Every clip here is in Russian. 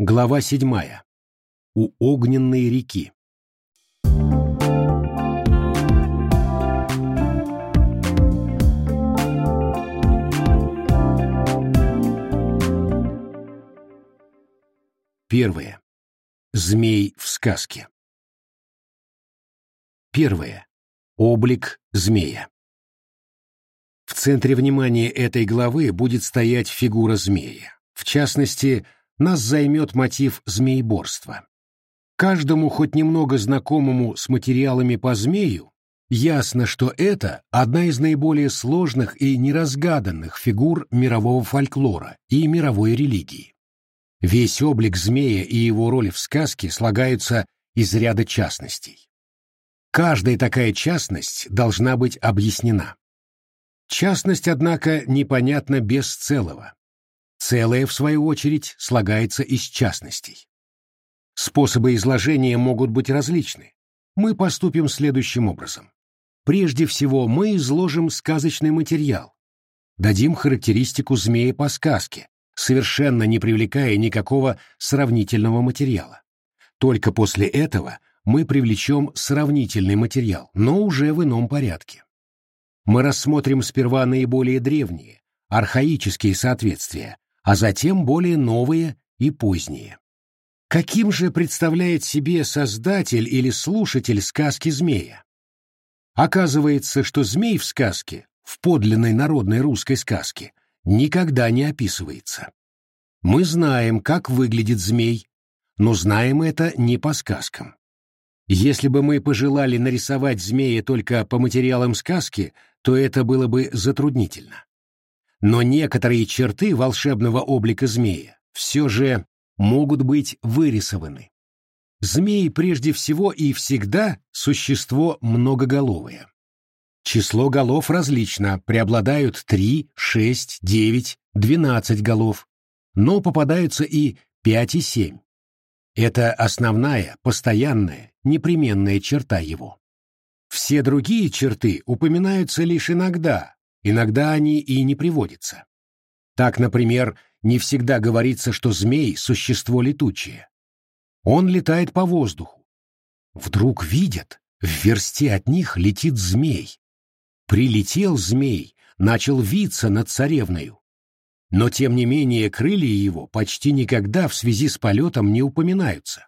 Глава седьмая. У огненной реки. Первое. Змей в сказке. Первое. Облик змея. В центре внимания этой главы будет стоять фигура змея. В частности, нас займет мотив змееборства. Каждому хоть немного знакомому с материалами по змею ясно, что это одна из наиболее сложных и неразгаданных фигур мирового фольклора и мировой религии. Весь облик змея и его роль в сказке слагаются из ряда частностей. Каждая такая частность должна быть объяснена. Частность, однако, непонятна без целого. Целое, в свою очередь, слагается из частностей. Способы изложения могут быть различны. Мы поступим следующим образом. Прежде всего, мы изложим сказочный материал, дадим характеристику змея по сказке, совершенно не привлекая никакого сравнительного материала. Только после этого мы привлечем сравнительный материал, но уже в ином порядке. Мы рассмотрим сперва наиболее древние, архаические соответствия, а затем более новые и поздние. Каким же представляет себе создатель или слушатель сказки змея? Оказывается, что змей в сказке, в подлинной народной русской сказке, никогда не описывается. Мы знаем, как выглядит змей, но знаем это не по сказкам. Если бы мы пожелали нарисовать змея только по материалам сказки, то это было бы затруднительно. Но некоторые черты волшебного облика змея все же могут быть вырисованы. Змей прежде всего и всегда существо многоголовое. Число голов различно, преобладают 3, 6, 9, 12 голов, но попадаются и 5 и 7. Это основная, постоянная, непременная черта его. Все другие черты упоминаются лишь иногда, иногда они и не приводятся. Так, например, не всегда говорится, что змей — существо летучее. Он летает по воздуху. Вдруг видят, в версте от них летит змей. Прилетел змей, начал виться над царевною. Но, тем не менее, крылья его почти никогда в связи с полетом не упоминаются.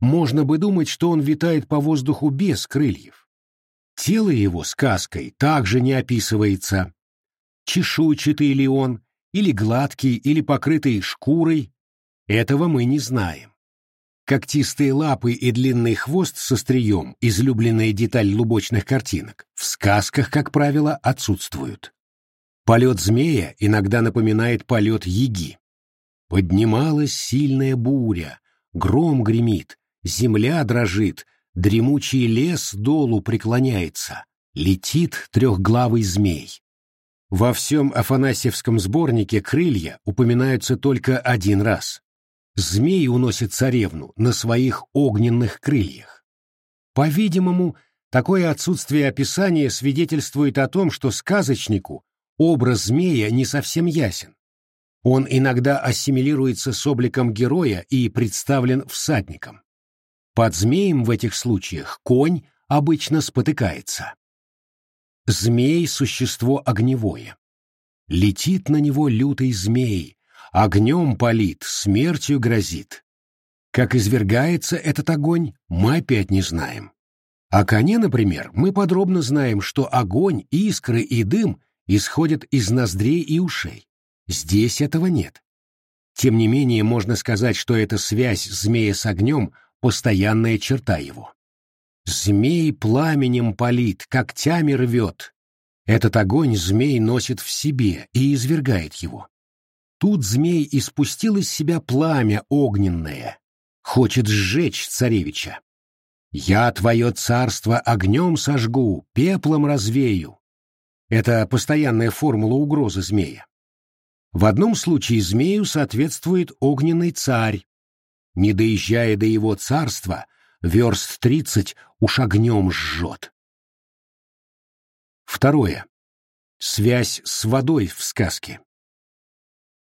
Можно бы думать, что он витает по воздуху без крыльев. Тело его сказкой также не описывается. Чешуйчатый ли он, или гладкий, или покрытый шкурой, этого мы не знаем. Когтистые лапы и длинный хвост со стрием, излюбленная деталь лубочных картинок, в сказках, как правило, отсутствуют. Полет змея иногда напоминает полет яги. Поднималась сильная буря, гром гремит, земля дрожит, дремучий лес долу преклоняется, летит трехглавый змей. Во всем Афанасьевском сборнике крылья упоминаются только один раз. Змей уносит царевну на своих огненных крыльях. По-видимому, такое отсутствие описания свидетельствует о том, что сказочнику образ змея не совсем ясен. Он иногда ассимилируется с обликом героя и представлен всадником. Под змеем в этих случаях конь обычно спотыкается. Змей — существо огневое. Летит на него лютый змей, огнем палит, смертью грозит. Как извергается этот огонь, мы опять не знаем. О коне, например, мы подробно знаем, что огонь, искры и дым исходят из ноздрей и ушей. Здесь этого нет. Тем не менее, можно сказать, что эта связь змея с огнем — постоянная черта его. Змей пламенем палит, когтями рвет. Этот огонь змей носит в себе и извергает его. Тут змей испустил из себя пламя огненное, хочет сжечь царевича. «Я твое царство огнем сожгу, пеплом развею». Это постоянная формула угрозы змея. В одном случае змею соответствует огненный царь. Не доезжая до его царства, верст тридцать уж огнем жжет. Второе. Связь с водой в сказке.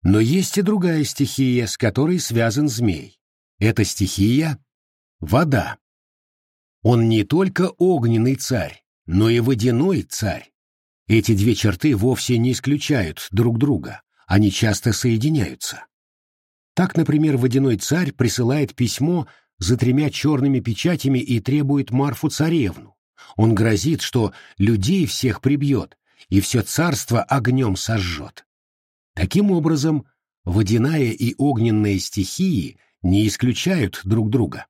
Но есть и другая стихия, с которой связан змей. Эта стихия — вода. Он не только огненный царь, но и водяной царь. Эти две черты вовсе не исключают друг друга, они часто соединяются. Так, например, водяной царь присылает письмо за тремя черными печатями и требует Марфу-царевну. Он грозит, что людей всех прибьет и все царство огнем сожжет. Таким образом, водяная и огненная стихии не исключают друг друга.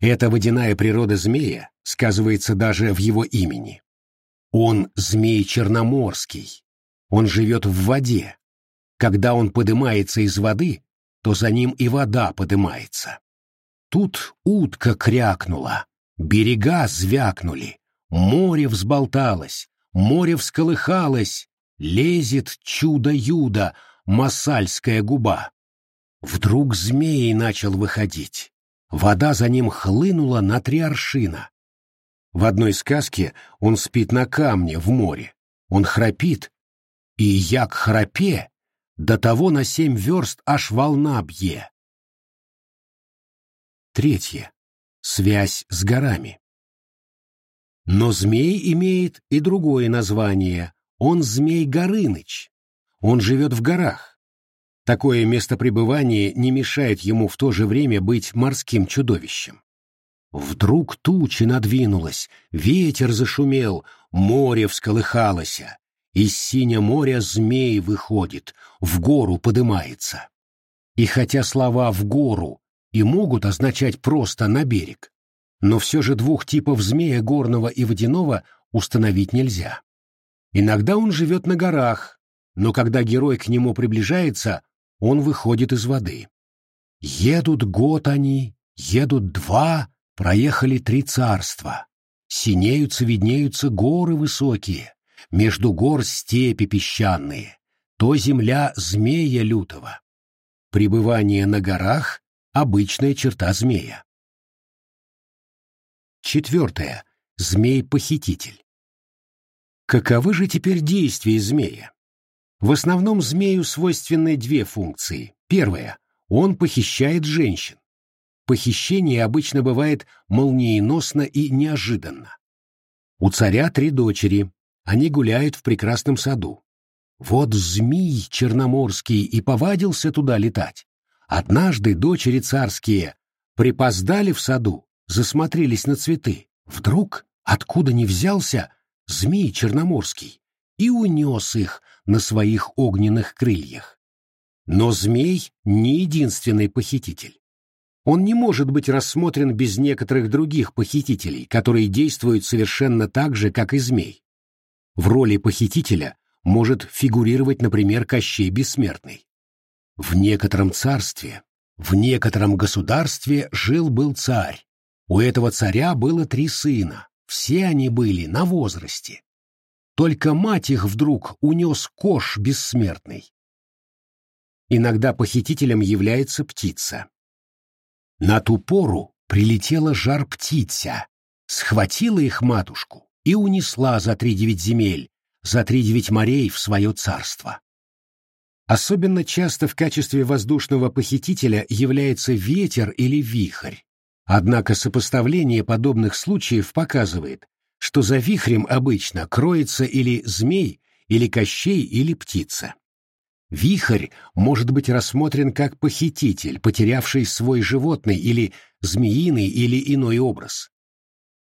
Эта водяная природа змея сказывается даже в его имени. Он змей черноморский, он живет в воде. Когда он подымается из воды, то за ним и вода подымается. Тут утка крякнула, берега звякнули, море взболталось, море всколыхалось, лезет чудо-юдо, масальская губа. Вдруг змей начал выходить. Вода за ним хлынула на три аршина. В одной сказке он спит на камне в море. Он храпит, и як храпе, до того на семь верст аж волна бье. Третье. Связь с горами. Но змей имеет и другое название. Он змей Горыныч. Он живет в горах. Такое место пребывания не мешает ему в то же время быть морским чудовищем. Вдруг туча надвинулась, ветер зашумел, море всколыхалось, из синя моря змей выходит, в гору подымается. И хотя слова «в гору» и могут означать просто «на берег», но все же двух типов змея горного и водяного установить нельзя. Иногда он живет на горах, но когда герой к нему приближается, он выходит из воды. Едут год они, едут два, проехали три царства. Синеются, виднеются горы высокие, между гор степи песчаные, то земля змея лютого. Пребывание на горах — обычная черта змея. Четвертое. Змей-похититель. Каковы же теперь действия змея? В основном змею свойственны две функции. Первая – он похищает женщин. Похищение обычно бывает молниеносно и неожиданно. У царя три дочери, они гуляют в прекрасном саду. Вот змей черноморский и повадился туда летать. Однажды дочери царские припоздали в саду, засмотрелись на цветы. Вдруг, откуда ни взялся, змей черноморский и унес их на своих огненных крыльях. Но змей не единственный похититель. Он не может быть рассмотрен без некоторых других похитителей, которые действуют совершенно так же, как и змей. В роли похитителя может фигурировать, например, Кощей Бессмертный. В некотором царстве, в некотором государстве жил-был царь, у этого царя было три сына, все они были на возрасте. Только мать их вдруг унес кош бессмертный. Иногда похитителем является птица. На ту пору прилетела жар-птица, схватила их матушку и унесла за три девять земель, за три девять морей в свое царство. Особенно часто в качестве воздушного похитителя является ветер или вихрь. Однако сопоставление подобных случаев показывает, что за вихрем обычно кроется или змей, или кощей, или птица. Вихрь может быть рассмотрен как похититель, потерявший свой животный или змеиный или иной образ.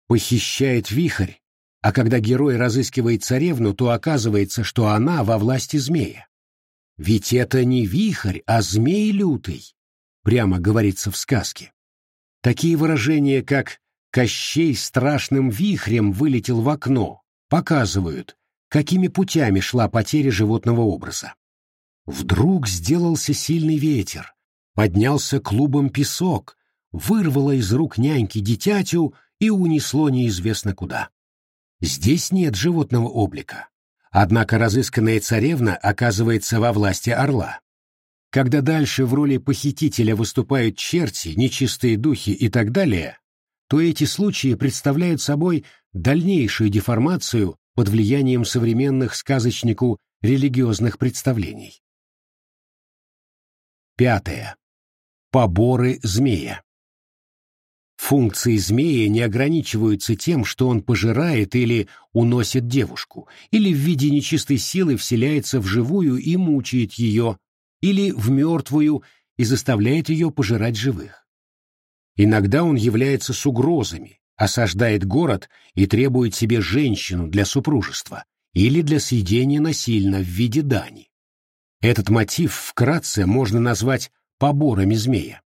Похищает вихрь, а когда герой разыскивает царевну, то оказывается, что она во власти змея. Ведь это не вихрь, а змей лютый, прямо говорится в сказке. Такие выражения, как «Кощей страшным вихрем вылетел в окно», показывают, какими путями шла потеря животного образа. Вдруг сделался сильный ветер, поднялся клубом песок, вырвало из рук няньки дитятю и унесло неизвестно куда. Здесь нет животного облика, однако разысканная царевна оказывается во власти орла. Когда дальше в роли похитителя выступают черти, нечистые духи и так далее, то эти случаи представляют собой дальнейшую деформацию под влиянием современных сказочнику религиозных представлений. Пятое. Поборы змея. Функции змея не ограничиваются тем, что он пожирает или уносит девушку, или в виде нечистой силы вселяется в живую и мучает ее, или в мертвую и заставляет ее пожирать живых. Иногда он является с угрозами, осаждает город и требует себе женщину для супружества или для съедения насильно в виде дани. Этот мотив вкратце можно назвать поборами змея.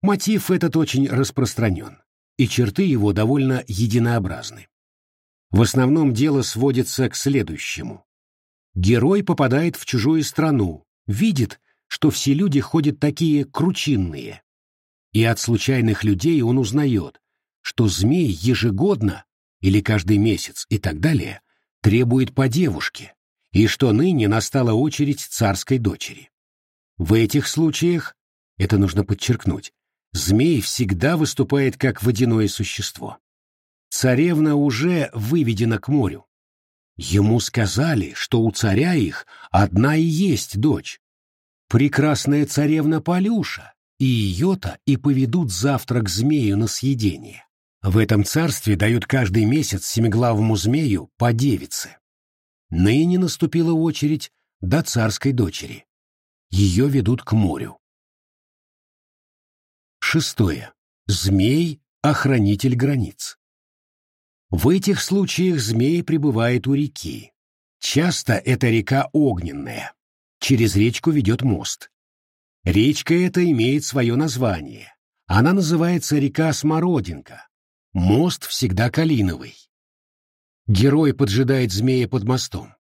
Мотив этот очень распространен, и черты его довольно единообразны. В основном дело сводится к следующему. Герой попадает в чужую страну, видит, что все люди ходят такие кручинные. И от случайных людей он узнает, что змей ежегодно, или каждый месяц и так далее, требует по девушке, и что ныне настала очередь царской дочери. В этих случаях, это нужно подчеркнуть, змей всегда выступает как водяное существо. Царевна уже выведена к морю. Ему сказали, что у царя их одна и есть дочь. Прекрасная царевна Полюша, и ее-то и поведут завтра к змею на съедение. В этом царстве дают каждый месяц семиглавому змею по девице. Ныне наступила очередь до царской дочери. Ее ведут к морю. Шестое. Змей – охранитель границ. В этих случаях змей пребывает у реки. Часто это река огненная. Через речку ведет мост. Речка эта имеет свое название. Она называется река Смородинка. Мост всегда калиновый. Герой поджидает змея под мостом.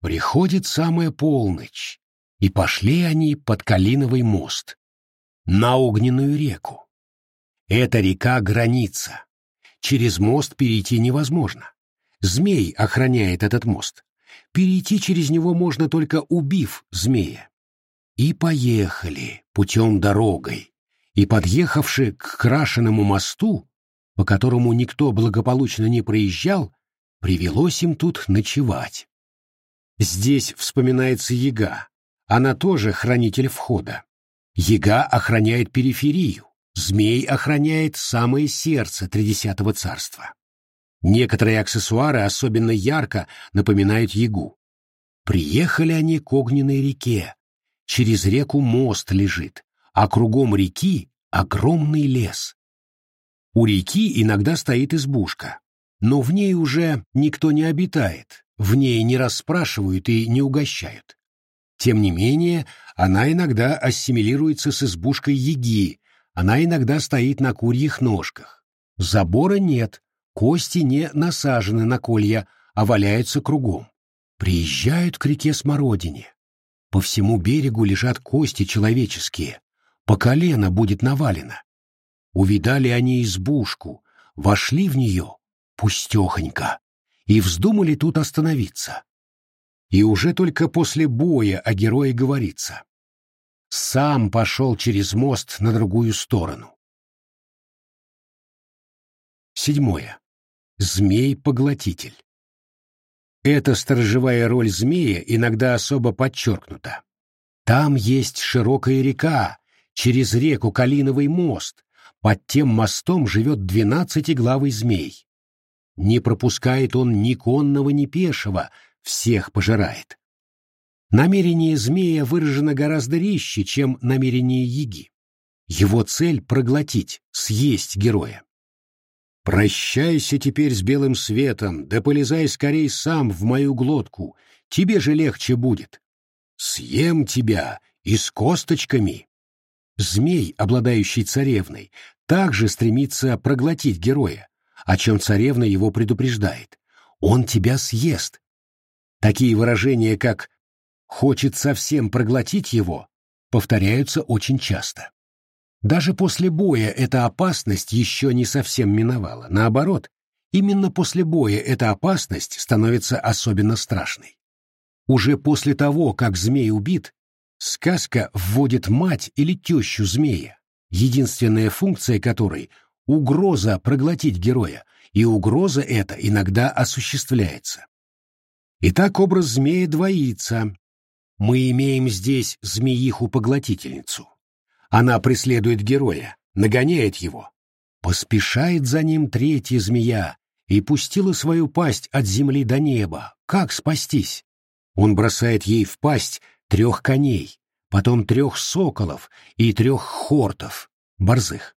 Приходит самая полночь, и пошли они под калиновый мост на огненную реку. Эта река — граница. Через мост перейти невозможно. Змей охраняет этот мост. Перейти через него можно только убив змея. И поехали путем дорогой, и, подъехавши к крашенному мосту, по которому никто благополучно не проезжал, привелось им тут ночевать. Здесь вспоминается яга, она тоже хранитель входа. Яга охраняет периферию, змей охраняет самое сердце Тридесятого царства. Некоторые аксессуары особенно ярко напоминают ягу. Приехали они к огненной реке. Через реку мост лежит, а кругом реки огромный лес. У реки иногда стоит избушка, но в ней уже никто не обитает, в ней не расспрашивают и не угощают. Тем не менее, она иногда ассимилируется с избушкой еги, она иногда стоит на курьих ножках. Забора нет, кости не насажены на колья, а валяются кругом. Приезжают к реке Смородине. По всему берегу лежат кости человеческие, по колено будет навалено. Увидали они избушку, вошли в нее, пустехонько, и вздумали тут остановиться и уже только после боя о герое говорится. Сам пошел через мост на другую сторону. Седьмое. Змей-поглотитель. Эта сторожевая роль змея иногда особо подчеркнута. Там есть широкая река, через реку Калиновый мост, под тем мостом живет двенадцатиглавый змей. Не пропускает он ни конного, ни пешего, всех пожирает. Намерение змея выражено гораздо резче, чем намерение яги. Его цель — проглотить, съесть героя. «Прощайся теперь с белым светом, да полезай скорей сам в мою глотку, тебе же легче будет. Съем тебя и с косточками». Змей, обладающий царевной, также стремится проглотить героя, о чем царевна его предупреждает. Он тебя съест, Такие выражения, как «хочет совсем проглотить его», повторяются очень часто. Даже после боя эта опасность еще не совсем миновала. Наоборот, именно после боя эта опасность становится особенно страшной. Уже после того, как змей убит, сказка вводит мать или тещу змея, единственная функция которой — угроза проглотить героя, и угроза эта иногда осуществляется. Итак, образ змея двоится. Мы имеем здесь змеиху-поглотительницу, Она преследует героя, нагоняет его. Поспешает за ним третья змея и пустила свою пасть от земли до неба. Как спастись? Он бросает ей в пасть трех коней, потом трех соколов и трех хортов, борзых.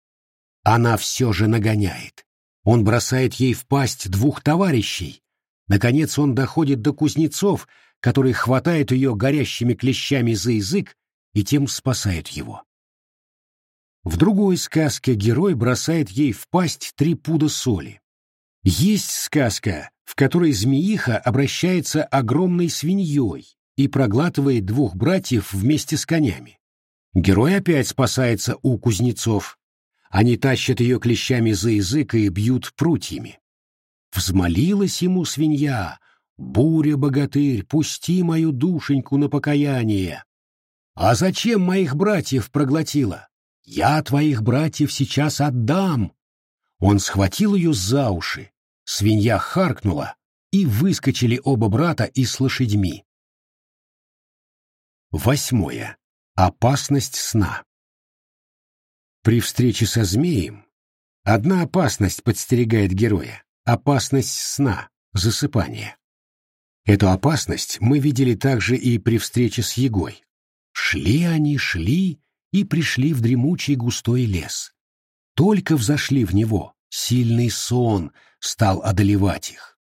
Она все же нагоняет. Он бросает ей в пасть двух товарищей. Наконец он доходит до кузнецов, которые хватают ее горящими клещами за язык и тем спасают его. В другой сказке герой бросает ей в пасть три пуда соли. Есть сказка, в которой змеиха обращается огромной свиньей и проглатывает двух братьев вместе с конями. Герой опять спасается у кузнецов. Они тащат ее клещами за язык и бьют прутьями. Взмолилась ему свинья, «Буря, богатырь, пусти мою душеньку на покаяние!» «А зачем моих братьев проглотила? Я твоих братьев сейчас отдам!» Он схватил ее за уши, свинья харкнула, и выскочили оба брата и с лошадьми. Восьмое. Опасность сна. При встрече со змеем одна опасность подстерегает героя — опасность сна, засыпания. Эту опасность мы видели также и при встрече с Егой. Шли они, шли и пришли в дремучий густой лес. Только взошли в него, сильный сон стал одолевать их.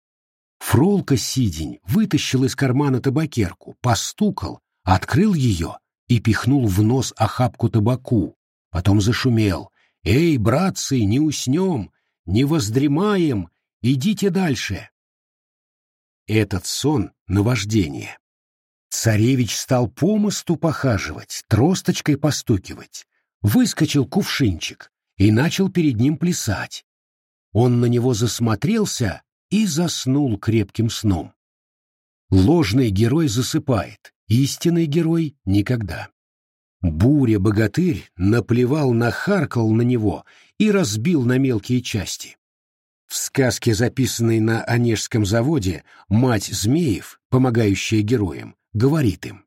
Фролка Сидень вытащил из кармана табакерку, постукал, открыл ее и пихнул в нос охапку табаку, потом зашумел. «Эй, братцы, не уснем, не воздремаем, идите дальше!» Этот сон — наваждение. Царевич стал по мосту похаживать, тросточкой постукивать. Выскочил кувшинчик и начал перед ним плясать. Он на него засмотрелся и заснул крепким сном. Ложный герой засыпает, истинный герой — никогда. Буря-богатырь наплевал, нахаркал на него и разбил на мелкие части. В сказке, записанной на Онежском заводе, мать Змеев, помогающая героям, говорит им,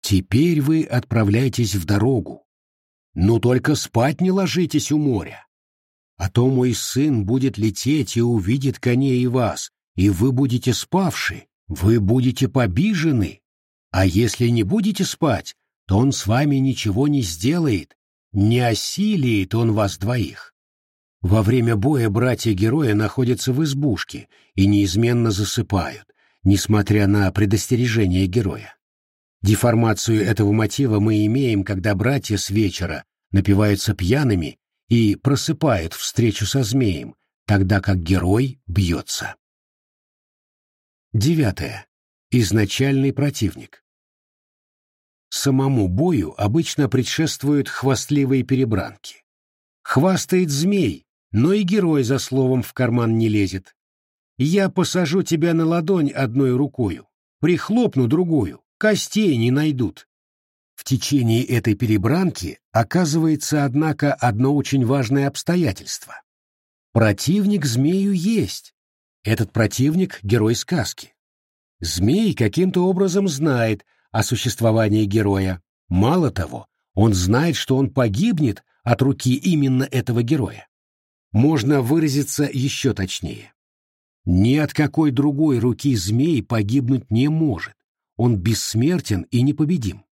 «Теперь вы отправляйтесь в дорогу. Но только спать не ложитесь у моря. А то мой сын будет лететь и увидит коней и вас, и вы будете спавши, вы будете побижены. А если не будете спать, то он с вами ничего не сделает, не осилит он вас двоих. Во время боя братья-героя находятся в избушке и неизменно засыпают, несмотря на предостережение героя. Деформацию этого мотива мы имеем, когда братья с вечера напиваются пьяными и просыпают встречу со змеем, тогда как герой бьется. Девятое. Изначальный противник. Самому бою обычно предшествуют хвастливые перебранки. Хвастает змей, но и герой за словом в карман не лезет. Я посажу тебя на ладонь одной рукою, прихлопну другую, костей не найдут. В течение этой перебранки оказывается, однако, одно очень важное обстоятельство. Противник змею есть. Этот противник — герой сказки. Змей каким-то образом знает о существовании героя. Мало того, он знает, что он погибнет от руки именно этого героя можно выразиться еще точнее. Ни от какой другой руки змей погибнуть не может. Он бессмертен и непобедим.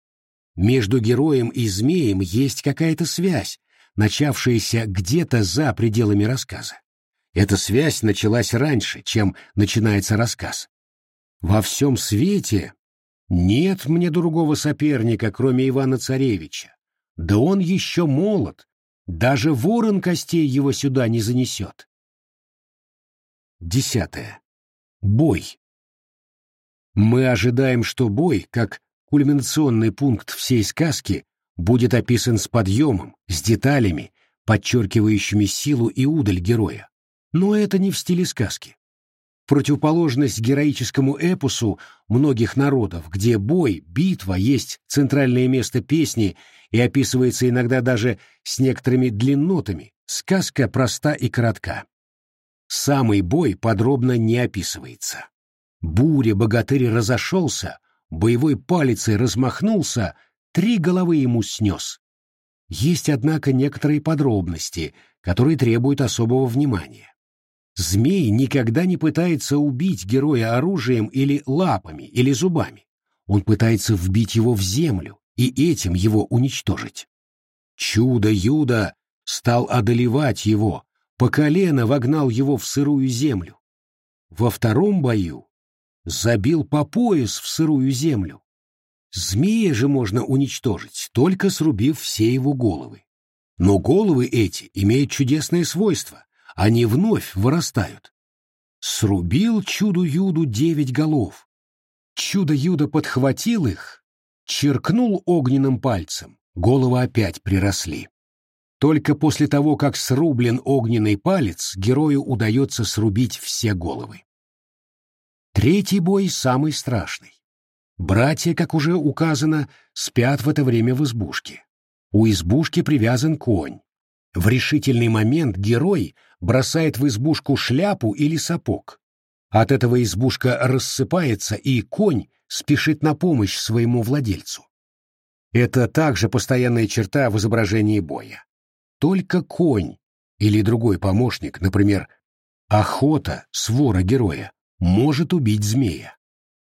Между героем и змеем есть какая-то связь, начавшаяся где-то за пределами рассказа. Эта связь началась раньше, чем начинается рассказ. Во всем свете нет мне другого соперника, кроме Ивана-Царевича. Да он еще молод, даже ворон костей его сюда не занесет. Десятое. Бой. Мы ожидаем, что бой, как кульминационный пункт всей сказки, будет описан с подъемом, с деталями, подчеркивающими силу и удаль героя. Но это не в стиле сказки противоположность героическому эпосу многих народов, где бой, битва есть центральное место песни и описывается иногда даже с некоторыми длиннотами, сказка проста и коротка. Самый бой подробно не описывается. Буря богатырь разошелся, боевой палицей размахнулся, три головы ему снес. Есть, однако, некоторые подробности, которые требуют особого внимания. Змей никогда не пытается убить героя оружием или лапами, или зубами. Он пытается вбить его в землю и этим его уничтожить. Чудо-юдо стал одолевать его, по колено вогнал его в сырую землю. Во втором бою забил по пояс в сырую землю. Змея же можно уничтожить, только срубив все его головы. Но головы эти имеют чудесное свойство, они вновь вырастают. Срубил чуду-юду девять голов. Чудо-юдо подхватил их, черкнул огненным пальцем, головы опять приросли. Только после того, как срублен огненный палец, герою удается срубить все головы. Третий бой самый страшный. Братья, как уже указано, спят в это время в избушке. У избушки привязан конь. В решительный момент герой бросает в избушку шляпу или сапог. От этого избушка рассыпается, и конь спешит на помощь своему владельцу. Это также постоянная черта в изображении боя. Только конь или другой помощник, например, охота свора героя, может убить змея.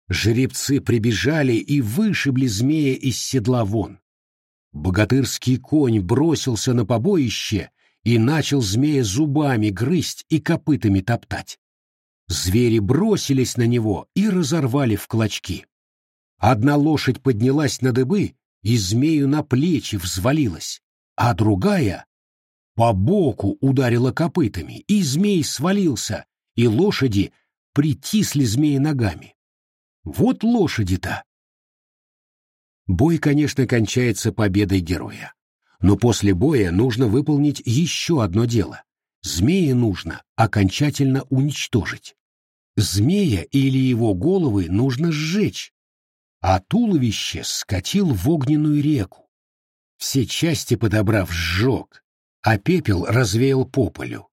Жеребцы прибежали и вышибли змея из седла вон. Богатырский конь бросился на побоище и начал змея зубами грызть и копытами топтать. Звери бросились на него и разорвали в клочки. Одна лошадь поднялась на дыбы и змею на плечи взвалилась, а другая по боку ударила копытами, и змей свалился, и лошади притисли змея ногами. Вот лошади-то! Бой, конечно, кончается победой героя. Но после боя нужно выполнить еще одно дело. Змея нужно окончательно уничтожить. Змея или его головы нужно сжечь, а туловище скатил в огненную реку. Все части подобрав сжег, а пепел развеял по полю.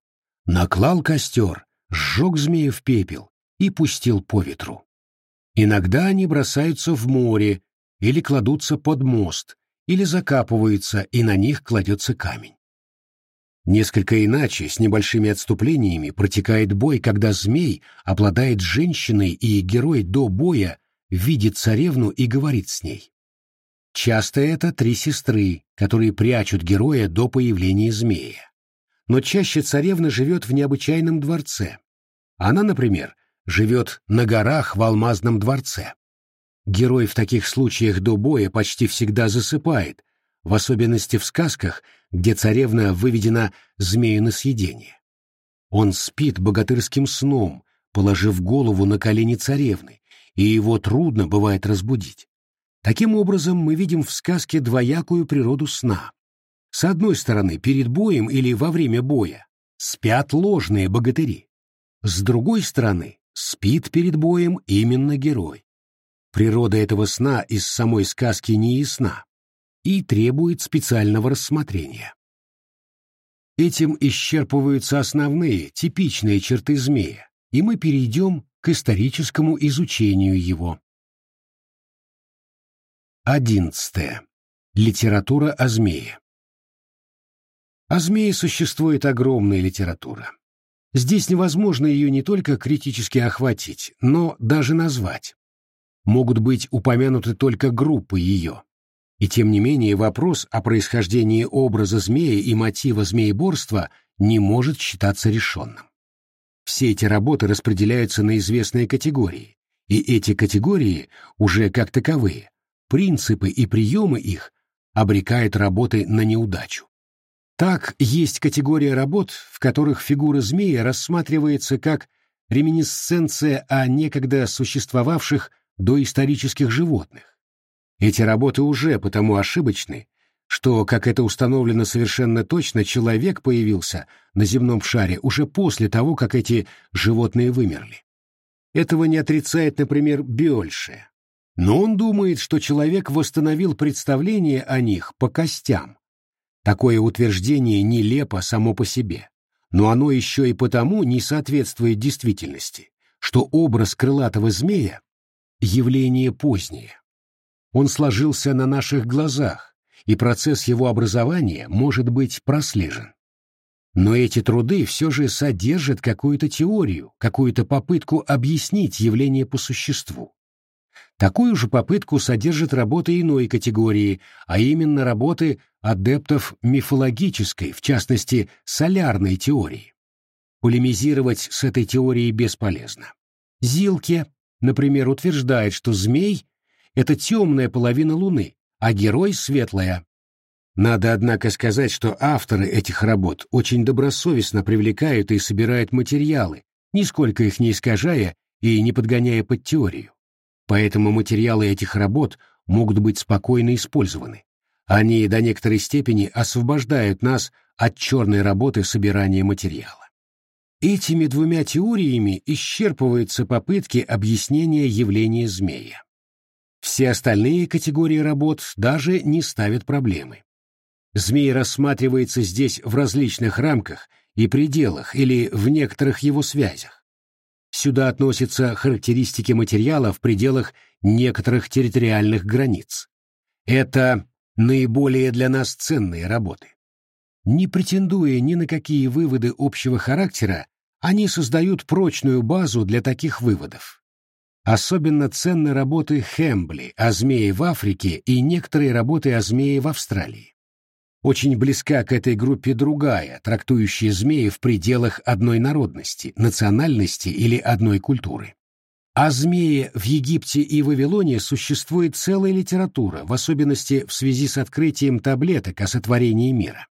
Наклал костер, сжег змея в пепел и пустил по ветру. Иногда они бросаются в море или кладутся под мост, или закапываются, и на них кладется камень. Несколько иначе, с небольшими отступлениями, протекает бой, когда змей обладает женщиной, и герой до боя видит царевну и говорит с ней. Часто это три сестры, которые прячут героя до появления змея. Но чаще царевна живет в необычайном дворце. Она, например, живет на горах в алмазном дворце. Герой в таких случаях до боя почти всегда засыпает, в особенности в сказках, где царевна выведена змею на съедение. Он спит богатырским сном, положив голову на колени царевны, и его трудно бывает разбудить. Таким образом, мы видим в сказке двоякую природу сна. С одной стороны, перед боем или во время боя спят ложные богатыри. С другой стороны, спит перед боем именно герой. Природа этого сна из самой сказки не ясна и требует специального рассмотрения. Этим исчерпываются основные, типичные черты змея, и мы перейдем к историческому изучению его. Одиннадцатое. Литература о змее. О змее существует огромная литература. Здесь невозможно ее не только критически охватить, но даже назвать. Могут быть упомянуты только группы ее. И тем не менее вопрос о происхождении образа змея и мотива змееборства не может считаться решенным. Все эти работы распределяются на известные категории, и эти категории, уже как таковые, принципы и приемы их обрекают работы на неудачу. Так, есть категория работ, в которых фигура змея рассматривается как реминисценция о некогда существовавших доисторических животных. Эти работы уже потому ошибочны, что, как это установлено совершенно точно, человек появился на земном шаре уже после того, как эти животные вымерли. Этого не отрицает, например, Бёльше. Но он думает, что человек восстановил представление о них по костям, Такое утверждение нелепо само по себе, но оно еще и потому не соответствует действительности, что образ крылатого змея — явление позднее. Он сложился на наших глазах, и процесс его образования может быть прослежен. Но эти труды все же содержат какую-то теорию, какую-то попытку объяснить явление по существу. Такую же попытку содержит работы иной категории, а именно работы адептов мифологической, в частности, солярной теории. Полемизировать с этой теорией бесполезно. Зилке, например, утверждает, что змей — это темная половина Луны, а герой — светлая. Надо, однако, сказать, что авторы этих работ очень добросовестно привлекают и собирают материалы, нисколько их не искажая и не подгоняя под теорию. Поэтому материалы этих работ могут быть спокойно использованы. Они до некоторой степени освобождают нас от черной работы собирания материала. Этими двумя теориями исчерпываются попытки объяснения явления змея. Все остальные категории работ даже не ставят проблемы. Змей рассматривается здесь в различных рамках и пределах или в некоторых его связях. Сюда относятся характеристики материала в пределах некоторых территориальных границ. Это наиболее для нас ценные работы. Не претендуя ни на какие выводы общего характера, они создают прочную базу для таких выводов. Особенно ценны работы Хембли о змее в Африке и некоторые работы о змее в Австралии. Очень близка к этой группе другая, трактующая змеи в пределах одной народности, национальности или одной культуры. О змее в Египте и Вавилоне существует целая литература, в особенности в связи с открытием таблеток о сотворении мира.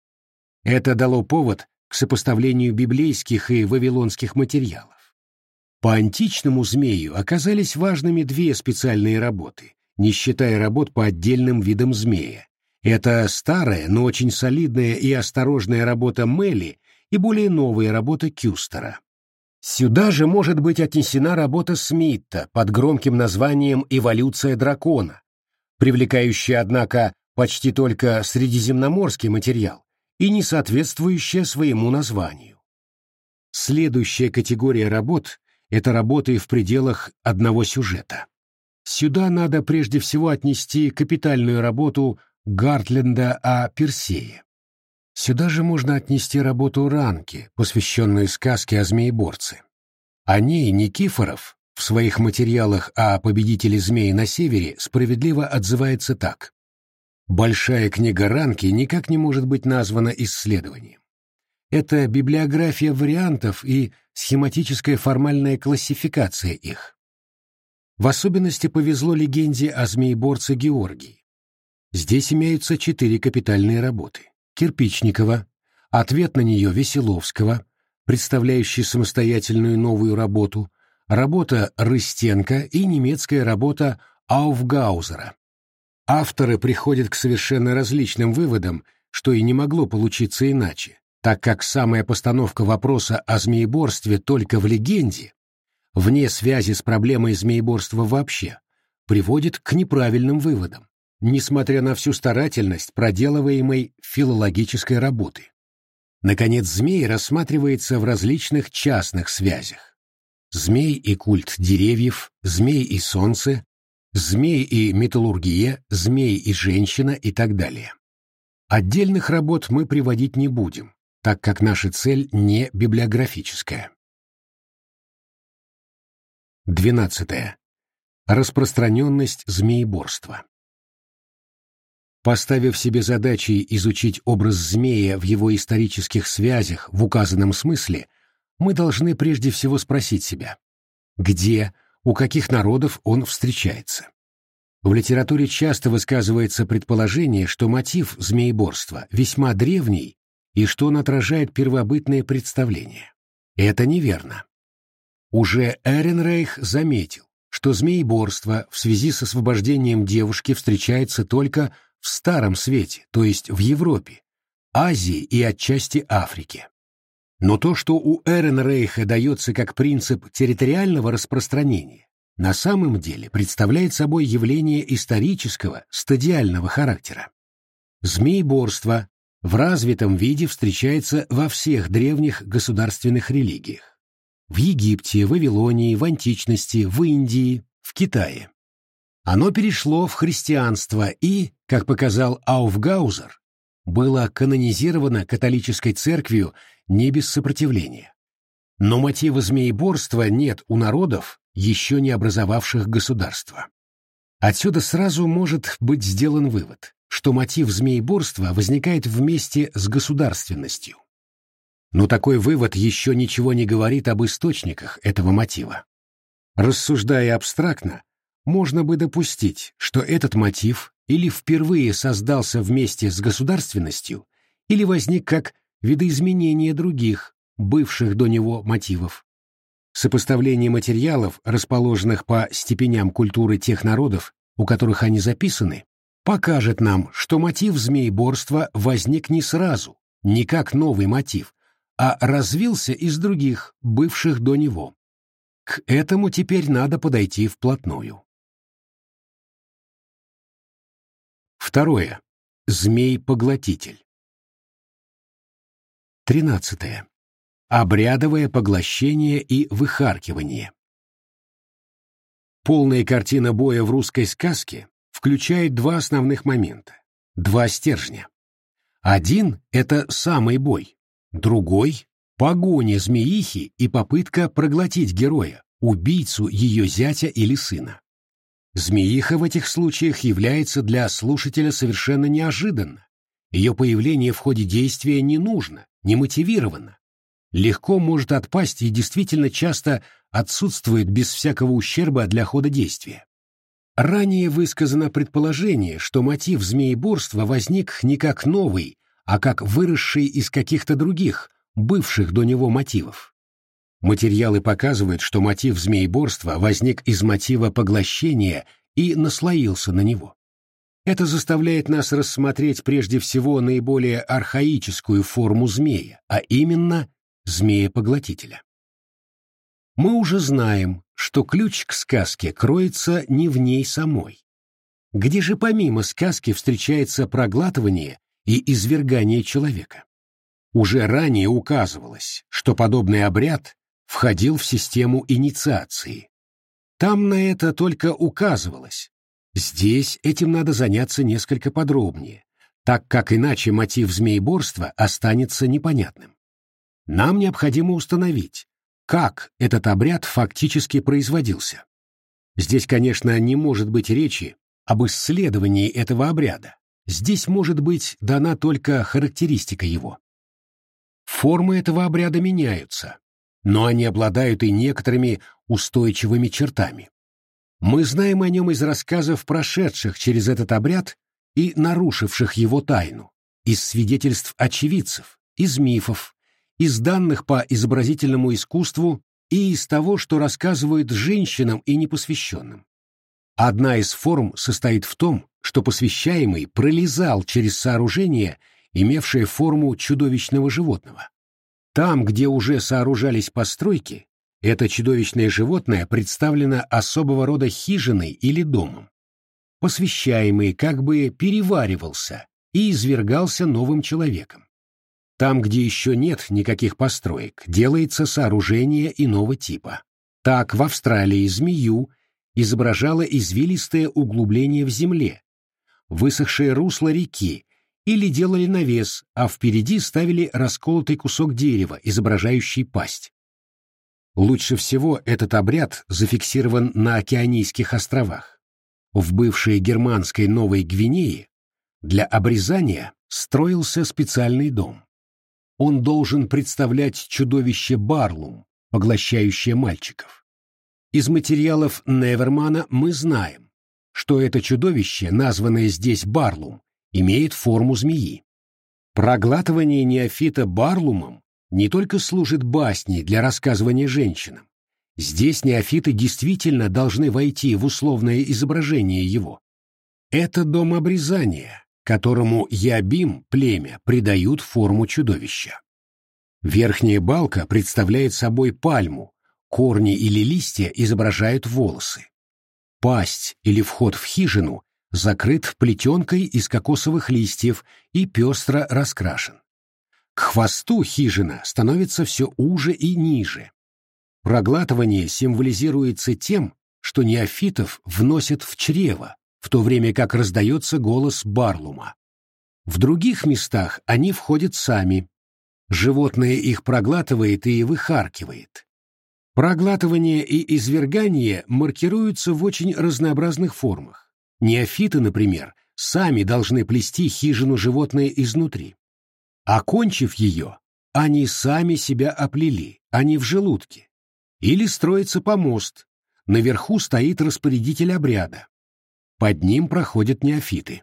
Это дало повод к сопоставлению библейских и вавилонских материалов. По античному змею оказались важными две специальные работы, не считая работ по отдельным видам змея. Это старая, но очень солидная и осторожная работа Мелли и более новая работа Кюстера. Сюда же может быть отнесена работа Смита под громким названием «Эволюция дракона», привлекающая, однако, почти только средиземноморский материал и не соответствующая своему названию. Следующая категория работ это работы в пределах одного сюжета. Сюда надо прежде всего отнести капитальную работу Гартленда о Персее. Сюда же можно отнести работу Ранки, посвященную сказке о змееборце. О ней Никифоров в своих материалах о победителе змеи на севере справедливо отзывается так. Большая книга Ранки никак не может быть названа исследованием. Это библиография вариантов и схематическая формальная классификация их. В особенности повезло легенде о змееборце Георгии. Здесь имеются четыре капитальные работы. Кирпичникова, ответ на нее Веселовского, представляющий самостоятельную новую работу, работа Рыстенко и немецкая работа Ауфгаузера. Авторы приходят к совершенно различным выводам, что и не могло получиться иначе так как самая постановка вопроса о змееборстве только в легенде, вне связи с проблемой змееборства вообще, приводит к неправильным выводам, несмотря на всю старательность проделываемой филологической работы. Наконец, змей рассматривается в различных частных связях. Змей и культ деревьев, змей и солнце, змей и металлургия, змей и женщина и так далее. Отдельных работ мы приводить не будем, так как наша цель не библиографическая. 12. Распространенность змееборства. Поставив себе задачей изучить образ змея в его исторических связях в указанном смысле, мы должны прежде всего спросить себя, где, у каких народов он встречается. В литературе часто высказывается предположение, что мотив змееборства весьма древний и что он отражает первобытное представление. Это неверно. Уже Эренрейх заметил, что змееборство в связи с освобождением девушки встречается только в Старом Свете, то есть в Европе, Азии и отчасти Африке. Но то, что у Эренрейха дается как принцип территориального распространения, на самом деле представляет собой явление исторического, стадиального характера. Змееборство в развитом виде встречается во всех древних государственных религиях. В Египте, Вавилонии, в античности, в Индии, в Китае. Оно перешло в христианство и, как показал Ауфгаузер, было канонизировано католической церковью не без сопротивления. Но мотива змееборства нет у народов, еще не образовавших государства. Отсюда сразу может быть сделан вывод, что мотив змееборства возникает вместе с государственностью. Но такой вывод еще ничего не говорит об источниках этого мотива. Рассуждая абстрактно, можно бы допустить, что этот мотив или впервые создался вместе с государственностью, или возник как видоизменение других, бывших до него мотивов. Сопоставление материалов, расположенных по степеням культуры тех народов, у которых они записаны, покажет нам, что мотив змееборства возник не сразу, не как новый мотив, а развился из других, бывших до него. К этому теперь надо подойти вплотную. Второе. Змей-поглотитель. Тринадцатое. Обрядовое поглощение и выхаркивание. Полная картина боя в русской сказке включает два основных момента, два стержня. Один — это самый бой, другой — погоня змеихи и попытка проглотить героя, убийцу ее зятя или сына. Змеиха в этих случаях является для слушателя совершенно неожиданно. Ее появление в ходе действия не нужно, не мотивировано. Легко может отпасть и действительно часто отсутствует без всякого ущерба для хода действия. Ранее высказано предположение, что мотив змееборства возник не как новый, а как выросший из каких-то других, бывших до него мотивов. Материалы показывают, что мотив змееборства возник из мотива поглощения и наслоился на него. Это заставляет нас рассмотреть прежде всего наиболее архаическую форму змея, а именно змея-поглотителя. Мы уже знаем, что ключ к сказке кроется не в ней самой. Где же помимо сказки встречается проглатывание и извергание человека? Уже ранее указывалось, что подобный обряд входил в систему инициации. Там на это только указывалось. Здесь этим надо заняться несколько подробнее, так как иначе мотив змееборства останется непонятным. Нам необходимо установить, как этот обряд фактически производился. Здесь, конечно, не может быть речи об исследовании этого обряда. Здесь может быть дана только характеристика его. Формы этого обряда меняются, но они обладают и некоторыми устойчивыми чертами. Мы знаем о нем из рассказов прошедших через этот обряд и нарушивших его тайну, из свидетельств очевидцев, из мифов, из данных по изобразительному искусству и из того, что рассказывают женщинам и непосвященным. Одна из форм состоит в том, что посвящаемый пролезал через сооружение, имевшее форму чудовищного животного. Там, где уже сооружались постройки, это чудовищное животное представлено особого рода хижиной или домом. Посвящаемый как бы переваривался и извергался новым человеком. Там, где еще нет никаких построек, делается сооружение иного типа. Так в Австралии змею изображало извилистое углубление в земле, высохшее русло реки или делали навес, а впереди ставили расколотый кусок дерева, изображающий пасть. Лучше всего этот обряд зафиксирован на Океанийских островах. В бывшей германской Новой Гвинее для обрезания строился специальный дом. Он должен представлять чудовище Барлум, поглощающее мальчиков. Из материалов Невермана мы знаем, что это чудовище, названное здесь Барлум, имеет форму змеи. Проглатывание неофита барлумом не только служит басней для рассказывания женщинам. Здесь неофиты действительно должны войти в условное изображение его. Это дом обрезания, которому Ябим, племя, придают форму чудовища. Верхняя балка представляет собой пальму, корни или листья изображают волосы. Пасть или вход в хижину закрыт плетенкой из кокосовых листьев и пестро раскрашен. К хвосту хижина становится все уже и ниже. Проглатывание символизируется тем, что неофитов вносят в чрево, в то время как раздается голос Барлума. В других местах они входят сами. Животное их проглатывает и выхаркивает. Проглатывание и извергание маркируются в очень разнообразных формах. Неофиты, например, сами должны плести хижину животное изнутри. Окончив ее, они сами себя оплели, не в желудке. Или строится помост, наверху стоит распорядитель обряда. Под ним проходят неофиты.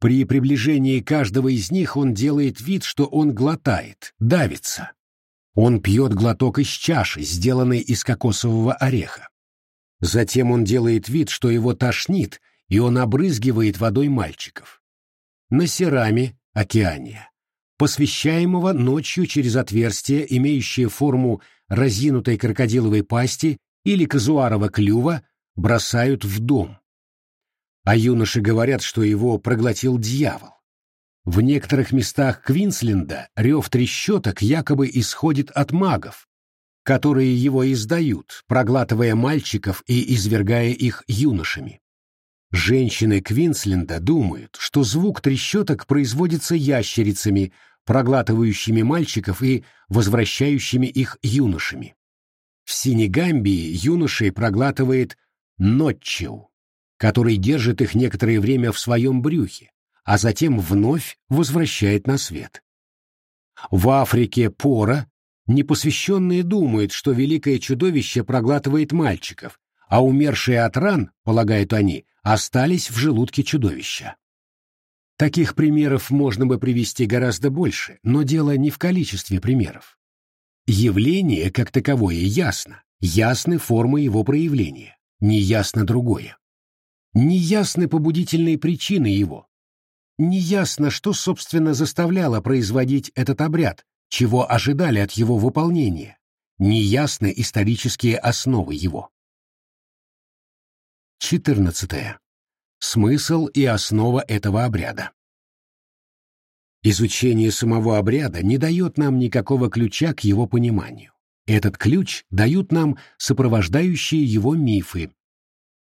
При приближении каждого из них он делает вид, что он глотает, давится. Он пьет глоток из чаши, сделанной из кокосового ореха. Затем он делает вид, что его тошнит, и он обрызгивает водой мальчиков. На Сераме, Океания, посвящаемого ночью через отверстие, имеющее форму разинутой крокодиловой пасти или казуарова клюва, бросают в дом. А юноши говорят, что его проглотил дьявол. В некоторых местах Квинсленда рев трещоток якобы исходит от магов, которые его издают, проглатывая мальчиков и извергая их юношами. Женщины Квинсленда думают, что звук трещоток производится ящерицами, проглатывающими мальчиков и возвращающими их юношами. В Синегамбии юношей проглатывает нотчиу, который держит их некоторое время в своем брюхе, а затем вновь возвращает на свет. В Африке Пора непосвященные думают, что великое чудовище проглатывает мальчиков, а умершие от ран, полагают они, остались в желудке чудовища. Таких примеров можно бы привести гораздо больше, но дело не в количестве примеров. Явление, как таковое, ясно, ясны формы его проявления, неясно другое. Неясны побудительные причины его, Неясно, что, собственно, заставляло производить этот обряд, чего ожидали от его выполнения. Неясны исторические основы его. 14. Смысл и основа этого обряда. Изучение самого обряда не дает нам никакого ключа к его пониманию. Этот ключ дают нам сопровождающие его мифы.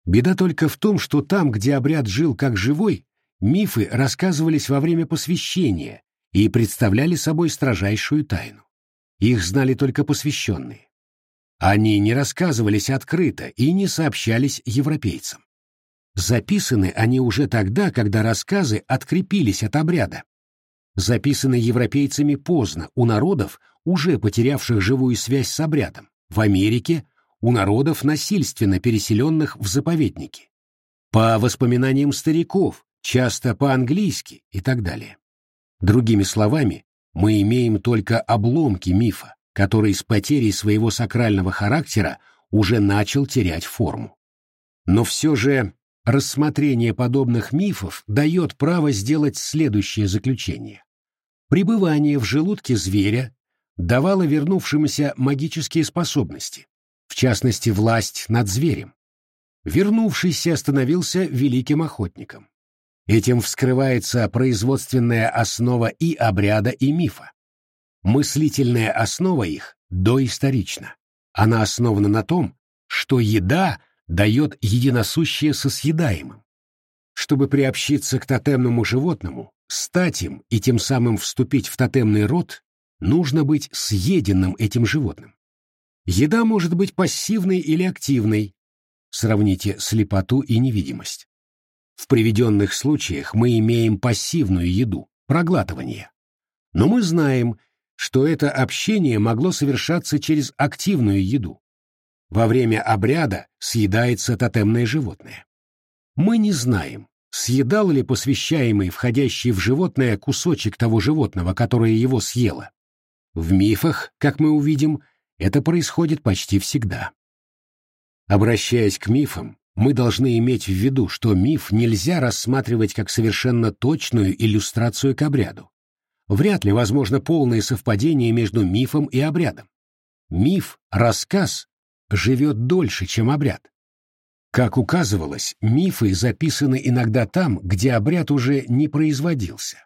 Беда только в том, что там, где обряд жил как живой, Мифы рассказывались во время посвящения и представляли собой строжайшую тайну. Их знали только посвященные. Они не рассказывались открыто и не сообщались европейцам. Записаны они уже тогда, когда рассказы открепились от обряда. Записаны европейцами поздно, у народов, уже потерявших живую связь с обрядом, в Америке, у народов, насильственно переселенных в заповедники. По воспоминаниям стариков, часто по-английски и так далее. Другими словами, мы имеем только обломки мифа, который с потерей своего сакрального характера уже начал терять форму. Но все же рассмотрение подобных мифов дает право сделать следующее заключение. Пребывание в желудке зверя давало вернувшемуся магические способности, в частности власть над зверем. Вернувшийся становился великим охотником. Этим вскрывается производственная основа и обряда, и мифа. Мыслительная основа их доисторична. Она основана на том, что еда дает единосущее со съедаемым. Чтобы приобщиться к тотемному животному, стать им и тем самым вступить в тотемный род, нужно быть съеденным этим животным. Еда может быть пассивной или активной. Сравните слепоту и невидимость. В приведенных случаях мы имеем пассивную еду, проглатывание. Но мы знаем, что это общение могло совершаться через активную еду. Во время обряда съедается тотемное животное. Мы не знаем, съедал ли посвящаемый входящий в животное кусочек того животного, которое его съело. В мифах, как мы увидим, это происходит почти всегда. Обращаясь к мифам, мы должны иметь в виду, что миф нельзя рассматривать как совершенно точную иллюстрацию к обряду. Вряд ли возможно полное совпадение между мифом и обрядом. Миф, рассказ, живет дольше, чем обряд. Как указывалось, мифы записаны иногда там, где обряд уже не производился.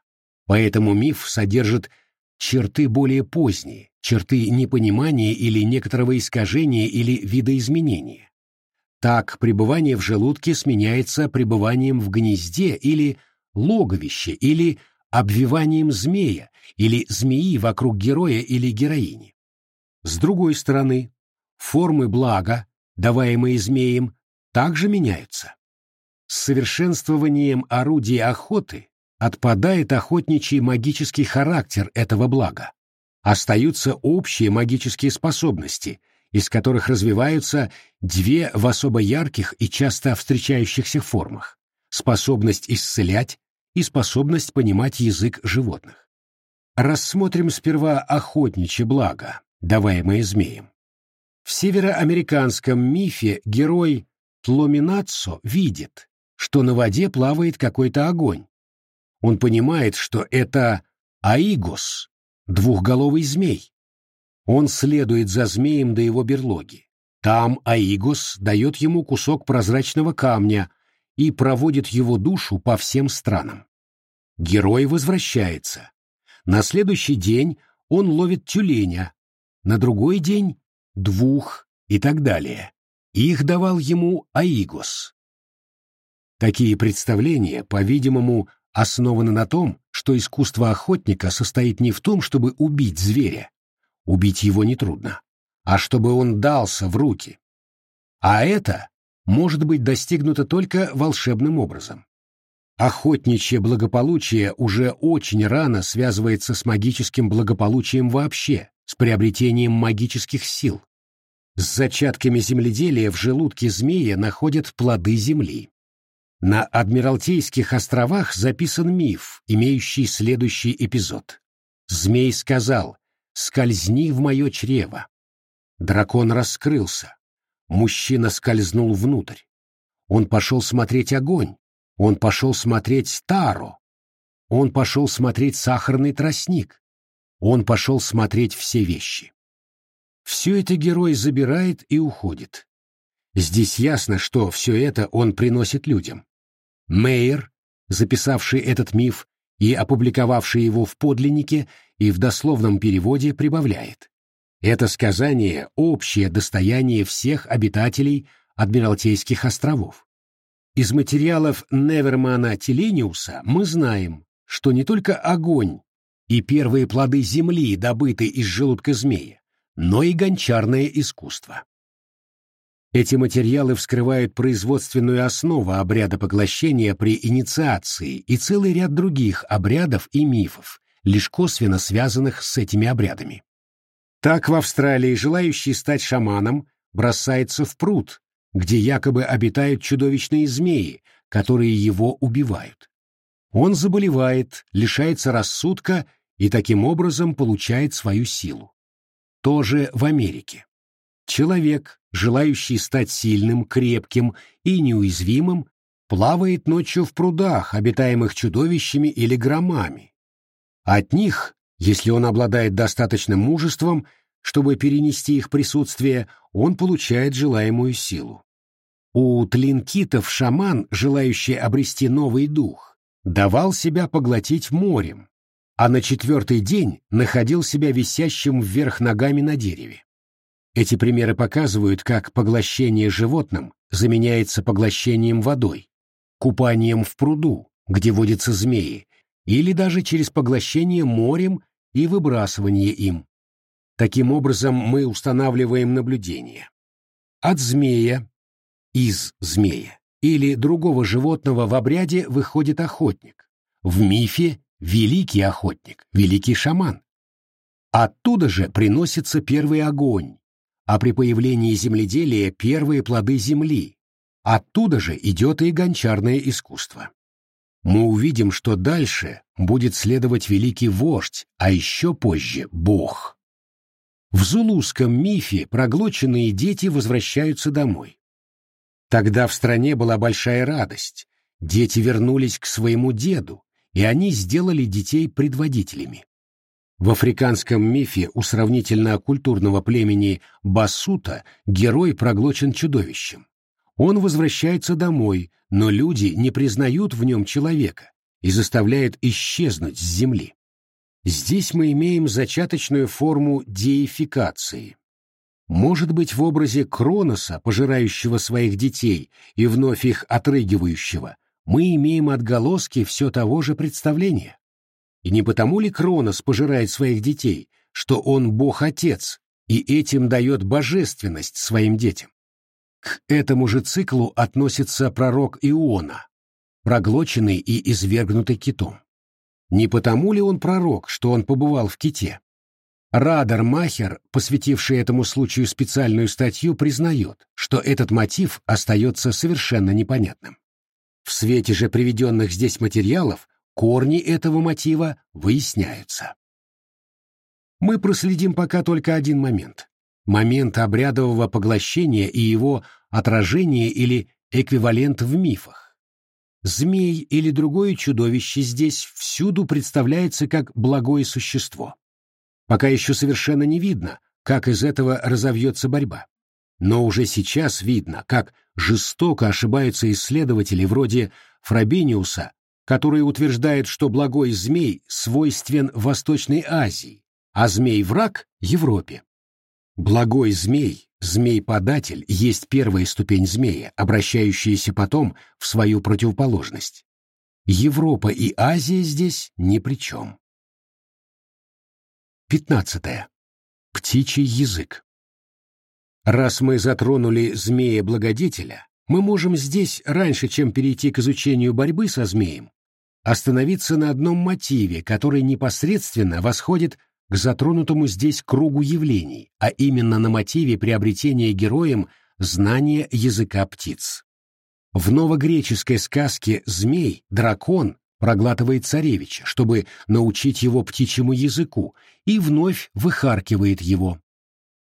Поэтому миф содержит черты более поздние, черты непонимания или некоторого искажения или видоизменения. Так пребывание в желудке сменяется пребыванием в гнезде или логовище, или обвиванием змея, или змеи вокруг героя или героини. С другой стороны, формы блага, даваемые змеем, также меняются. С совершенствованием орудия охоты отпадает охотничий магический характер этого блага. Остаются общие магические способности, из которых развиваются две в особо ярких и часто встречающихся формах – способность исцелять и способность понимать язык животных. Рассмотрим сперва охотничье благо, даваемое змеем. В североамериканском мифе герой Тломинацо видит, что на воде плавает какой-то огонь. Он понимает, что это Аигос, двухголовый змей. Он следует за змеем до его берлоги. Там Аигос дает ему кусок прозрачного камня и проводит его душу по всем странам. Герой возвращается. На следующий день он ловит тюленя, на другой день двух и так далее. Их давал ему Аигос. Такие представления, по-видимому, основаны на том, что искусство охотника состоит не в том, чтобы убить зверя, убить его нетрудно, а чтобы он дался в руки. А это может быть достигнуто только волшебным образом. Охотничье благополучие уже очень рано связывается с магическим благополучием вообще, с приобретением магических сил. С зачатками земледелия в желудке змея находят плоды земли. На Адмиралтейских островах записан миф, имеющий следующий эпизод. Змей сказал «Скользни в мое чрево». Дракон раскрылся. Мужчина скользнул внутрь. Он пошел смотреть огонь. Он пошел смотреть таро. Он пошел смотреть сахарный тростник. Он пошел смотреть все вещи. Все это герой забирает и уходит. Здесь ясно, что все это он приносит людям. Мейер, записавший этот миф и опубликовавший его в подлиннике и в дословном переводе, прибавляет. Это сказание – общее достояние всех обитателей Адмиралтейских островов. Из материалов Невермана Телениуса мы знаем, что не только огонь и первые плоды земли добыты из желудка змея, но и гончарное искусство. Эти материалы вскрывают производственную основу обряда поглощения при инициации и целый ряд других обрядов и мифов, лишь косвенно связанных с этими обрядами. Так в Австралии желающий стать шаманом бросается в пруд, где якобы обитают чудовищные змеи, которые его убивают. Он заболевает, лишается рассудка и таким образом получает свою силу тоже в Америке. Человек, желающий стать сильным, крепким и неуязвимым, плавает ночью в прудах, обитаемых чудовищами или громами. От них, если он обладает достаточным мужеством, чтобы перенести их присутствие, он получает желаемую силу. У тлинкитов шаман, желающий обрести новый дух, давал себя поглотить морем, а на четвертый день находил себя висящим вверх ногами на дереве. Эти примеры показывают, как поглощение животным заменяется поглощением водой, купанием в пруду, где водятся змеи, или даже через поглощение морем и выбрасывание им. Таким образом мы устанавливаем наблюдение. От змея, из змея или другого животного в обряде выходит охотник. В мифе великий охотник, великий шаман. Оттуда же приносится первый огонь, а при появлении земледелия первые плоды земли. Оттуда же идет и гончарное искусство. Мы увидим, что дальше будет следовать великий вождь, а еще позже — бог. В зулузском мифе проглоченные дети возвращаются домой. Тогда в стране была большая радость. Дети вернулись к своему деду, и они сделали детей предводителями. В африканском мифе у сравнительно-культурного племени Басута герой проглочен чудовищем. Он возвращается домой, но люди не признают в нем человека и заставляют исчезнуть с земли. Здесь мы имеем зачаточную форму деификации. может быть в образе Кроноса, пожирающего своих детей и вновь их отрыгивающего, мы имеем отголоски все того же представления. И не потому ли Кронос пожирает своих детей, что он бог-отец, и этим дает божественность своим детям? К этому же циклу относится пророк Иона, проглоченный и извергнутый китом. Не потому ли он пророк, что он побывал в ките? Радар Махер, посвятивший этому случаю специальную статью, признает, что этот мотив остается совершенно непонятным. В свете же приведенных здесь материалов корни этого мотива выясняются. Мы проследим пока только один момент. Момент обрядового поглощения и его отражение или эквивалент в мифах. Змей или другое чудовище здесь всюду представляется как благое существо. Пока еще совершенно не видно, как из этого разовьется борьба. Но уже сейчас видно, как жестоко ошибаются исследователи вроде Фрабениуса, который утверждает, что благой змей свойствен Восточной Азии, а змей-враг — Европе. Благой змей, змей-податель, есть первая ступень змея, обращающаяся потом в свою противоположность. Европа и Азия здесь ни при чем. Пятнадцатое. Птичий язык. Раз мы затронули змея-благодетеля, мы можем здесь, раньше чем перейти к изучению борьбы со змеем, остановиться на одном мотиве, который непосредственно восходит к затронутому здесь кругу явлений, а именно на мотиве приобретения героем знания языка птиц. В новогреческой сказке «Змей» дракон проглатывает царевича, чтобы научить его птичьему языку, и вновь выхаркивает его.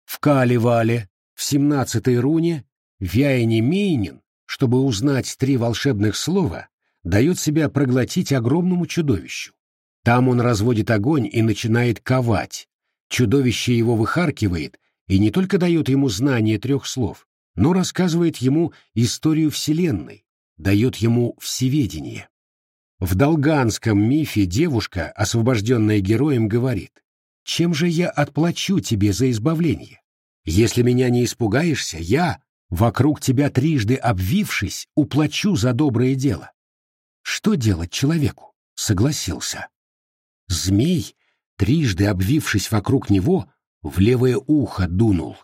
В Калевале, в семнадцатой руне, Вяйне Мейнин, чтобы узнать три волшебных слова, дает себя проглотить огромному чудовищу. Там он разводит огонь и начинает ковать. Чудовище его выхаркивает и не только дает ему знание трех слов, но рассказывает ему историю Вселенной, дает ему всеведение. В долганском мифе девушка, освобожденная героем, говорит, «Чем же я отплачу тебе за избавление? Если меня не испугаешься, я, вокруг тебя трижды обвившись, уплачу за доброе дело». Что делать человеку? Согласился. Змей, трижды обвившись вокруг него, в левое ухо дунул.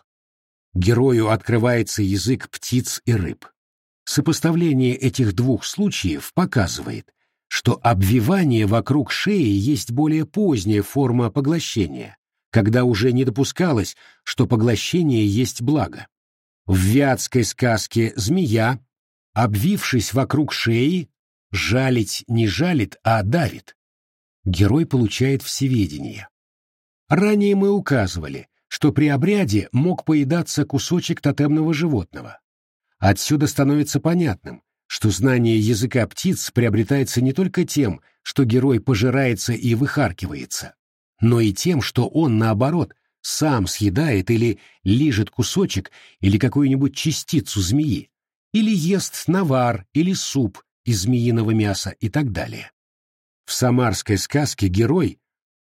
Герою открывается язык птиц и рыб. Сопоставление этих двух случаев показывает, что обвивание вокруг шеи есть более поздняя форма поглощения, когда уже не допускалось, что поглощение есть благо. В вятской сказке «Змея», обвившись вокруг шеи, жалить не жалит, а давит. Герой получает всеведение. Ранее мы указывали, что при обряде мог поедаться кусочек тотемного животного. Отсюда становится понятным, что знание языка птиц приобретается не только тем, что герой пожирается и выхаркивается, но и тем, что он, наоборот, сам съедает или лижет кусочек или какую-нибудь частицу змеи, или ест навар или суп из змеиного мяса и так далее. В самарской сказке герой,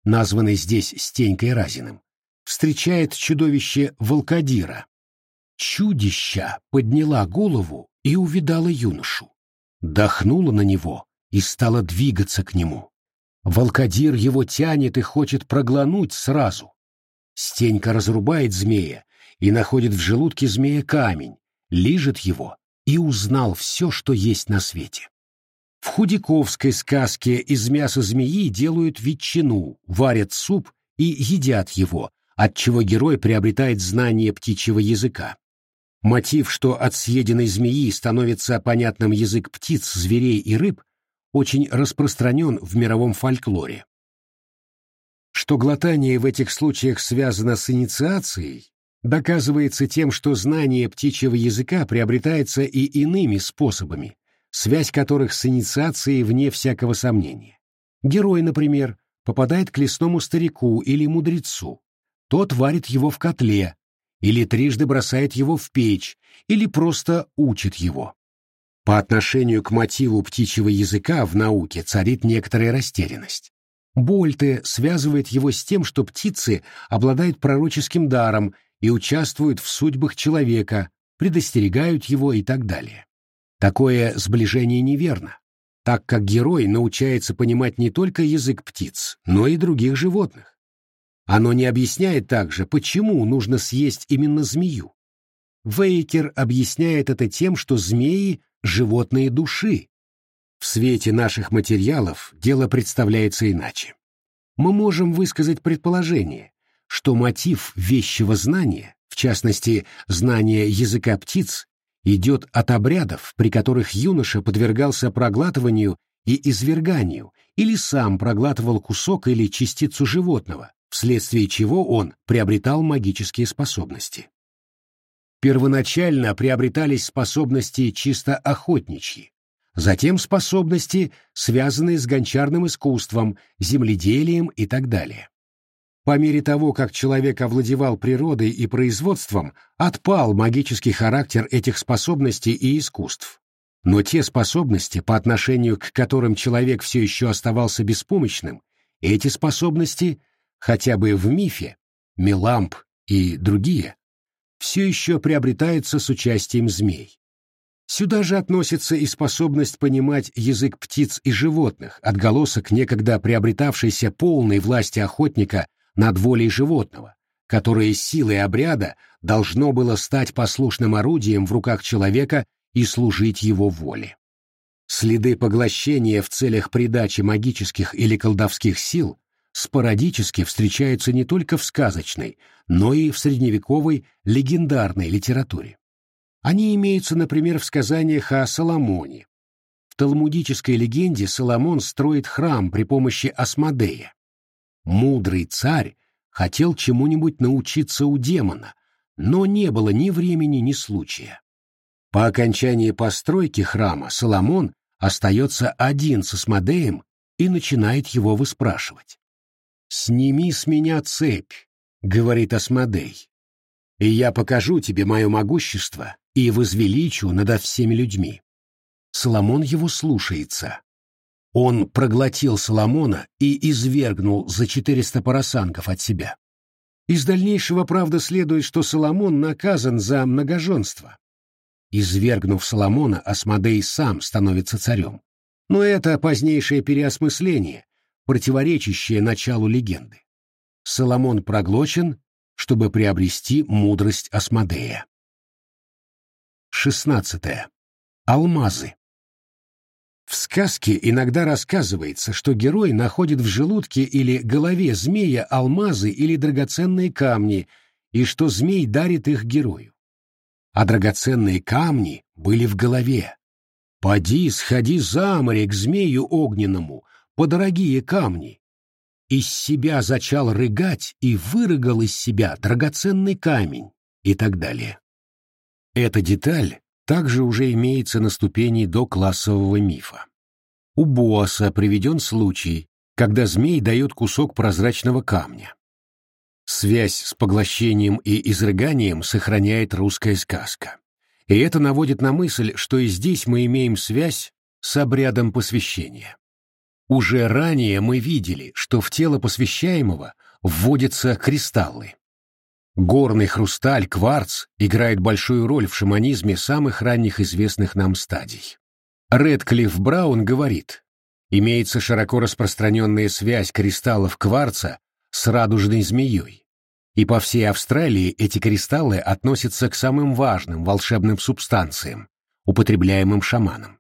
названный здесь Стенькой Разиным, встречает чудовище Волкодира. Чудища подняла голову и увидала юношу. Дохнула на него и стала двигаться к нему. Волкодир его тянет и хочет проглануть сразу. Стенька разрубает змея и находит в желудке змея камень, лижет его и узнал все, что есть на свете. В худяковской сказке из мяса змеи делают ветчину, варят суп и едят его, отчего герой приобретает знание птичьего языка. Мотив, что от съеденной змеи становится понятным язык птиц, зверей и рыб, очень распространен в мировом фольклоре. Что глотание в этих случаях связано с инициацией, доказывается тем, что знание птичьего языка приобретается и иными способами, связь которых с инициацией вне всякого сомнения. Герой, например, попадает к лесному старику или мудрецу. Тот варит его в котле, или трижды бросает его в печь, или просто учит его. По отношению к мотиву птичьего языка в науке царит некоторая растерянность. Больте связывает его с тем, что птицы обладают пророческим даром и участвуют в судьбах человека, предостерегают его и так далее. Такое сближение неверно, так как герой научается понимать не только язык птиц, но и других животных. Оно не объясняет также, почему нужно съесть именно змею. Вейкер объясняет это тем, что змеи – животные души. В свете наших материалов дело представляется иначе. Мы можем высказать предположение, что мотив вещего знания, в частности, знания языка птиц, идет от обрядов, при которых юноша подвергался проглатыванию и изверганию, или сам проглатывал кусок или частицу животного, вследствие чего он приобретал магические способности. Первоначально приобретались способности чисто охотничьи, затем способности, связанные с гончарным искусством, земледелием и так далее. По мере того, как человек овладевал природой и производством, отпал магический характер этих способностей и искусств. Но те способности, по отношению к которым человек все еще оставался беспомощным, эти способности, хотя бы в мифе, Меламп и другие, все еще приобретается с участием змей. Сюда же относится и способность понимать язык птиц и животных, отголосок некогда приобретавшейся полной власти охотника над волей животного, которое силой обряда должно было стать послушным орудием в руках человека и служить его воле. Следы поглощения в целях придачи магических или колдовских сил спорадически встречаются не только в сказочной, но и в средневековой легендарной литературе. Они имеются, например, в сказаниях о Соломоне. В талмудической легенде Соломон строит храм при помощи Асмодея. Мудрый царь хотел чему-нибудь научиться у демона, но не было ни времени, ни случая. По окончании постройки храма Соломон остается один с Асмодеем и начинает его выспрашивать. «Сними с меня цепь», — говорит Асмодей, — «и я покажу тебе мое могущество и возвеличу над всеми людьми». Соломон его слушается. Он проглотил Соломона и извергнул за четыреста парасангов от себя. Из дальнейшего, правда, следует, что Соломон наказан за многоженство. Извергнув Соломона, Асмодей сам становится царем. Но это позднейшее переосмысление, противоречащее началу легенды. Соломон проглочен, чтобы приобрести мудрость Асмодея. 16. Алмазы. В сказке иногда рассказывается, что герой находит в желудке или голове змея алмазы или драгоценные камни, и что змей дарит их герою. А драгоценные камни были в голове. «Поди, сходи за море к змею огненному, по дорогие камни. Из себя зачал рыгать и вырыгал из себя драгоценный камень и так далее. Эта деталь также уже имеется на ступени до классового мифа. У Боаса приведен случай, когда змей дает кусок прозрачного камня. Связь с поглощением и изрыганием сохраняет русская сказка. И это наводит на мысль, что и здесь мы имеем связь с обрядом посвящения. Уже ранее мы видели, что в тело посвящаемого вводятся кристаллы. Горный хрусталь, кварц играет большую роль в шаманизме самых ранних известных нам стадий. Редклифф Браун говорит, имеется широко распространенная связь кристаллов кварца с радужной змеей, и по всей Австралии эти кристаллы относятся к самым важным волшебным субстанциям, употребляемым шаманом.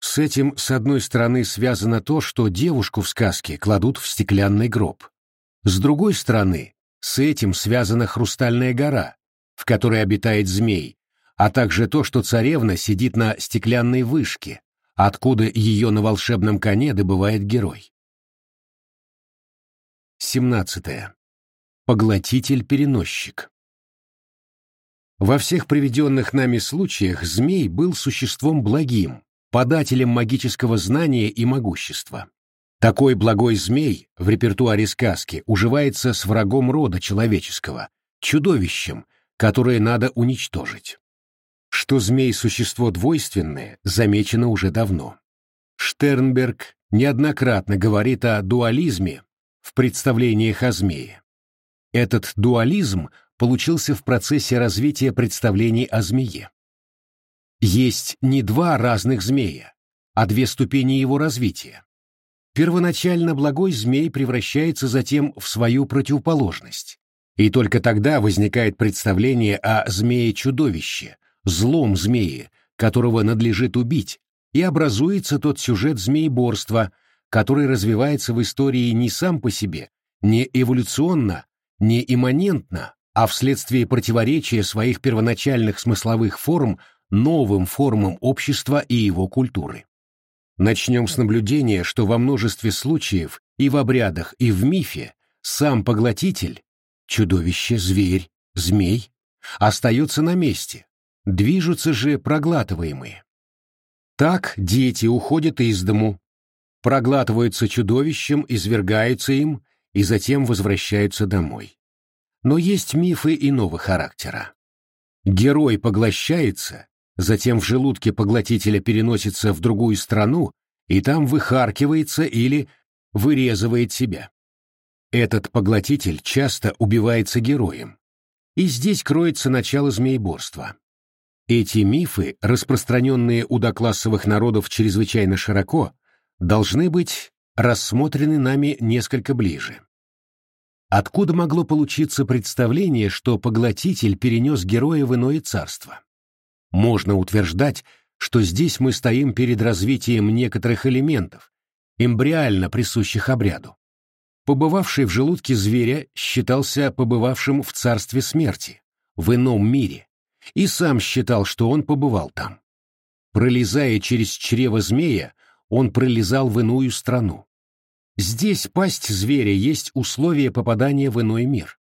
С этим, с одной стороны, связано то, что девушку в сказке кладут в стеклянный гроб. С другой стороны, с этим связана хрустальная гора, в которой обитает змей, а также то, что царевна сидит на стеклянной вышке, откуда ее на волшебном коне добывает герой. 17. Поглотитель-переносчик. Во всех приведенных нами случаях змей был существом благим, подателем магического знания и могущества. Такой благой змей в репертуаре сказки уживается с врагом рода человеческого, чудовищем, которое надо уничтожить. Что змей – существо двойственное, замечено уже давно. Штернберг неоднократно говорит о дуализме в представлениях о змее. Этот дуализм получился в процессе развития представлений о змее. Есть не два разных змея, а две ступени его развития. Первоначально благой змей превращается затем в свою противоположность, и только тогда возникает представление о змее-чудовище, злом змеи, которого надлежит убить, и образуется тот сюжет змееборства, который развивается в истории не сам по себе, не эволюционно, не имманентно, а вследствие противоречия своих первоначальных смысловых форм новым формам общества и его культуры. Начнем с наблюдения, что во множестве случаев и в обрядах, и в мифе сам поглотитель, чудовище, зверь, змей, остается на месте, движутся же проглатываемые. Так дети уходят из дому, проглатываются чудовищем, извергаются им и затем возвращаются домой. Но есть мифы иного характера. Герой поглощается, затем в желудке поглотителя переносится в другую страну и там выхаркивается или вырезывает себя. Этот поглотитель часто убивается героем. И здесь кроется начало змееборства. Эти мифы, распространенные у доклассовых народов чрезвычайно широко, должны быть рассмотрены нами несколько ближе. Откуда могло получиться представление, что поглотитель перенес героя в иное царство? Можно утверждать, что здесь мы стоим перед развитием некоторых элементов, эмбриально присущих обряду. Побывавший в желудке зверя считался побывавшим в царстве смерти, в ином мире, и сам считал, что он побывал там. Пролезая через чрево змея, он пролезал в иную страну. Здесь пасть зверя есть условие попадания в иной мир.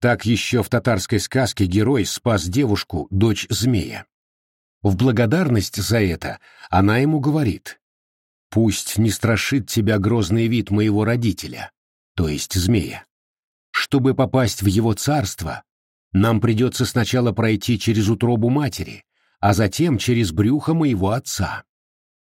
Так еще в татарской сказке герой спас девушку, дочь змея. В благодарность за это она ему говорит, «Пусть не страшит тебя грозный вид моего родителя, то есть змея. Чтобы попасть в его царство, нам придется сначала пройти через утробу матери, а затем через брюхо моего отца.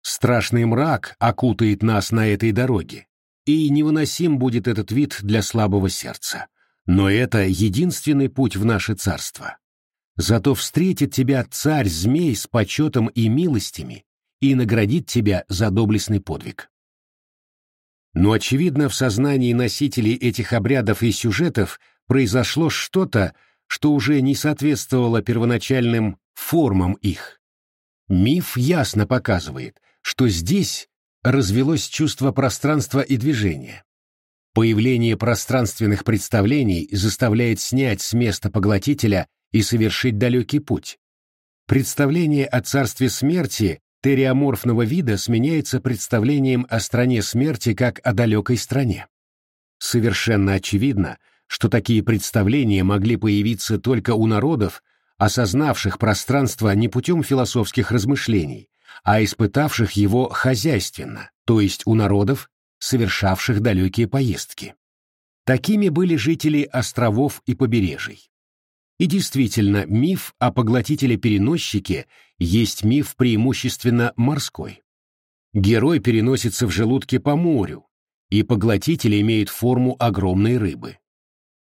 Страшный мрак окутает нас на этой дороге, и невыносим будет этот вид для слабого сердца. Но это единственный путь в наше царство. Зато встретит тебя царь-змей с почетом и милостями и наградит тебя за доблестный подвиг. Но, очевидно, в сознании носителей этих обрядов и сюжетов произошло что-то, что уже не соответствовало первоначальным формам их. Миф ясно показывает, что здесь развелось чувство пространства и движения. Появление пространственных представлений заставляет снять с места поглотителя и совершить далекий путь. Представление о царстве смерти териоморфного вида сменяется представлением о стране смерти как о далекой стране. Совершенно очевидно, что такие представления могли появиться только у народов, осознавших пространство не путем философских размышлений, а испытавших его хозяйственно, то есть у народов, совершавших далекие поездки. Такими были жители островов и побережий. И действительно, миф о поглотителе-переносчике есть миф преимущественно морской. Герой переносится в желудке по морю, и поглотитель имеет форму огромной рыбы.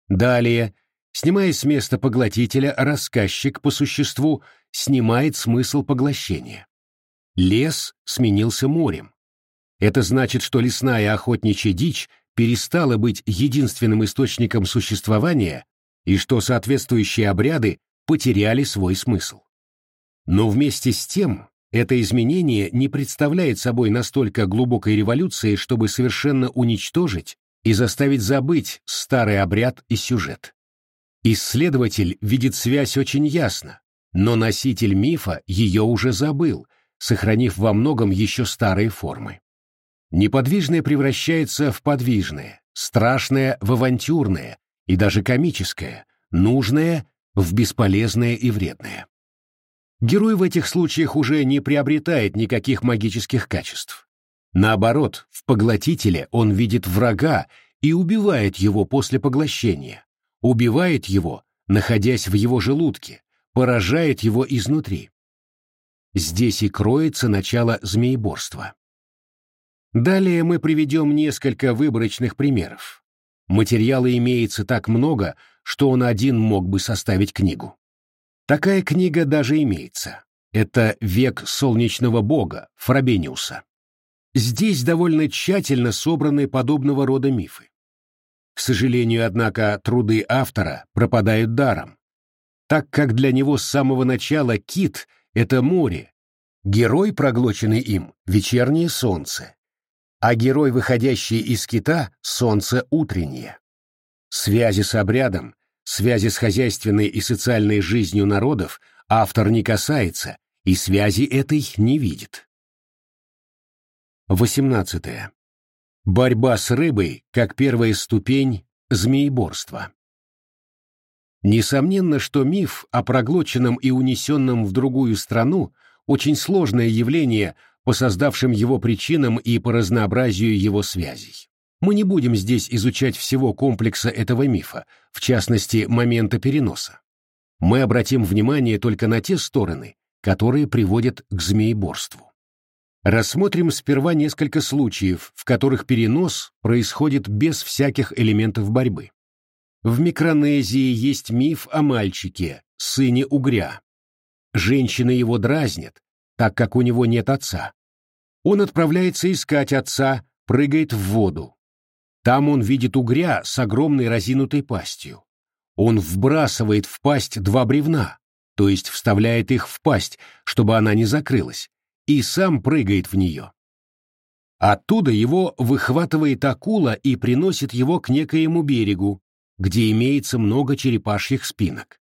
Далее, снимая с места поглотителя, рассказчик по существу снимает смысл поглощения. Лес сменился морем. Это значит, что лесная охотничья дичь перестала быть единственным источником существования и что соответствующие обряды потеряли свой смысл. Но вместе с тем это изменение не представляет собой настолько глубокой революции, чтобы совершенно уничтожить и заставить забыть старый обряд и сюжет. Исследователь видит связь очень ясно, но носитель мифа ее уже забыл, сохранив во многом еще старые формы. Неподвижное превращается в подвижное, страшное в авантюрное и даже комическое, нужное в бесполезное и вредное. Герой в этих случаях уже не приобретает никаких магических качеств. Наоборот, в поглотителе он видит врага и убивает его после поглощения, убивает его, находясь в его желудке, поражает его изнутри. Здесь и кроется начало змееборства. Далее мы приведем несколько выборочных примеров. Материала имеется так много, что он один мог бы составить книгу. Такая книга даже имеется. Это «Век солнечного бога» Фрабениуса. Здесь довольно тщательно собраны подобного рода мифы. К сожалению, однако, труды автора пропадают даром, так как для него с самого начала кит — это море, герой, проглоченный им, — вечернее солнце, а герой, выходящий из кита, — солнце утреннее. Связи с обрядом, связи с хозяйственной и социальной жизнью народов автор не касается и связи этой не видит. 18. Борьба с рыбой как первая ступень змееборства. Несомненно, что миф о проглоченном и унесенном в другую страну очень сложное явление по создавшим его причинам и по разнообразию его связей. Мы не будем здесь изучать всего комплекса этого мифа, в частности, момента переноса. Мы обратим внимание только на те стороны, которые приводят к змееборству. Рассмотрим сперва несколько случаев, в которых перенос происходит без всяких элементов борьбы. В Микронезии есть миф о мальчике, сыне угря. Женщины его дразнят, так как у него нет отца. Он отправляется искать отца, прыгает в воду. Там он видит угря с огромной разинутой пастью. Он вбрасывает в пасть два бревна, то есть вставляет их в пасть, чтобы она не закрылась, и сам прыгает в нее. Оттуда его выхватывает акула и приносит его к некоему берегу, где имеется много черепашьих спинок.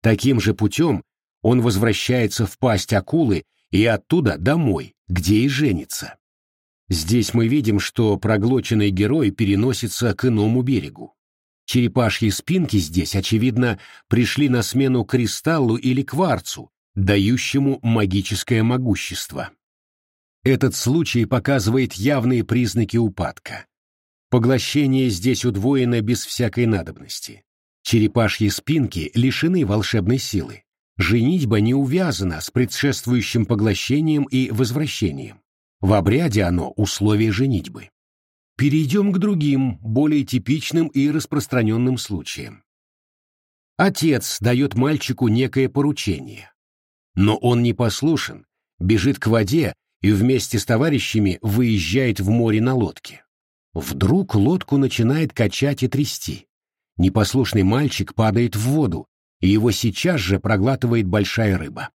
Таким же путем он возвращается в пасть акулы и оттуда домой, где и женится. Здесь мы видим, что проглоченный герой переносится к иному берегу. Черепашьи спинки здесь, очевидно, пришли на смену кристаллу или кварцу, дающему магическое могущество. Этот случай показывает явные признаки упадка. Поглощение здесь удвоено без всякой надобности. Черепашьи спинки лишены волшебной силы. Женитьба не увязана с предшествующим поглощением и возвращением. В обряде оно условие женитьбы. Перейдем к другим, более типичным и распространенным случаям. Отец дает мальчику некое поручение. Но он не послушен, бежит к воде и вместе с товарищами выезжает в море на лодке. Вдруг лодку начинает качать и трясти. Непослушный мальчик падает в воду, и его сейчас же проглатывает большая рыба.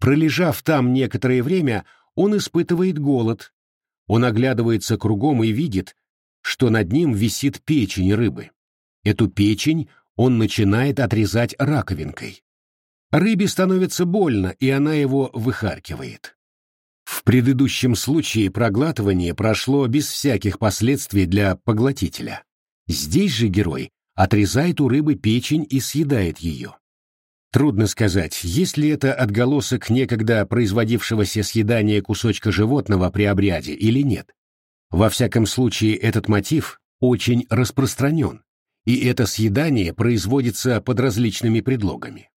Пролежав там некоторое время, он испытывает голод, он оглядывается кругом и видит, что над ним висит печень рыбы. Эту печень он начинает отрезать раковинкой. Рыбе становится больно, и она его выхаркивает. В предыдущем случае проглатывание прошло без всяких последствий для поглотителя. Здесь же герой отрезает у рыбы печень и съедает ее. Трудно сказать, есть ли это отголосок некогда производившегося съедания кусочка животного при обряде или нет. Во всяком случае, этот мотив очень распространен, и это съедание производится под различными предлогами.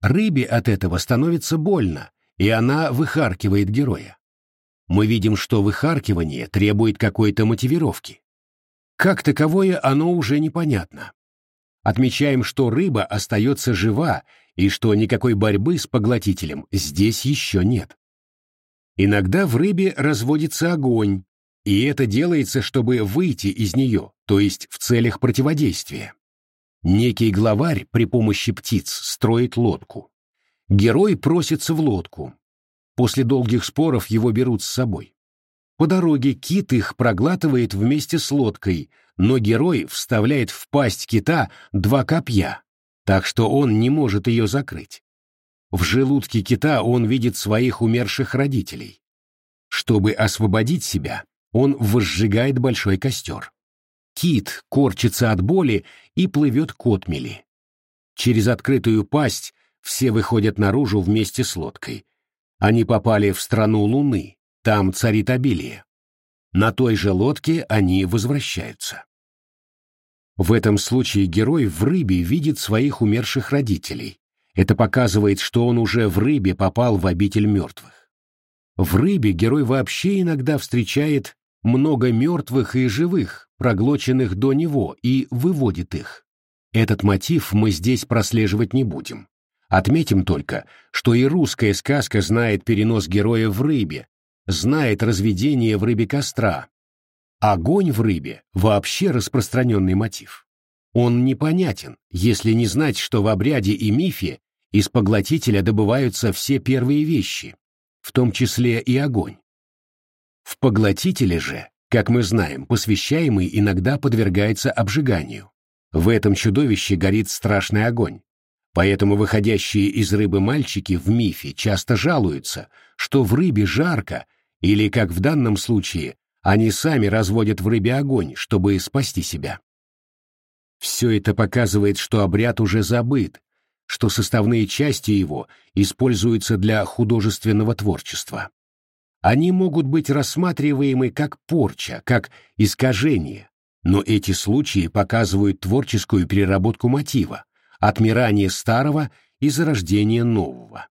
Рыбе от этого становится больно, и она выхаркивает героя. Мы видим, что выхаркивание требует какой-то мотивировки. Как таковое оно уже непонятно. Отмечаем, что рыба остается жива и что никакой борьбы с поглотителем здесь еще нет. Иногда в рыбе разводится огонь, и это делается, чтобы выйти из нее, то есть в целях противодействия. Некий главарь при помощи птиц строит лодку. Герой просится в лодку. После долгих споров его берут с собой. По дороге кит их проглатывает вместе с лодкой, но герой вставляет в пасть кита два копья, так что он не может ее закрыть. В желудке кита он видит своих умерших родителей. Чтобы освободить себя, он возжигает большой костер. Кит корчится от боли и плывет к отмели. Через открытую пасть все выходят наружу вместе с лодкой. Они попали в страну Луны, там царит обилие. На той же лодке они возвращаются. В этом случае герой в рыбе видит своих умерших родителей. Это показывает, что он уже в рыбе попал в обитель мертвых. В рыбе герой вообще иногда встречает много мертвых и живых, проглоченных до него, и выводит их. Этот мотив мы здесь прослеживать не будем. Отметим только, что и русская сказка знает перенос героя в рыбе, знает разведение в рыбе костра. Огонь в рыбе – вообще распространенный мотив. Он непонятен, если не знать, что в обряде и мифе из поглотителя добываются все первые вещи, в том числе и огонь. В поглотителе же, как мы знаем, посвящаемый иногда подвергается обжиганию. В этом чудовище горит страшный огонь. Поэтому выходящие из рыбы мальчики в мифе часто жалуются, что в рыбе жарко, или, как в данном случае, они сами разводят в рыбе огонь, чтобы спасти себя. Все это показывает, что обряд уже забыт, что составные части его используются для художественного творчества. Они могут быть рассматриваемы как порча, как искажение, но эти случаи показывают творческую переработку мотива, отмирание старого и зарождение нового.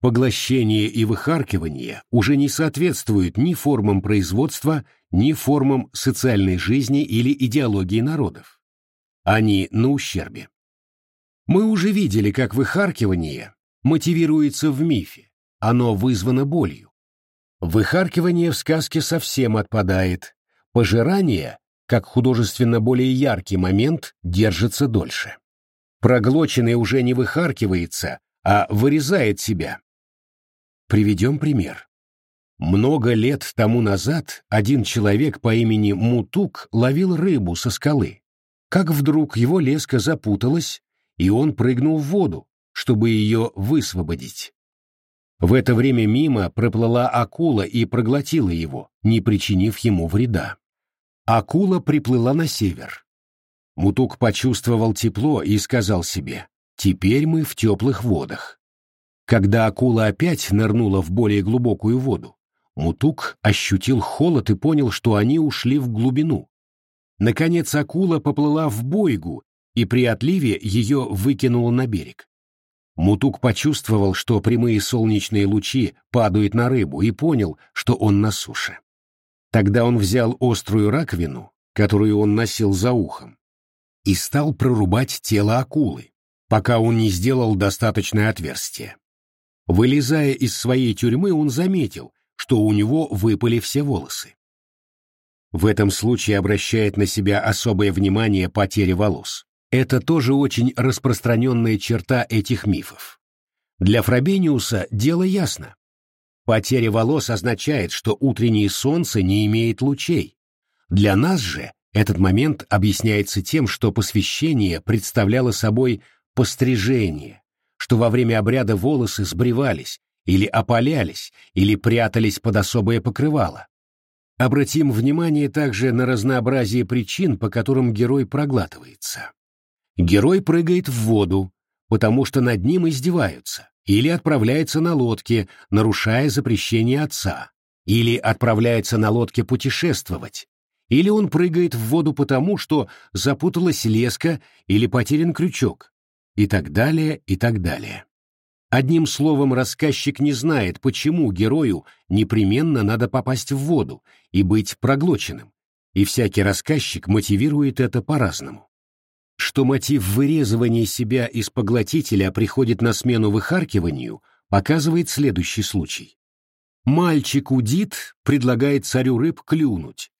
Поглощение и выхаркивание уже не соответствуют ни формам производства, ни формам социальной жизни или идеологии народов. Они на ущербе. Мы уже видели, как выхаркивание мотивируется в мифе, оно вызвано болью. Выхаркивание в сказке совсем отпадает, пожирание, как художественно более яркий момент, держится дольше. Проглоченный уже не выхаркивается, а вырезает себя. Приведем пример. Много лет тому назад один человек по имени Мутук ловил рыбу со скалы. Как вдруг его леска запуталась, и он прыгнул в воду, чтобы ее высвободить. В это время мимо проплыла акула и проглотила его, не причинив ему вреда. Акула приплыла на север. Мутук почувствовал тепло и сказал себе, «Теперь мы в теплых водах». Когда акула опять нырнула в более глубокую воду, Мутук ощутил холод и понял, что они ушли в глубину. Наконец акула поплыла в бойгу, и при отливе ее выкинуло на берег. Мутук почувствовал, что прямые солнечные лучи падают на рыбу, и понял, что он на суше. Тогда он взял острую раковину, которую он носил за ухом, и стал прорубать тело акулы, пока он не сделал достаточное отверстие. Вылезая из своей тюрьмы, он заметил, что у него выпали все волосы. В этом случае обращает на себя особое внимание потеря волос. Это тоже очень распространенная черта этих мифов. Для Фрабениуса дело ясно. Потеря волос означает, что утреннее солнце не имеет лучей. Для нас же этот момент объясняется тем, что посвящение представляло собой пострижение, что во время обряда волосы сбривались, или опалялись, или прятались под особое покрывало. Обратим внимание также на разнообразие причин, по которым герой проглатывается. Герой прыгает в воду, потому что над ним издеваются, или отправляется на лодке, нарушая запрещение отца, или отправляется на лодке путешествовать, или он прыгает в воду потому, что запуталась леска или потерян крючок, и так далее, и так далее. Одним словом, рассказчик не знает, почему герою непременно надо попасть в воду и быть проглоченным, и всякий рассказчик мотивирует это по-разному. Что мотив вырезывания себя из поглотителя приходит на смену выхаркиванию, показывает следующий случай. Мальчик удит предлагает царю рыб клюнуть,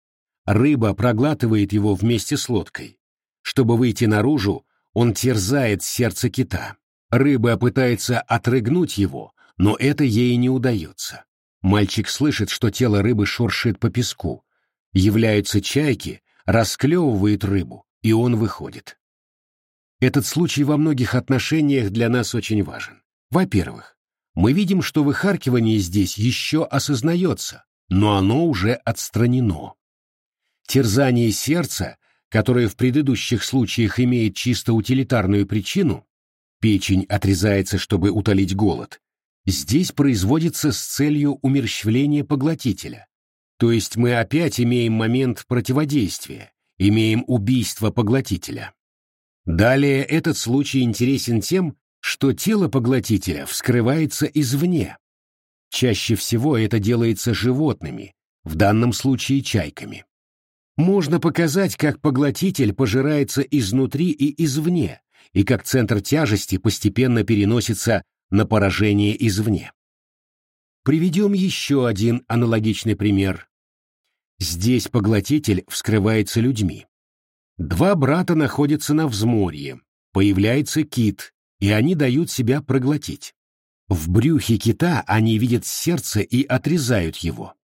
Рыба проглатывает его вместе с лодкой. Чтобы выйти наружу, он терзает сердце кита. Рыба пытается отрыгнуть его, но это ей не удается. Мальчик слышит, что тело рыбы шуршит по песку. Являются чайки, расклевывают рыбу, и он выходит. Этот случай во многих отношениях для нас очень важен. Во-первых, мы видим, что выхаркивание здесь еще осознается, но оно уже отстранено. Терзание сердца, которое в предыдущих случаях имеет чисто утилитарную причину, печень отрезается, чтобы утолить голод, здесь производится с целью умерщвления поглотителя. То есть мы опять имеем момент противодействия, имеем убийство поглотителя. Далее этот случай интересен тем, что тело поглотителя вскрывается извне. Чаще всего это делается животными, в данном случае чайками. Можно показать, как поглотитель пожирается изнутри и извне, и как центр тяжести постепенно переносится на поражение извне. Приведем еще один аналогичный пример. Здесь поглотитель вскрывается людьми. Два брата находятся на взморье, появляется кит, и они дают себя проглотить. В брюхе кита они видят сердце и отрезают его.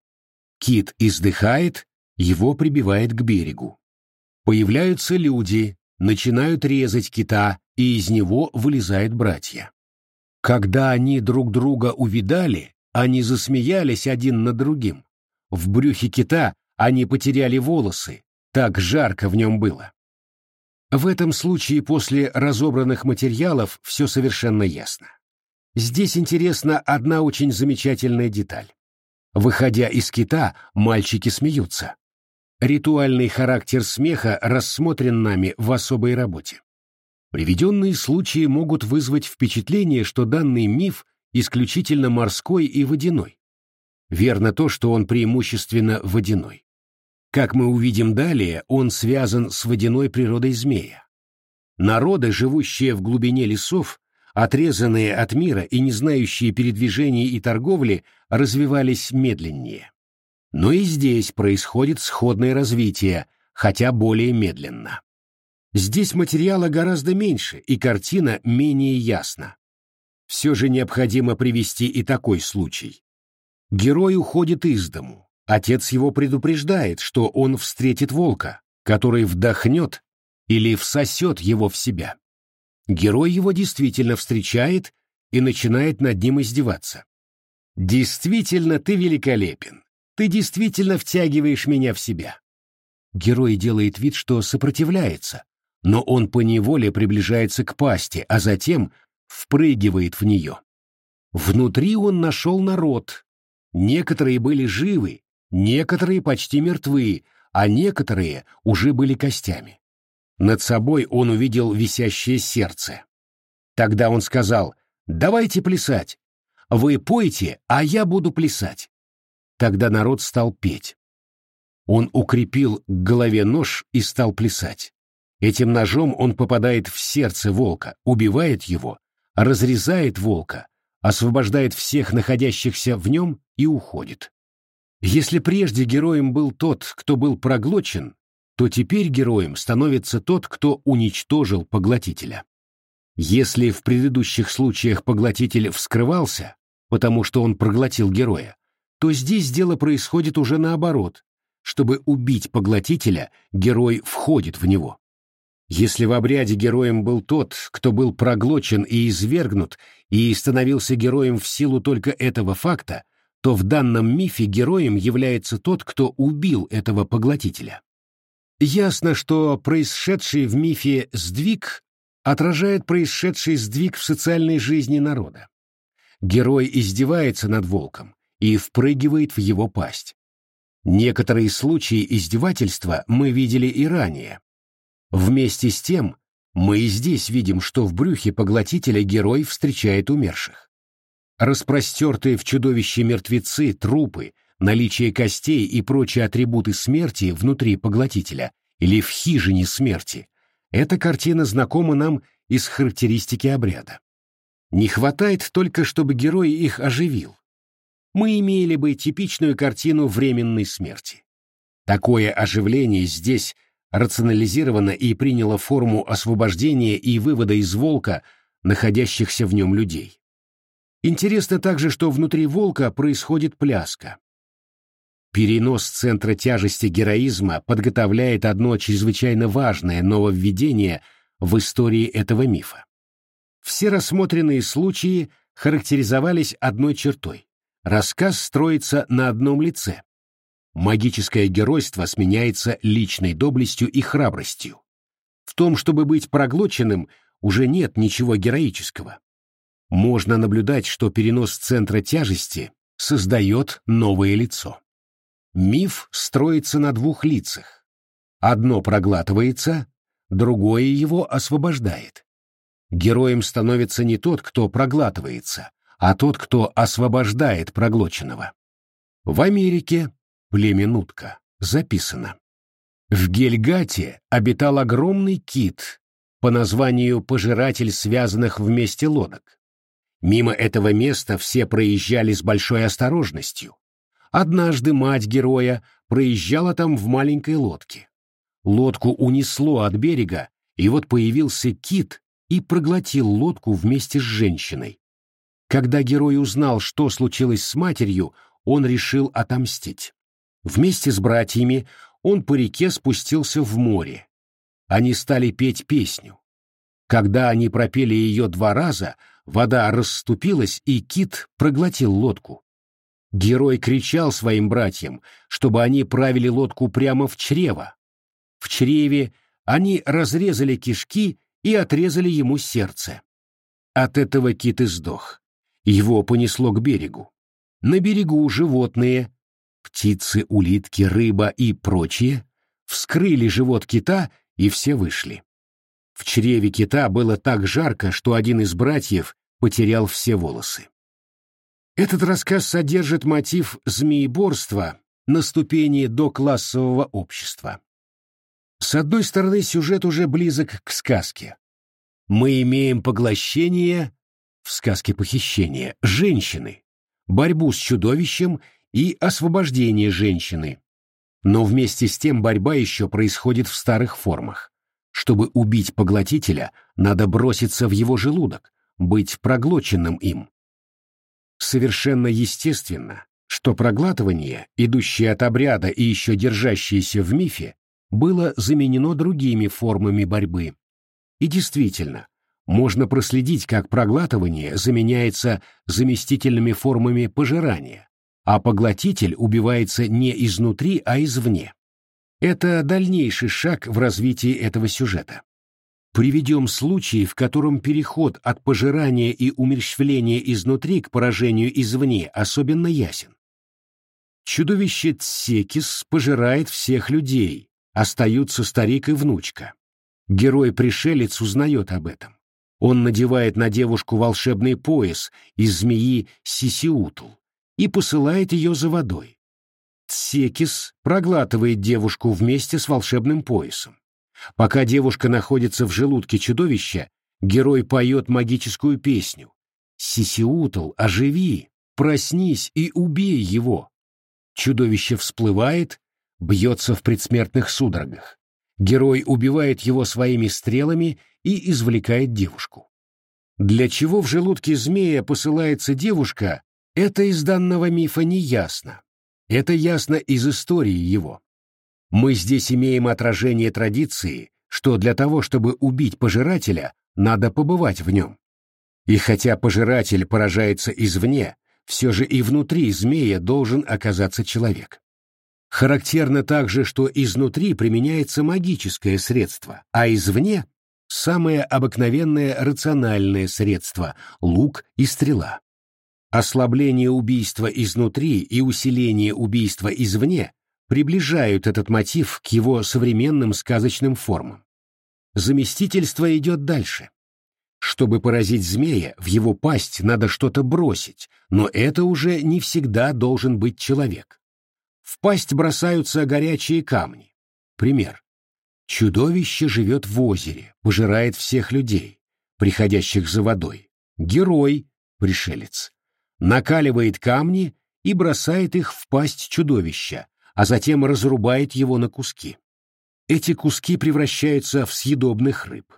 Кит издыхает, его прибивает к берегу. Появляются люди, начинают резать кита, и из него вылезают братья. Когда они друг друга увидали, они засмеялись один над другим. В брюхе кита они потеряли волосы, так жарко в нем было. В этом случае после разобранных материалов все совершенно ясно. Здесь интересна одна очень замечательная деталь. Выходя из кита, мальчики смеются. Ритуальный характер смеха рассмотрен нами в особой работе. Приведенные случаи могут вызвать впечатление, что данный миф исключительно морской и водяной. Верно то, что он преимущественно водяной. Как мы увидим далее, он связан с водяной природой змея. Народы, живущие в глубине лесов, отрезанные от мира и не знающие передвижения и торговли, развивались медленнее. Но и здесь происходит сходное развитие, хотя более медленно. Здесь материала гораздо меньше, и картина менее ясна. Все же необходимо привести и такой случай. Герой уходит из дому. Отец его предупреждает, что он встретит волка, который вдохнет или всосет его в себя. Герой его действительно встречает и начинает над ним издеваться. «Действительно, ты великолепен. Ты действительно втягиваешь меня в себя». Герой делает вид, что сопротивляется, но он поневоле приближается к пасти, а затем впрыгивает в нее. Внутри он нашел народ. Некоторые были живы, некоторые почти мертвы, а некоторые уже были костями. Над собой он увидел висящее сердце. Тогда он сказал, «Давайте плясать. Вы пойте, а я буду плясать». Тогда народ стал петь. Он укрепил к голове нож и стал плясать. Этим ножом он попадает в сердце волка, убивает его, разрезает волка, освобождает всех находящихся в нем и уходит. Если прежде героем был тот, кто был проглочен, то теперь героем становится тот, кто уничтожил поглотителя. Если в предыдущих случаях поглотитель вскрывался, потому что он проглотил героя, то здесь дело происходит уже наоборот. Чтобы убить поглотителя, герой входит в него. Если в обряде героем был тот, кто был проглочен и извергнут, и становился героем в силу только этого факта, то в данном мифе героем является тот, кто убил этого поглотителя. Ясно, что происшедший в мифе сдвиг отражает происшедший сдвиг в социальной жизни народа. Герой издевается над волком и впрыгивает в его пасть. Некоторые случаи издевательства мы видели и ранее. Вместе с тем, мы и здесь видим, что в брюхе поглотителя герой встречает умерших. Распростертые в чудовище мертвецы, трупы, наличие костей и прочие атрибуты смерти внутри поглотителя или в хижине смерти, эта картина знакома нам из характеристики обряда. Не хватает только, чтобы герой их оживил. Мы имели бы типичную картину временной смерти. Такое оживление здесь рационализировано и приняло форму освобождения и вывода из волка находящихся в нем людей. Интересно также, что внутри волка происходит пляска. Перенос центра тяжести героизма подготовляет одно чрезвычайно важное нововведение в истории этого мифа. Все рассмотренные случаи характеризовались одной чертой. Рассказ строится на одном лице. Магическое геройство сменяется личной доблестью и храбростью. В том, чтобы быть проглоченным, уже нет ничего героического. Можно наблюдать, что перенос центра тяжести создает новое лицо. Миф строится на двух лицах. Одно проглатывается, другое его освобождает. Героем становится не тот, кто проглатывается, а тот, кто освобождает проглоченного. В Америке племя Нутка записано. В Гельгате обитал огромный кит, по названию пожиратель связанных вместе лодок. Мимо этого места все проезжали с большой осторожностью. Однажды мать героя проезжала там в маленькой лодке. Лодку унесло от берега, и вот появился кит и проглотил лодку вместе с женщиной. Когда герой узнал, что случилось с матерью, он решил отомстить. Вместе с братьями он по реке спустился в море, они стали петь песню. Когда они пропели ее два раза, вода расступилась, и кит проглотил лодку. Герой кричал своим братьям, чтобы они правили лодку прямо в чрево. В чреве они разрезали кишки и отрезали ему сердце. От этого кит и сдох. Его понесло к берегу. На берегу животные, птицы, улитки, рыба и прочие, вскрыли живот кита и все вышли. В чреве кита было так жарко, что один из братьев потерял все волосы. Этот рассказ содержит мотив змееборства на ступени до классового общества. С одной стороны, сюжет уже близок к сказке. Мы имеем поглощение, в сказке похищение, женщины, борьбу с чудовищем и освобождение женщины, но вместе с тем борьба еще происходит в старых формах. Чтобы убить поглотителя, надо броситься в его желудок, быть проглоченным им. Совершенно естественно, что проглатывание, идущее от обряда и еще держащееся в мифе, было заменено другими формами борьбы. И действительно, можно проследить, как проглатывание заменяется заместительными формами пожирания, а поглотитель убивается не изнутри, а извне. Это дальнейший шаг в развитии этого сюжета. Приведем случай, в котором переход от пожирания и умерщвления изнутри к поражению извне особенно ясен. Чудовище Цекис пожирает всех людей, остаются старик и внучка. Герой-пришелец узнает об этом. Он надевает на девушку волшебный пояс из змеи Сисиутл и посылает ее за водой. Тсекис проглатывает девушку вместе с волшебным поясом. Пока девушка находится в желудке чудовища, герой поет магическую песню. «Сисиутл, оживи, проснись и убей его!» Чудовище всплывает, бьется в предсмертных судорогах. Герой убивает его своими стрелами и извлекает девушку. Для чего в желудке змея посылается девушка, это из данного мифа не ясно. Это ясно из истории его. Мы здесь имеем отражение традиции, что для того, чтобы убить пожирателя, надо побывать в нем. И хотя пожиратель поражается извне, все же и внутри змея должен оказаться человек. Характерно также, что изнутри применяется магическое средство, а извне – самое обыкновенное рациональное средство – лук и стрела. Ослабление убийства изнутри и усиление убийства извне приближают этот мотив к его современным сказочным формам. Заместительство идет дальше. Чтобы поразить змея, в его пасть надо что-то бросить, но это уже не всегда должен быть человек. В пасть бросаются горячие камни. Пример. Чудовище живет в озере, пожирает всех людей, приходящих за водой. Герой, пришелец, накаливает камни и бросает их в пасть чудовища, а затем разрубает его на куски. Эти куски превращаются в съедобных рыб.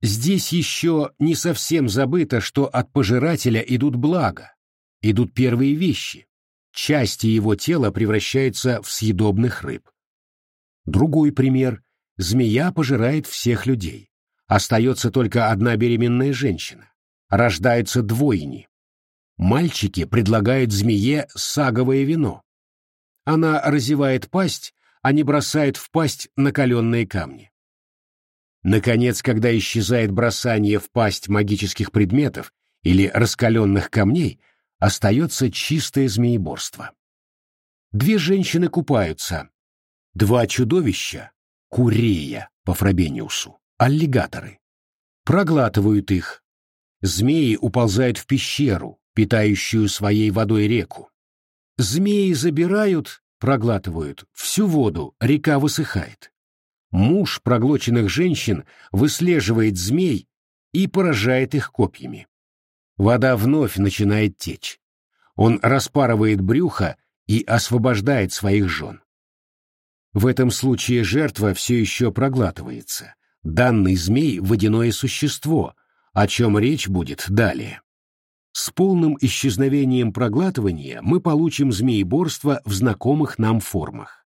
Здесь еще не совсем забыто, что от пожирателя идут блага, идут первые вещи. Части его тела превращаются в съедобных рыб. Другой пример. Змея пожирает всех людей. Остается только одна беременная женщина. Рождаются двойни. Мальчики предлагают змее саговое вино. Она разевает пасть, а не бросает в пасть накаленные камни. Наконец, когда исчезает бросание в пасть магических предметов или раскаленных камней, остается чистое змееборство. Две женщины купаются. Два чудовища, курея по Фрабениусу, аллигаторы, проглатывают их. Змеи уползают в пещеру, питающую своей водой реку. Змеи забирают, проглатывают всю воду, река высыхает. Муж проглоченных женщин выслеживает змей и поражает их копьями. Вода вновь начинает течь. Он распарывает брюхо и освобождает своих жен. В этом случае жертва все еще проглатывается. Данный змей — водяное существо, о чем речь будет далее. С полным исчезновением проглатывания мы получим змееборство в знакомых нам формах.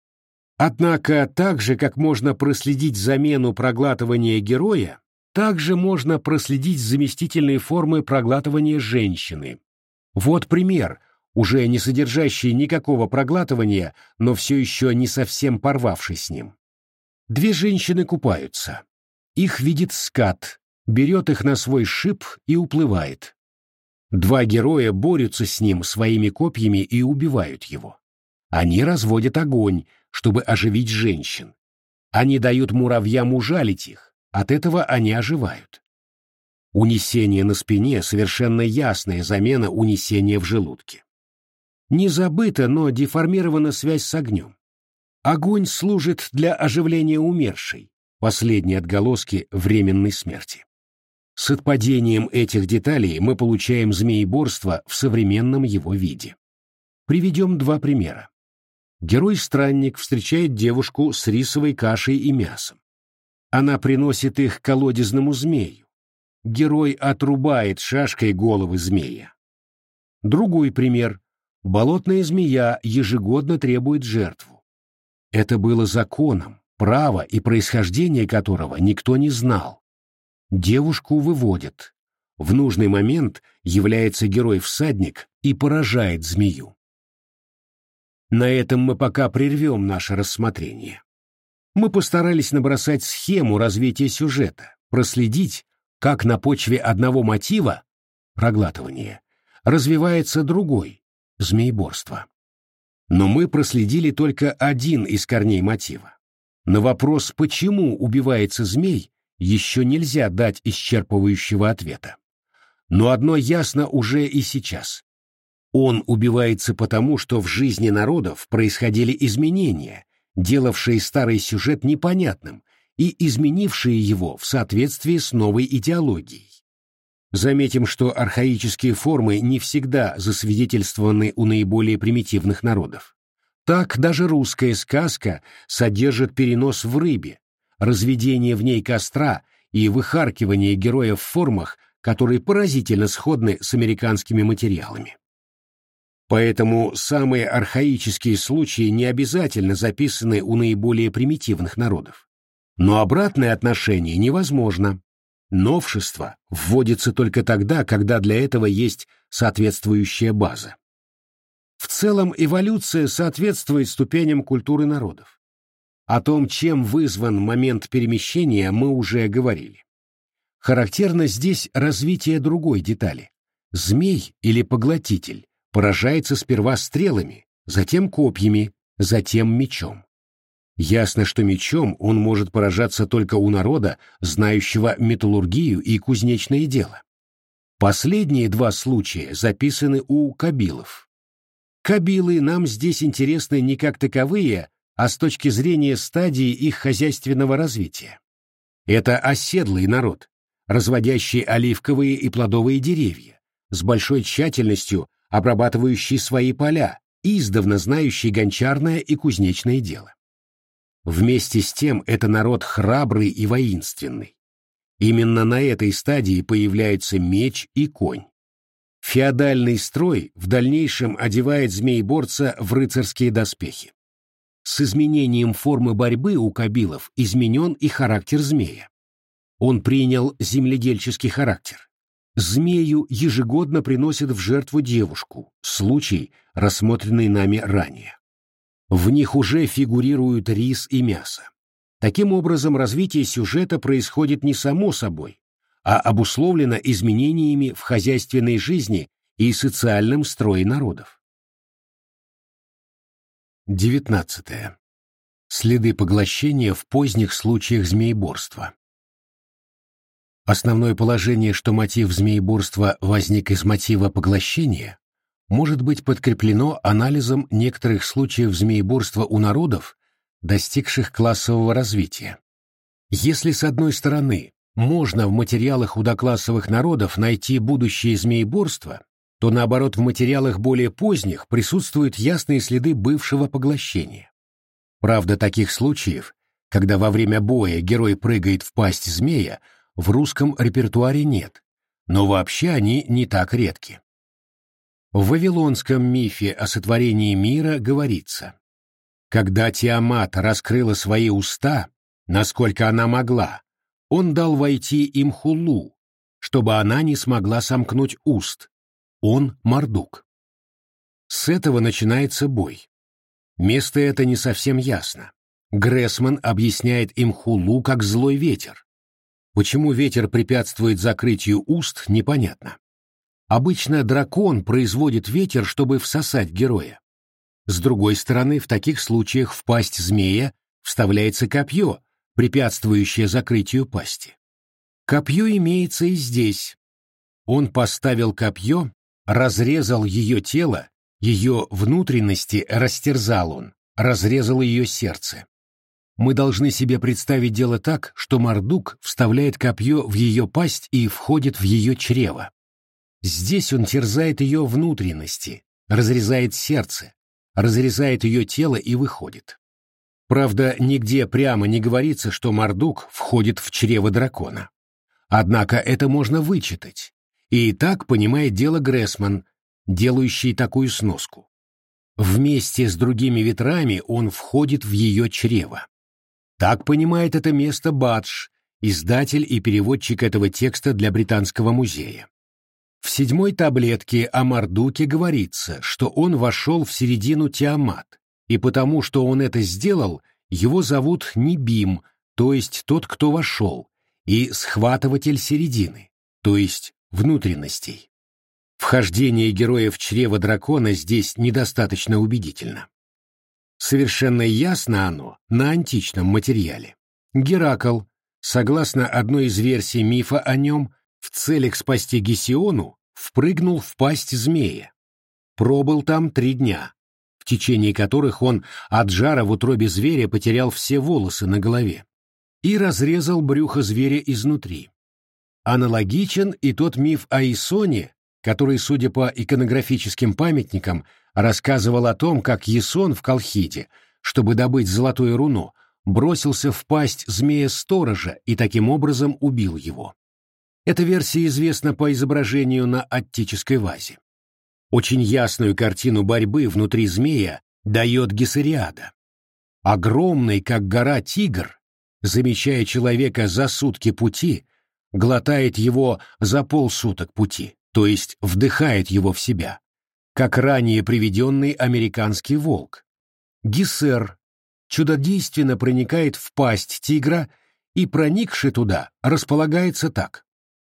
Однако, так же, как можно проследить замену проглатывания героя, также можно проследить заместительные формы проглатывания женщины. Вот пример, уже не содержащий никакого проглатывания, но все еще не совсем порвавший с ним. Две женщины купаются. Их видит скат, берет их на свой шип и уплывает. Два героя борются с ним своими копьями и убивают его. Они разводят огонь, чтобы оживить женщин. Они дают муравьям ужалить их, от этого они оживают. Унесение на спине — совершенно ясная замена унесения в желудке. Не забыта, но деформирована связь с огнем. Огонь служит для оживления умершей, последней отголоски временной смерти. С отпадением этих деталей мы получаем змееборство в современном его виде. Приведем два примера. Герой-странник встречает девушку с рисовой кашей и мясом. Она приносит их колодезному змею. Герой отрубает шашкой головы змея. Другой пример. Болотная змея ежегодно требует жертву. Это было законом, право и происхождение которого никто не знал. Девушку выводят. В нужный момент является герой-всадник и поражает змею. На этом мы пока прервем наше рассмотрение. Мы постарались набросать схему развития сюжета, проследить, как на почве одного мотива, проглатывания, развивается другой, змееборство. Но мы проследили только один из корней мотива. На вопрос, почему убивается змей, еще нельзя дать исчерпывающего ответа. Но одно ясно уже и сейчас. Он убивается потому, что в жизни народов происходили изменения, делавшие старый сюжет непонятным и изменившие его в соответствии с новой идеологией. Заметим, что архаические формы не всегда засвидетельствованы у наиболее примитивных народов. Так даже русская сказка содержит перенос в рыбе, разведение в ней костра и выхаркивание героя в формах, которые поразительно сходны с американскими материалами. Поэтому самые архаические случаи не обязательно записаны у наиболее примитивных народов. Но обратное отношение невозможно. Новшество вводится только тогда, когда для этого есть соответствующая база. В целом эволюция соответствует ступеням культуры народов. О том, чем вызван момент перемещения, мы уже говорили. Характерно здесь развитие другой детали. Змей или поглотитель поражается сперва стрелами, затем копьями, затем мечом. Ясно, что мечом он может поражаться только у народа, знающего металлургию и кузнечное дело. Последние два случая записаны у кабилов. Кабилы нам здесь интересны не как таковые, а с точки зрения стадии их хозяйственного развития. Это оседлый народ, разводящий оливковые и плодовые деревья, с большой тщательностью обрабатывающий свои поля, издавна знающий гончарное и кузнечное дело. Вместе с тем это народ храбрый и воинственный. Именно на этой стадии появляются меч и конь. Феодальный строй в дальнейшем одевает змееборца в рыцарские доспехи. С изменением формы борьбы у кабилов изменен и характер змея. Он принял земледельческий характер. Змею ежегодно приносят в жертву девушку, случай, рассмотренный нами ранее. В них уже фигурируют рис и мясо. Таким образом, развитие сюжета происходит не само собой, а обусловлено изменениями в хозяйственной жизни и социальном строе народов. 19. Следы поглощения в поздних случаях змееборства. Основное положение, что мотив змееборства возник из мотива поглощения, может быть подкреплено анализом некоторых случаев змееборства у народов, достигших классового развития. Если с одной стороны можно в материалах удоклассовых народов найти будущее змееборство, то наоборот в материалах более поздних присутствуют ясные следы бывшего поглощения. Правда, таких случаев, когда во время боя герой прыгает в пасть змея, в русском репертуаре нет, но вообще они не так редки. В вавилонском мифе о сотворении мира говорится, когда Тиамат раскрыла свои уста, насколько она могла, он дал войти им хулу, чтобы она не смогла сомкнуть уст. Он Мардук. С этого начинается бой. Место это не совсем ясно. Грессман объясняет им хулу как злой ветер. Почему ветер препятствует закрытию уст, непонятно. Обычно дракон производит ветер, чтобы всосать героя. С другой стороны, в таких случаях в пасть змея вставляется копье, препятствующее закрытию пасти. Копье имеется и здесь. Он поставил копье, разрезал ее тело, ее внутренности растерзал он, разрезал ее сердце. Мы должны себе представить дело так, что Мардук вставляет копье в ее пасть и входит в ее чрево. Здесь он терзает ее внутренности, разрезает сердце, разрезает ее тело и выходит. Правда, нигде прямо не говорится, что Мардук входит в чрево дракона. Однако это можно вычитать. И так понимает дело Грессман, делающий такую сноску. Вместе с другими ветрами он входит в ее чрево. Так понимает это место Бадж, издатель и переводчик этого текста для Британского музея. В седьмой таблетке о Мардуке говорится, что он вошел в середину Тиамат, и потому что он это сделал, его зовут Нибим, то есть тот, кто вошел, и схватыватель середины, то есть внутренностей. Вхождение героя в чрево дракона здесь недостаточно убедительно. Совершенно ясно оно на античном материале. Геракл, согласно одной из версий мифа о нем, в целях спасти Гесиону впрыгнул в пасть змея. Пробыл там три дня, в течение которых он от жара в утробе зверя потерял все волосы на голове и разрезал брюхо зверя изнутри. Аналогичен и тот миф о Исоне, который, судя по иконографическим памятникам, рассказывал о том, как Ясон в Колхиде, чтобы добыть золотое руно, бросился в пасть змея-сторожа и таким образом убил его. Эта версия известна по изображению на аттической вазе. Очень ясную картину борьбы внутри змея дает Гессериада. Огромный, как гора, тигр, замечая человека за сутки пути, глотает его за полсуток пути, то есть вдыхает его в себя, как ранее приведенный американский волк. Гессер чудодейственно проникает в пасть тигра и, проникши туда, располагается так.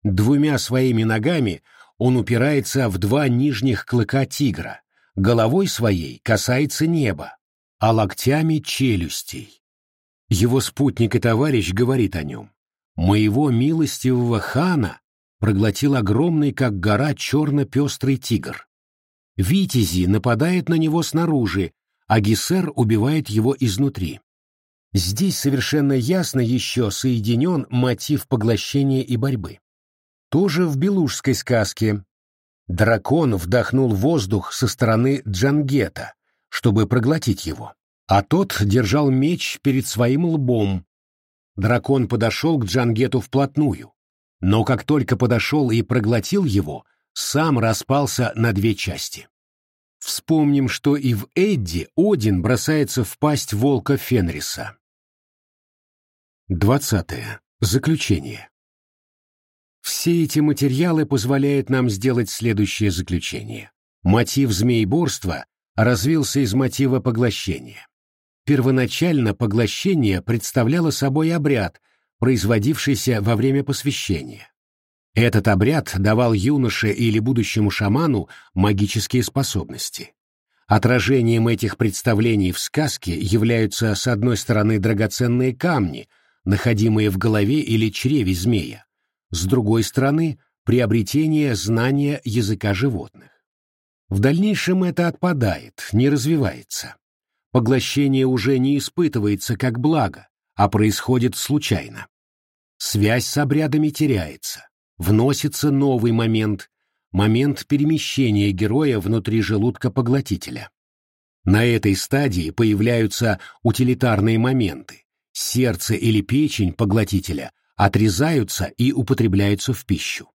Двумя своими ногами он упирается в два нижних клыка тигра, головой своей касается неба, а локтями — челюстей. Его спутник и товарищ говорит о нем. «Моего милостивого хана проглотил огромный, как гора, черно-пестрый тигр. Витязи нападают на него снаружи, а Гессер убивает его изнутри. Здесь совершенно ясно еще соединен мотив поглощения и борьбы. Тоже в белужской сказке. Дракон вдохнул воздух со стороны Джангета, чтобы проглотить его, а тот держал меч перед своим лбом. Дракон подошел к Джангету вплотную, но как только подошел и проглотил его, сам распался на две части. Вспомним, что и в Эдди Один бросается в пасть волка Фенриса. Двадцатое. Заключение. Все эти материалы позволяют нам сделать следующее заключение. Мотив змееборства развился из мотива поглощения. Первоначально поглощение представляло собой обряд, производившийся во время посвящения. Этот обряд давал юноше или будущему шаману магические способности. Отражением этих представлений в сказке являются с одной стороны драгоценные камни, находимые в голове или чреве змея, с другой стороны, приобретение знания языка животных. В дальнейшем это отпадает, не развивается. Поглощение уже не испытывается как благо, а происходит случайно. Связь с обрядами теряется, вносится новый момент, момент перемещения героя внутри желудка поглотителя. На этой стадии появляются утилитарные моменты. Сердце или печень поглотителя отрезаются и употребляются в пищу.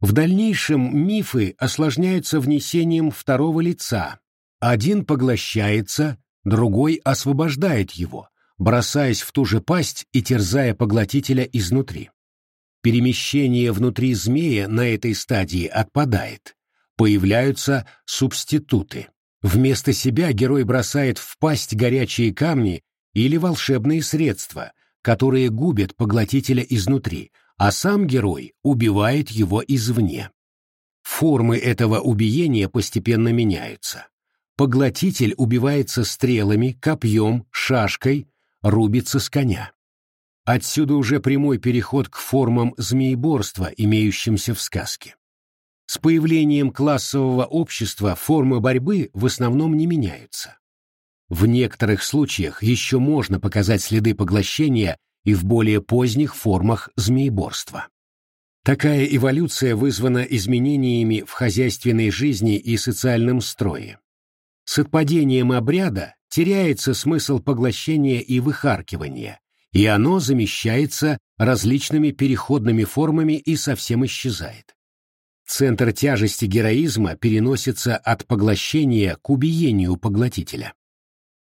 В дальнейшем мифы осложняются внесением второго лица. Один поглощается, другой освобождает его, бросаясь в ту же пасть и терзая поглотителя изнутри. Перемещение внутри змея на этой стадии отпадает. Появляются субституты. Вместо себя герой бросает в пасть горячие камни или волшебные средства, которые губят поглотителя изнутри, а сам герой убивает его извне. Формы этого убиения постепенно меняются. Поглотитель убивается стрелами, копьем, шашкой, рубится с коня. Отсюда уже прямой переход к формам змееборства, имеющимся в сказке. С появлением классового общества формы борьбы в основном не меняются. В некоторых случаях еще можно показать следы поглощения и в более поздних формах змееборства. Такая эволюция вызвана изменениями в хозяйственной жизни и социальном строе. С отпадением обряда теряется смысл поглощения и выхаркивания, и оно замещается различными переходными формами и совсем исчезает. Центр тяжести героизма переносится от поглощения к убиению поглотителя.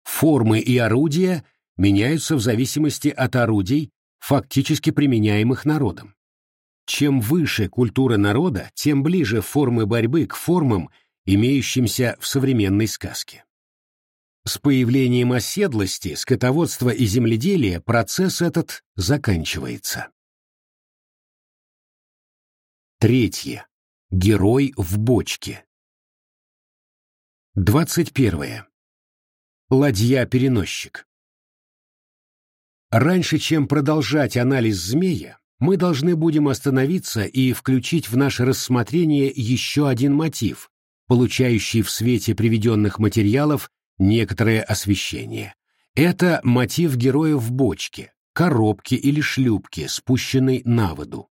Формы и орудия меняются в зависимости от орудий, фактически применяемых народом. Чем выше культура народа, тем ближе формы борьбы к формам, имеющимся в современной сказке. С появлением оседлости, скотоводства и земледелия процесс этот заканчивается. Третье. Герой в бочке. Двадцать первое. Ладья-переносчик. Раньше, чем продолжать анализ змея, мы должны будем остановиться и включить в наше рассмотрение еще один мотив, получающий в свете приведенных материалов некоторое освещение. Это мотив героя в бочке, коробке или шлюпке, спущенной на воду.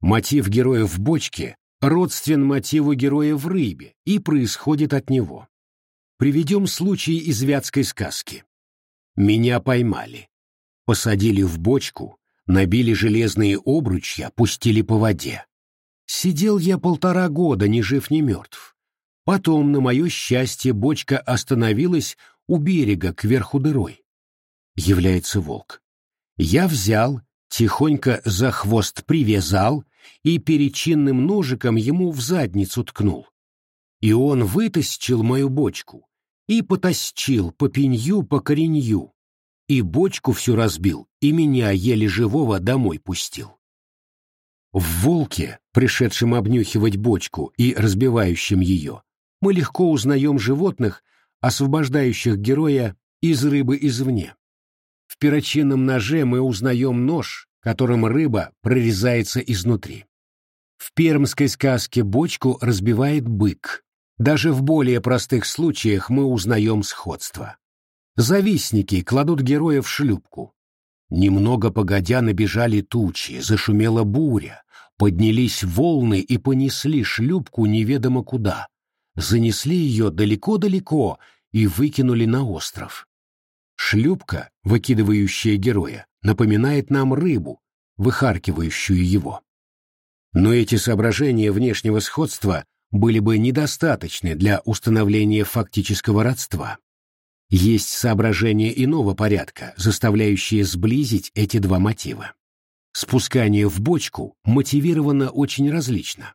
Мотив героя в бочке родствен мотиву героя в рыбе и происходит от него. Приведем случай из вятской сказки. Меня поймали. Посадили в бочку, набили железные обручья, пустили по воде. Сидел я полтора года, ни жив, ни мертв. Потом, на мое счастье, бочка остановилась у берега кверху дырой. Является волк. Я взял, тихонько за хвост привязал и перечинным ножиком ему в задницу ткнул. И он вытащил мою бочку и потащил по пенью, по коренью, и бочку всю разбил, и меня еле живого домой пустил. В волке, пришедшем обнюхивать бочку и разбивающем ее, мы легко узнаем животных, освобождающих героя из рыбы извне. В перочинном ноже мы узнаем нож, которым рыба прорезается изнутри. В пермской сказке бочку разбивает бык. Даже в более простых случаях мы узнаем сходство. Завистники кладут героя в шлюпку. Немного погодя набежали тучи, зашумела буря, поднялись волны и понесли шлюпку неведомо куда, занесли ее далеко-далеко и выкинули на остров. Шлюпка, выкидывающая героя, напоминает нам рыбу, выхаркивающую его. Но эти соображения внешнего сходства были бы недостаточны для установления фактического родства. Есть соображения иного порядка, заставляющие сблизить эти два мотива. Спускание в бочку мотивировано очень различно.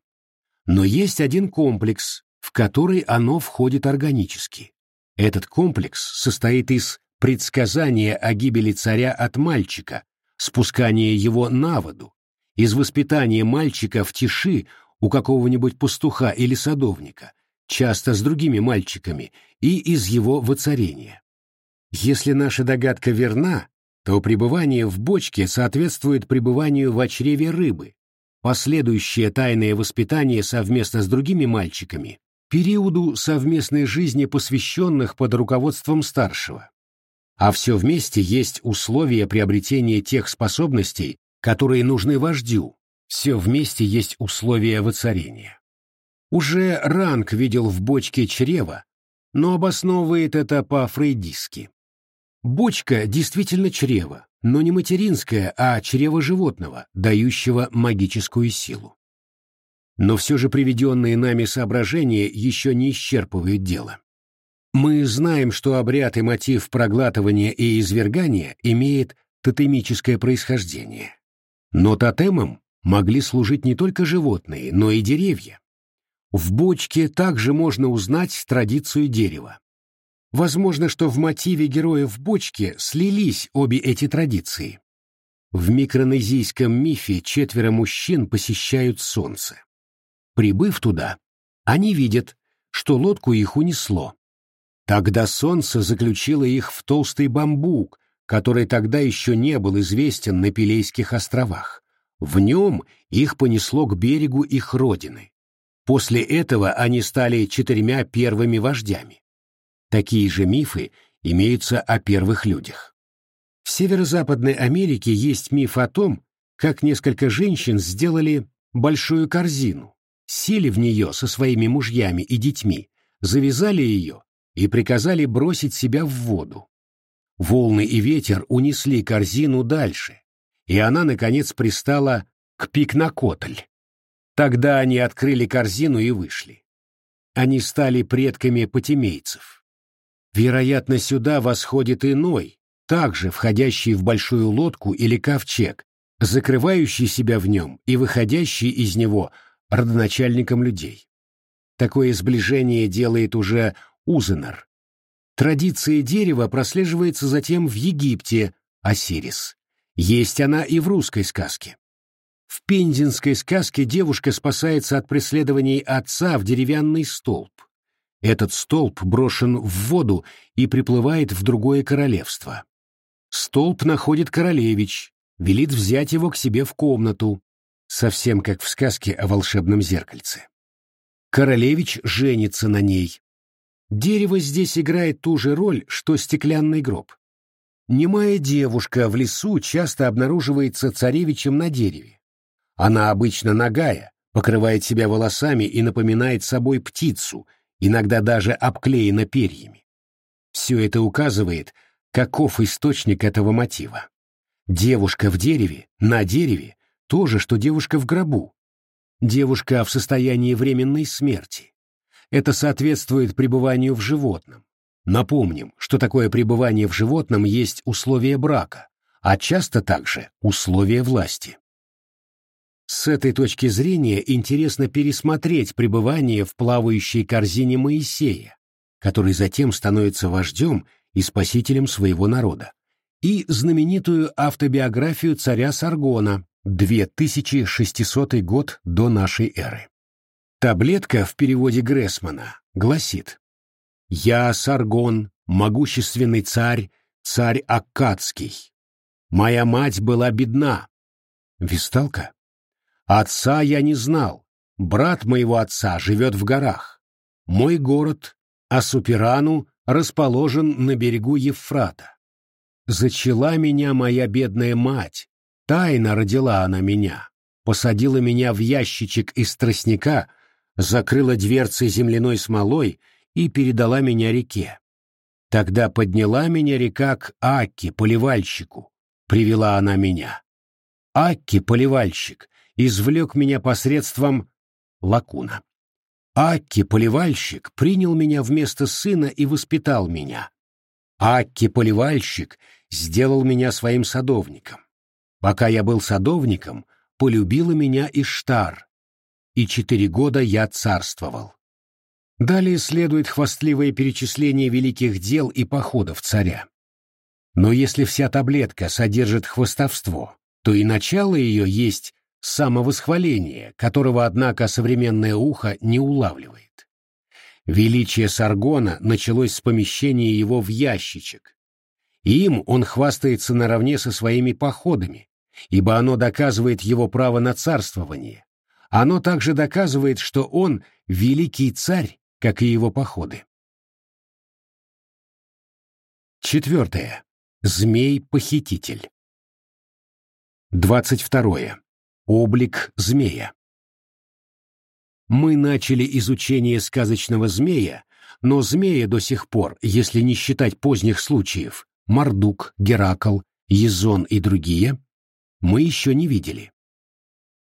Но есть один комплекс, в который оно входит органически. Этот комплекс состоит из предсказания о гибели царя от мальчика, спускания его на воду, из воспитания мальчика в тиши у какого-нибудь пастуха или садовника, часто с другими мальчиками, и из его воцарения. Если наша догадка верна, то пребывание в бочке соответствует пребыванию в чреве рыбы, последующее тайное воспитание совместно с другими мальчиками периоду совместной жизни посвященных под руководством старшего. А все вместе есть условия приобретения тех способностей, которые нужны вождю, все вместе есть условия воцарения. Уже Ранг видел в бочке чрева, но обосновывает это по-фрейдистски. Бочка действительно чрево, но не материнское, а чрево животного, дающего магическую силу. Но все же приведенные нами соображения еще не исчерпывают дело. Мы знаем, что обряд и мотив проглатывания и извергания имеет тотемическое происхождение. Но тотемом могли служить не только животные, но и деревья. В бочке также можно узнать традицию дерева. Возможно, что в мотиве героев бочки слились обе эти традиции. В микронезийском мифе четверо мужчин посещают солнце. Прибыв туда, они видят, что лодку их унесло. Тогда солнце заключило их в толстый бамбук, который тогда еще не был известен на Пилейских островах. В нем их понесло к берегу их родины. После этого они стали четырьмя первыми вождями. Такие же мифы имеются о первых людях. В Северо-Западной Америке есть миф о том, как несколько женщин сделали большую корзину, сели в нее со своими мужьями и детьми, завязали ее и приказали бросить себя в воду. Волны и ветер унесли корзину дальше, и она, наконец, пристала к Пикнакотль. Тогда они открыли корзину и вышли. Они стали предками потемейцев. Вероятно, сюда восходит иной, также входящий в большую лодку или ковчег, закрывающий себя в нем и выходящий из него родоначальником людей. Такое сближение делает уже Узенер. Традиция дерева прослеживается затем в Египте, Осирис. Есть она и в русской сказке. В пензенской сказке девушка спасается от преследований отца в деревянный столб. Этот столб брошен в воду и приплывает в другое королевство. Столб находит королевич, велит взять его к себе в комнату, совсем как в сказке о волшебном зеркальце. Королевич женится на ней. Дерево здесь играет ту же роль, что стеклянный гроб. Немая девушка в лесу часто обнаруживается царевичем на дереве. Она обычно нагая, покрывает себя волосами и напоминает собой птицу — иногда даже обклеена перьями. Все это указывает, каков источник этого мотива. Девушка в дереве, на дереве, то же, что девушка в гробу. Девушка в состоянии временной смерти. Это соответствует пребыванию в животном. Напомним, что такое пребывание в животном есть условие брака, а часто также условие власти. С этой точки зрения интересно пересмотреть пребывание в плавающей корзине Моисея, который затем становится вождем и спасителем своего народа, и знаменитую автобиографию царя Саргона, 2600 год до нашей эры. Таблетка в переводе Грессмана гласит «Я Саргон, могущественный царь, царь Аккадский. Моя мать была бедна». Висталка? Отца я не знал. Брат моего отца живет в горах. Мой город, Асуперану, расположен на берегу Евфрата. Зачала меня моя бедная мать, тайно родила она меня, посадила меня в ящичек из тростника, закрыла дверцы земляной смолой и передала меня реке. Тогда подняла меня река к Акке, поливальщику, привела она меня. Акки, поливальщик, извлек меня посредством лакуна. Акки, поливальщик, принял меня вместо сына и воспитал меня. Акки, поливальщик, сделал меня своим садовником. Пока я был садовником, полюбила меня Иштар, и четыре года я царствовал. Далее следует хвастливое перечисление великих дел и походов царя. Но если вся таблетка содержит хвастовство, то и начало ее есть самовосхваление, которого, однако, современное ухо не улавливает. Величие Саргона началось с помещения его в ящичек. Им он хвастается наравне со своими походами, ибо оно доказывает его право на царствование. Оно также доказывает, что он великий царь, как и его походы. Четвертое. Змей-похититель. Двадцать второе. Облик змея. Мы начали изучение сказочного змея, но змея до сих пор, если не считать поздних случаев, Мардук, Геракл, Езон и другие, мы еще не видели.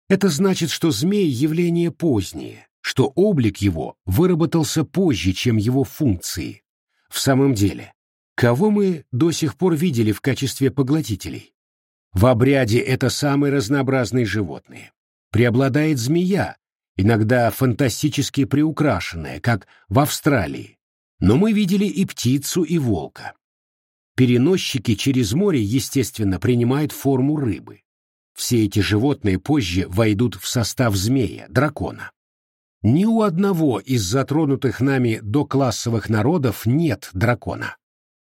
Это значит, что змей — явление позднее, что облик его выработался позже, чем его функции. В самом деле, кого мы до сих пор видели в качестве поглотителей? В обряде это самые разнообразные животные. Преобладает змея, иногда фантастически приукрашенная, как в Австралии. Но мы видели и птицу, и волка. Переносчики через море, естественно, принимают форму рыбы. Все эти животные позже войдут в состав змея, дракона. Ни у одного из затронутых нами доклассовых народов нет дракона.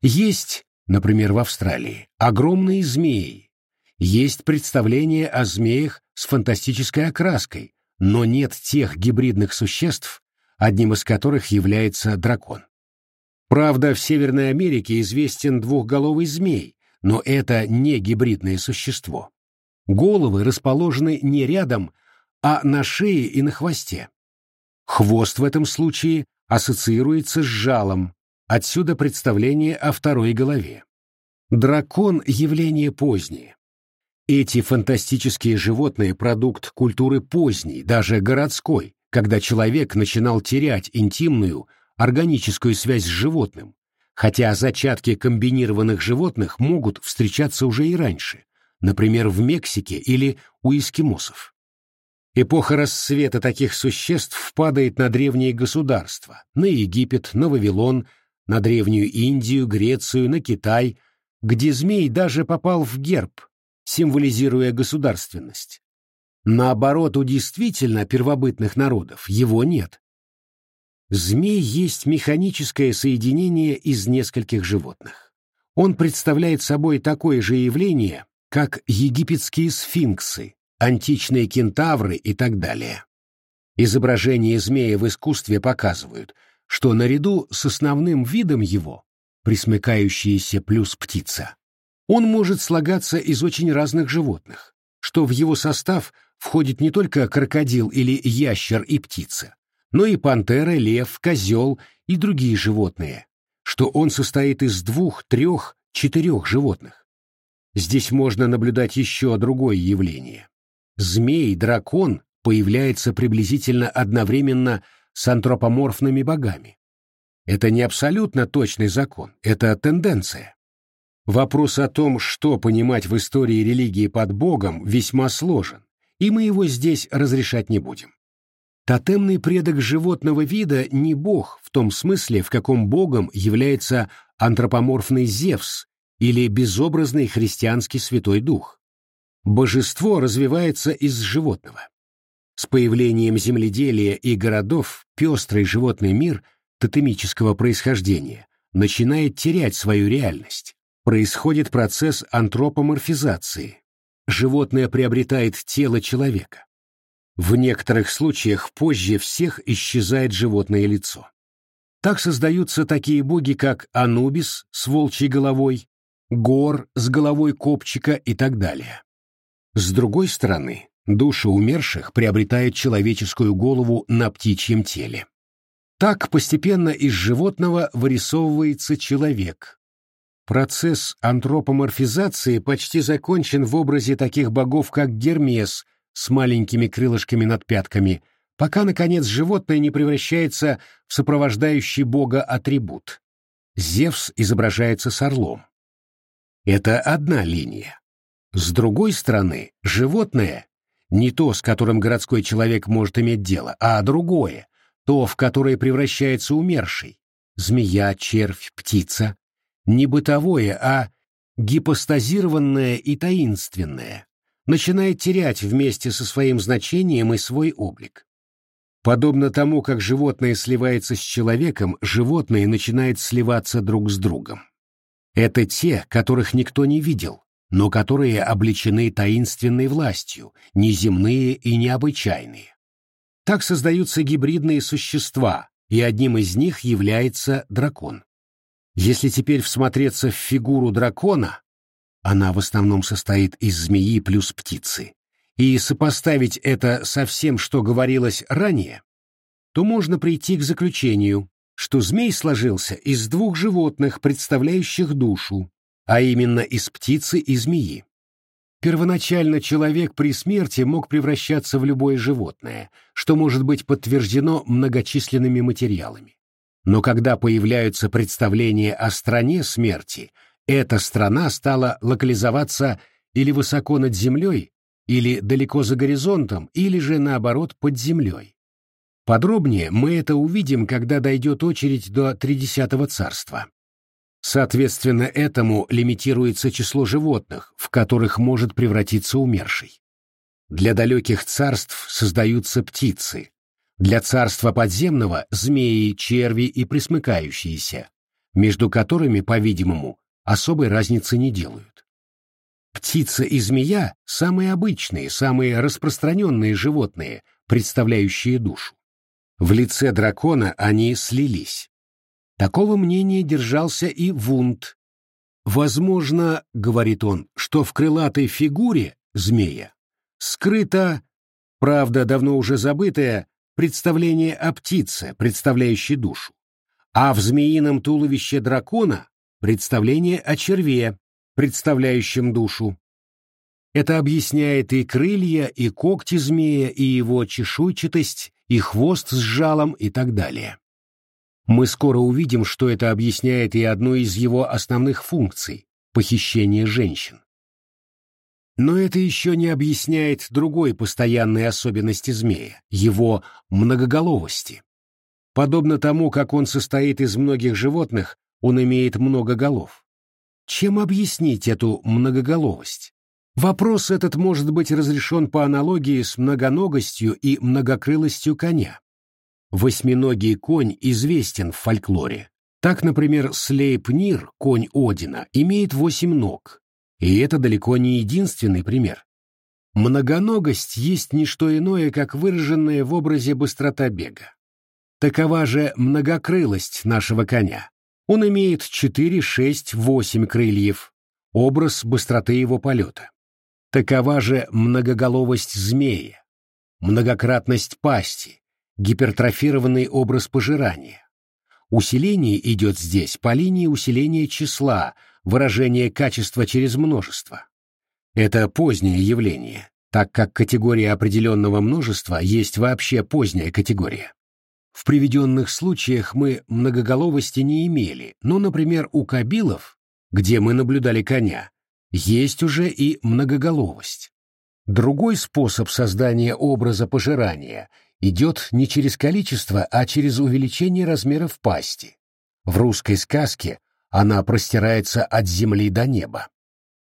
Есть, например, в Австралии, огромные змеи. Есть представление о змеях с фантастической окраской, но нет тех гибридных существ, одним из которых является дракон. Правда, в Северной Америке известен двухголовый змей, но это не гибридное существо. Головы расположены не рядом, а на шее и на хвосте. Хвост в этом случае ассоциируется с жалом, отсюда представление о второй голове. Дракон – явление позднее. Эти фантастические животные – продукт культуры поздней, даже городской, когда человек начинал терять интимную, органическую связь с животным, хотя зачатки комбинированных животных могут встречаться уже и раньше, например, в Мексике или у эскимосов. Эпоха расцвета таких существ впадает на древние государства, на Египет, на Вавилон, на Древнюю Индию, Грецию, на Китай, где змей даже попал в герб, символизируя государственность. Наоборот, у действительно первобытных народов его нет. Змей есть механическое соединение из нескольких животных. Он представляет собой такое же явление, как египетские сфинксы, античные кентавры и так далее. Изображения змея в искусстве показывают, что наряду с основным видом его, присмыкающаяся плюс птица, он может слагаться из очень разных животных, что в его состав входит не только крокодил или ящер и птица, но и пантера, лев, козел и другие животные, что он состоит из двух, трех, четырех животных. Здесь можно наблюдать еще другое явление. Змей-дракон появляется приблизительно одновременно с антропоморфными богами. Это не абсолютно точный закон, это тенденция. Вопрос о том, что понимать в истории религии под Богом, весьма сложен, и мы его здесь разрешать не будем. Тотемный предок животного вида не бог в том смысле, в каком богом является антропоморфный Зевс или безобразный христианский Святой Дух. Божество развивается из животного. С появлением земледелия и городов пестрый животный мир тотемического происхождения начинает терять свою реальность. Происходит процесс антропоморфизации. Животное приобретает тело человека. В некоторых случаях позже всех исчезает животное лицо. Так создаются такие боги, как Анубис с волчьей головой, Гор с головой копчика и так далее. С другой стороны, души умерших приобретают человеческую голову на птичьем теле. Так постепенно из животного вырисовывается человек. Процесс антропоморфизации почти закончен в образе таких богов, как Гермес с маленькими крылышками над пятками, пока, наконец, животное не превращается в сопровождающий бога атрибут. Зевс изображается с орлом. Это одна линия. С другой стороны, животное — не то, с которым городской человек может иметь дело, а другое, то, в которое превращается умерший. Змея, червь, птица. Не бытовое, а гипостазированное и таинственное, начинает терять вместе со своим значением и свой облик. Подобно тому, как животное сливается с человеком, животное начинает сливаться друг с другом. Это те, которых никто не видел, но которые облечены таинственной властью, неземные и необычайные. Так создаются гибридные существа, и одним из них является дракон. Если теперь всмотреться в фигуру дракона, она в основном состоит из змеи плюс птицы, и сопоставить это со всем, что говорилось ранее, то можно прийти к заключению, что змей сложился из двух животных, представляющих душу, а именно из птицы и змеи. Первоначально человек при смерти мог превращаться в любое животное, что может быть подтверждено многочисленными материалами. Но когда появляются представления о стране смерти, эта страна стала локализоваться или высоко над землей, или далеко за горизонтом, или же, наоборот, под землей. Подробнее мы это увидим, когда дойдет очередь до Тридесятого царства. Соответственно, этому лимитируется число животных, в которых может превратиться умерший. Для далеких царств создаются птицы, для царства подземного – змеи, черви и присмыкающиеся, между которыми, по-видимому, особой разницы не делают. Птица и змея – самые обычные, самые распространенные животные, представляющие душу. В лице дракона они слились. Такого мнения держался и Вунд. «Возможно, — говорит он, — что в крылатой фигуре змея скрыто, правда, давно уже забытое, представление о птице, представляющей душу, а в змеином туловище дракона представление о черве, представляющем душу. Это объясняет и крылья, и когти змея, и его чешуйчатость, и хвост с жалом и так далее. Мы скоро увидим, что это объясняет и одну из его основных функций – похищение женщин. Но это еще не объясняет другой постоянной особенности змея – его многоголовости. Подобно тому, как он состоит из многих животных, он имеет много голов. Чем объяснить эту многоголовость? Вопрос этот может быть разрешен по аналогии с многоногостью и многокрылостью коня. Восьминогий конь известен в фольклоре. Так, например, Слейпнир, конь Одина, имеет восемь ног. И это далеко не единственный пример. Многоногость есть не что иное, как выраженная в образе быстрота бега. Такова же многокрылость нашего коня. Он имеет четыре, шесть, восемь крыльев, образ быстроты его полета. Такова же многоголовость змея, многократность пасти, гипертрофированный образ пожирания. Усиление идет здесь по линии усиления числа, выражения качества через множество. Это позднее явление, так как категория определенного множества есть вообще поздняя категория. В приведенных случаях мы многоголовости не имели, но, например, у кабилов, где мы наблюдали коня, есть уже и многоголовость. Другой способ создания образа пожирания идет не через количество, а через увеличение размеров пасти. В русской сказке она простирается от земли до неба.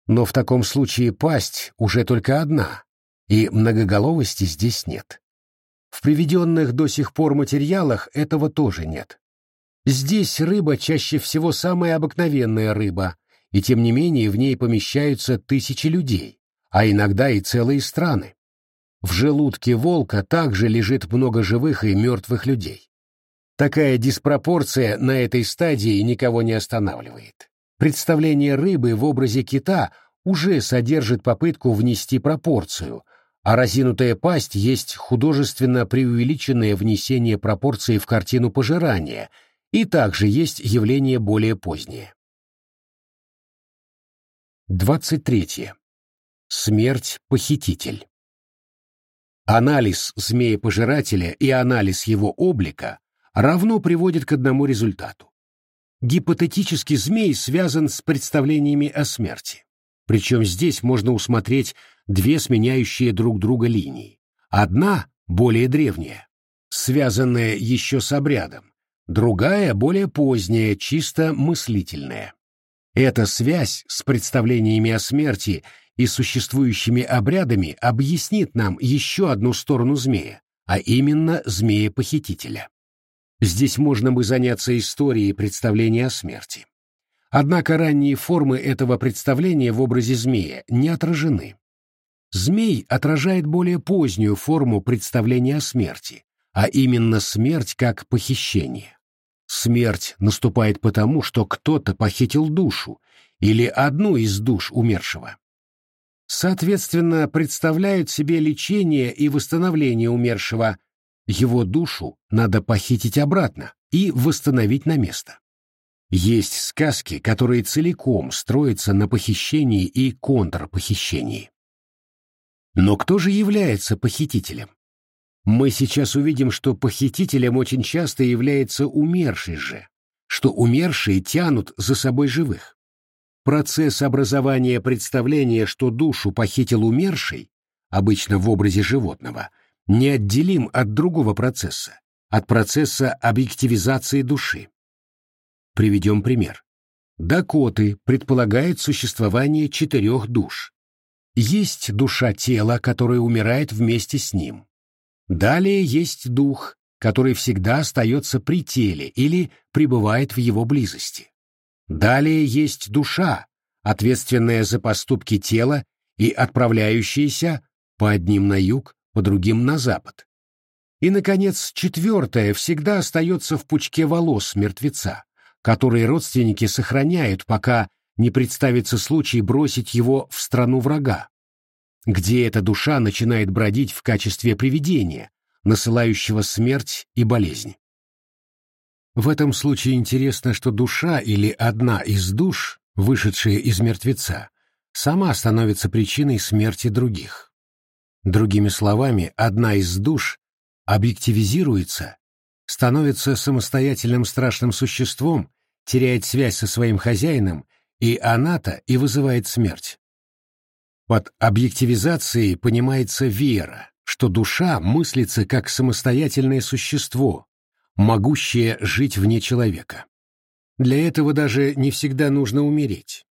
Но в таком случае пасть уже только одна, и многоголовости здесь нет. В приведенных до сих пор материалах этого тоже нет. Здесь рыба чаще всего самая обыкновенная рыба, и тем не менее в ней помещаются тысячи людей, а иногда и целые страны. В желудке волка также лежит много живых и мертвых людей. Такая диспропорция на этой стадии никого не останавливает. Представление рыбы в образе кита уже содержит попытку внести пропорцию, а разинутая пасть есть художественно преувеличенное внесение пропорции в картину пожирания, и также есть явление более позднее. 23. Смерть-похититель. Анализ змея-пожирателя и анализ его облика равно приводит к одному результату. Гипотетический змей связан с представлениями о смерти. Причем здесь можно усмотреть две сменяющие друг друга линии. Одна, более древняя, связанная еще с обрядом, другая, более поздняя, чисто мыслительная. Эта связь с представлениями о смерти и существующими обрядами объяснит нам еще одну сторону змея, а именно змея-похитителя. Здесь можно бы заняться историей представления о смерти. Однако ранние формы этого представления в образе змея не отражены. Змей отражает более позднюю форму представления о смерти, а именно смерть как похищение. Смерть наступает потому, что кто-то похитил душу или одну из душ умершего. Соответственно, представляют себе лечение и восстановление умершего. Его душу надо похитить обратно и восстановить на место. Есть сказки, которые целиком строятся на похищении и контрпохищении. Но кто же является похитителем? Мы сейчас увидим, что похитителем очень часто является умерший же, что умершие тянут за собой живых. Процесс образования представления, что душу похитил умерший, обычно в образе животного, неотделим от другого процесса, от процесса объективизации души. Приведем пример. Дакоты предполагают существование четырех душ. Есть душа тела, которая умирает вместе с ним. Далее есть дух, который всегда остается при теле или пребывает в его близости. Далее есть душа, ответственная за поступки тела и отправляющаяся по одним на юг, по другим на запад. И, наконец, четвертое всегда остается в пучке волос мертвеца, которые родственники сохраняют, пока не представится случай бросить его в страну врага, где эта душа начинает бродить в качестве привидения, насылающего смерть и болезнь. В этом случае интересно, что душа или одна из душ, вышедшая из мертвеца, сама становится причиной смерти других. Другими словами, одна из душ объективизируется, становится самостоятельным страшным существом, теряет связь со своим хозяином, и она-то и вызывает смерть. Под объективизацией понимается вера, что душа мыслится как самостоятельное существо, могущее жить вне человека. Для этого даже не всегда нужно умереть.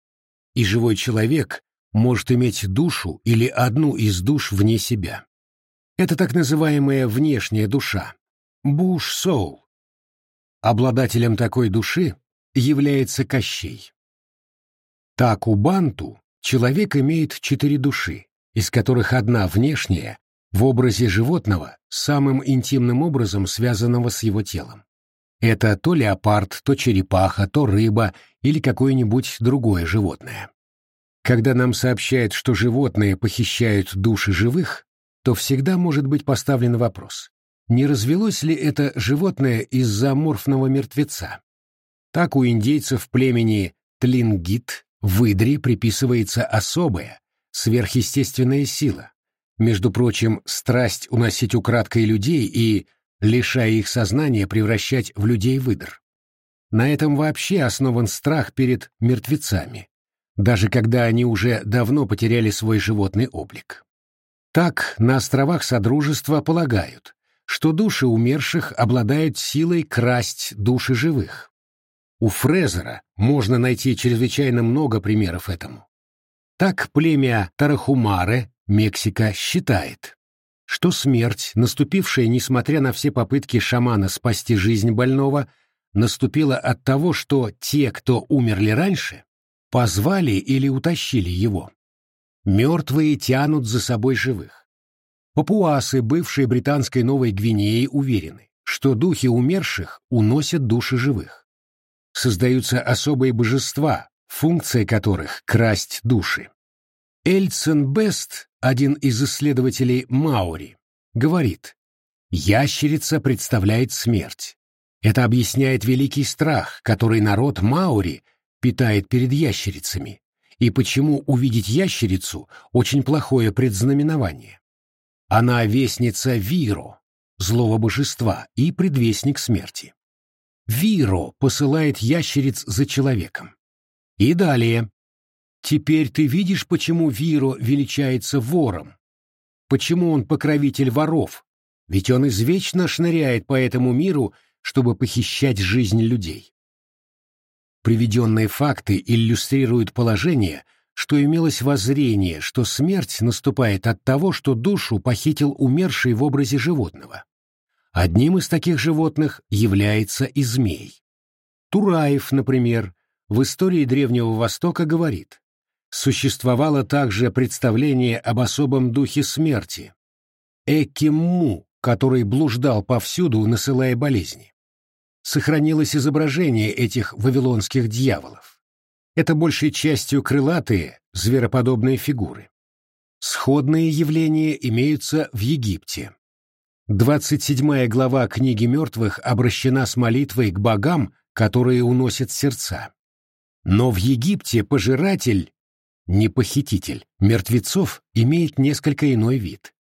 И живой человек может иметь душу или одну из душ вне себя. Это так называемая внешняя душа, буш-соул. Обладателем такой души является Кощей. Так у Банту человек имеет четыре души, из которых одна внешняя, в образе животного, самым интимным образом связанного с его телом. Это то леопард, то черепаха, то рыба или какое-нибудь другое животное. Когда нам сообщают, что животные похищают души живых, то всегда может быть поставлен вопрос, не развелось ли это животное из-за морфного мертвеца? Так у индейцев племени Тлингит Выдре приписывается особая, сверхъестественная сила. Между прочим, страсть уносить украдкой людей и, лишая их сознания, превращать в людей выдр. На этом вообще основан страх перед мертвецами, даже когда они уже давно потеряли свой животный облик. Так на островах Содружества полагают, что души умерших обладают силой красть души живых. У Фрезера можно найти чрезвычайно много примеров этому. Так племя Тарахумаре, Мексика, считает, что смерть, наступившая, несмотря на все попытки шамана спасти жизнь больного, наступила от того, что те, кто умерли раньше, позвали или утащили его. Мертвые тянут за собой живых. Папуасы, бывшие британской Новой Гвинеей, уверены, что духи умерших уносят души живых создаются особые божества, функция которых — красть души. Эльцен Бест, один из исследователей Маури, говорит, ящерица представляет смерть. Это объясняет великий страх, который народ Маури питает перед ящерицами, и почему увидеть ящерицу — очень плохое предзнаменование. Она вестница Виро, злого божества, и предвестник смерти. Виро посылает ящериц за человеком. И далее. Теперь ты видишь, почему Виро величается вором? Почему он покровитель воров? Ведь он извечно шныряет по этому миру, чтобы похищать жизнь людей. Приведенные факты иллюстрируют положение, что имелось воззрение, что смерть наступает от того, что душу похитил умерший в образе животного. Одним из таких животных является и змей. Тураев, например, в истории Древнего Востока говорит, существовало также представление об особом духе смерти, Экимму, который блуждал повсюду, насылая болезни. Сохранилось изображение этих вавилонских дьяволов. Это большей частью крылатые, звероподобные фигуры. Сходные явления имеются в Египте. 27 глава книги мертвых обращена с молитвой к богам, которые уносят сердца. Но в Египте пожиратель, не похититель, мертвецов имеет несколько иной вид.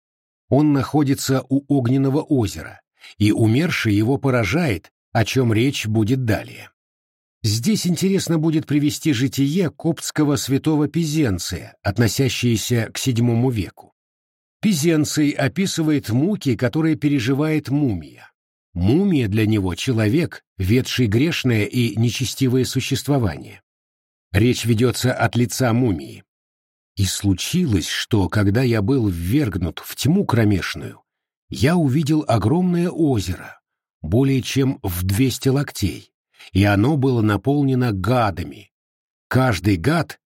Он находится у огненного озера, и умерший его поражает, о чем речь будет далее. Здесь интересно будет привести житие коптского святого Пизенция, относящееся к VII веку. Пизенций описывает муки, которые переживает мумия. Мумия для него — человек, ведший грешное и нечестивое существование. Речь ведется от лица мумии. И случилось, что, когда я был ввергнут в тьму кромешную, я увидел огромное озеро, более чем в двести локтей, и оно было наполнено гадами. Каждый гад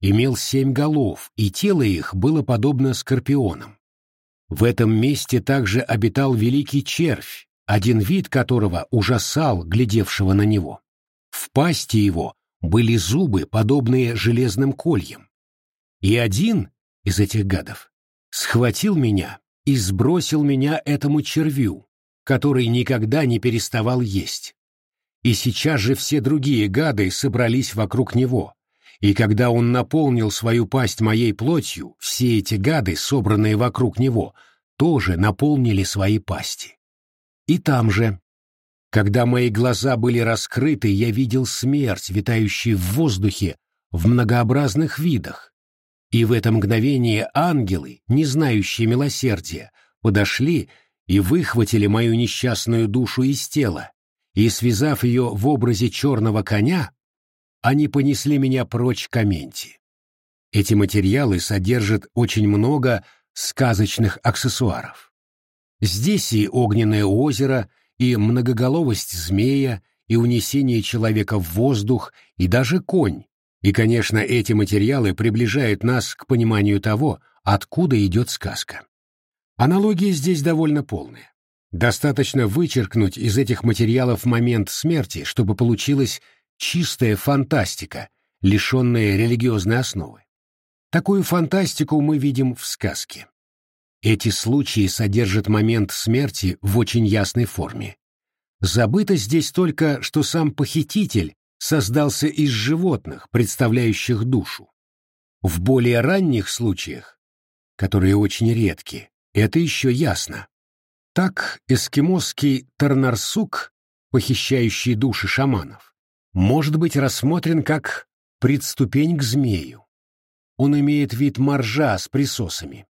имел семь голов, и тело их было подобно скорпионам. В этом месте также обитал великий червь, один вид которого ужасал глядевшего на него. В пасти его были зубы, подобные железным кольям. И один из этих гадов схватил меня и сбросил меня этому червю, который никогда не переставал есть. И сейчас же все другие гады собрались вокруг него, и когда он наполнил свою пасть моей плотью, все эти гады, собранные вокруг него, тоже наполнили свои пасти. И там же, когда мои глаза были раскрыты, я видел смерть, витающую в воздухе в многообразных видах. И в это мгновение ангелы, не знающие милосердия, подошли и выхватили мою несчастную душу из тела, и, связав ее в образе черного коня, они понесли меня прочь к Аменте. Эти материалы содержат очень много сказочных аксессуаров. Здесь и огненное озеро, и многоголовость змея, и унесение человека в воздух, и даже конь. И, конечно, эти материалы приближают нас к пониманию того, откуда идет сказка. Аналогия здесь довольно полная. Достаточно вычеркнуть из этих материалов момент смерти, чтобы получилась чистая фантастика, лишенная религиозной основы. Такую фантастику мы видим в сказке. Эти случаи содержат момент смерти в очень ясной форме. Забыто здесь только, что сам похититель создался из животных, представляющих душу. В более ранних случаях, которые очень редки, это еще ясно. Так эскимосский Тарнарсук, похищающий души шаманов, может быть рассмотрен как предступень к змею. Он имеет вид моржа с присосами.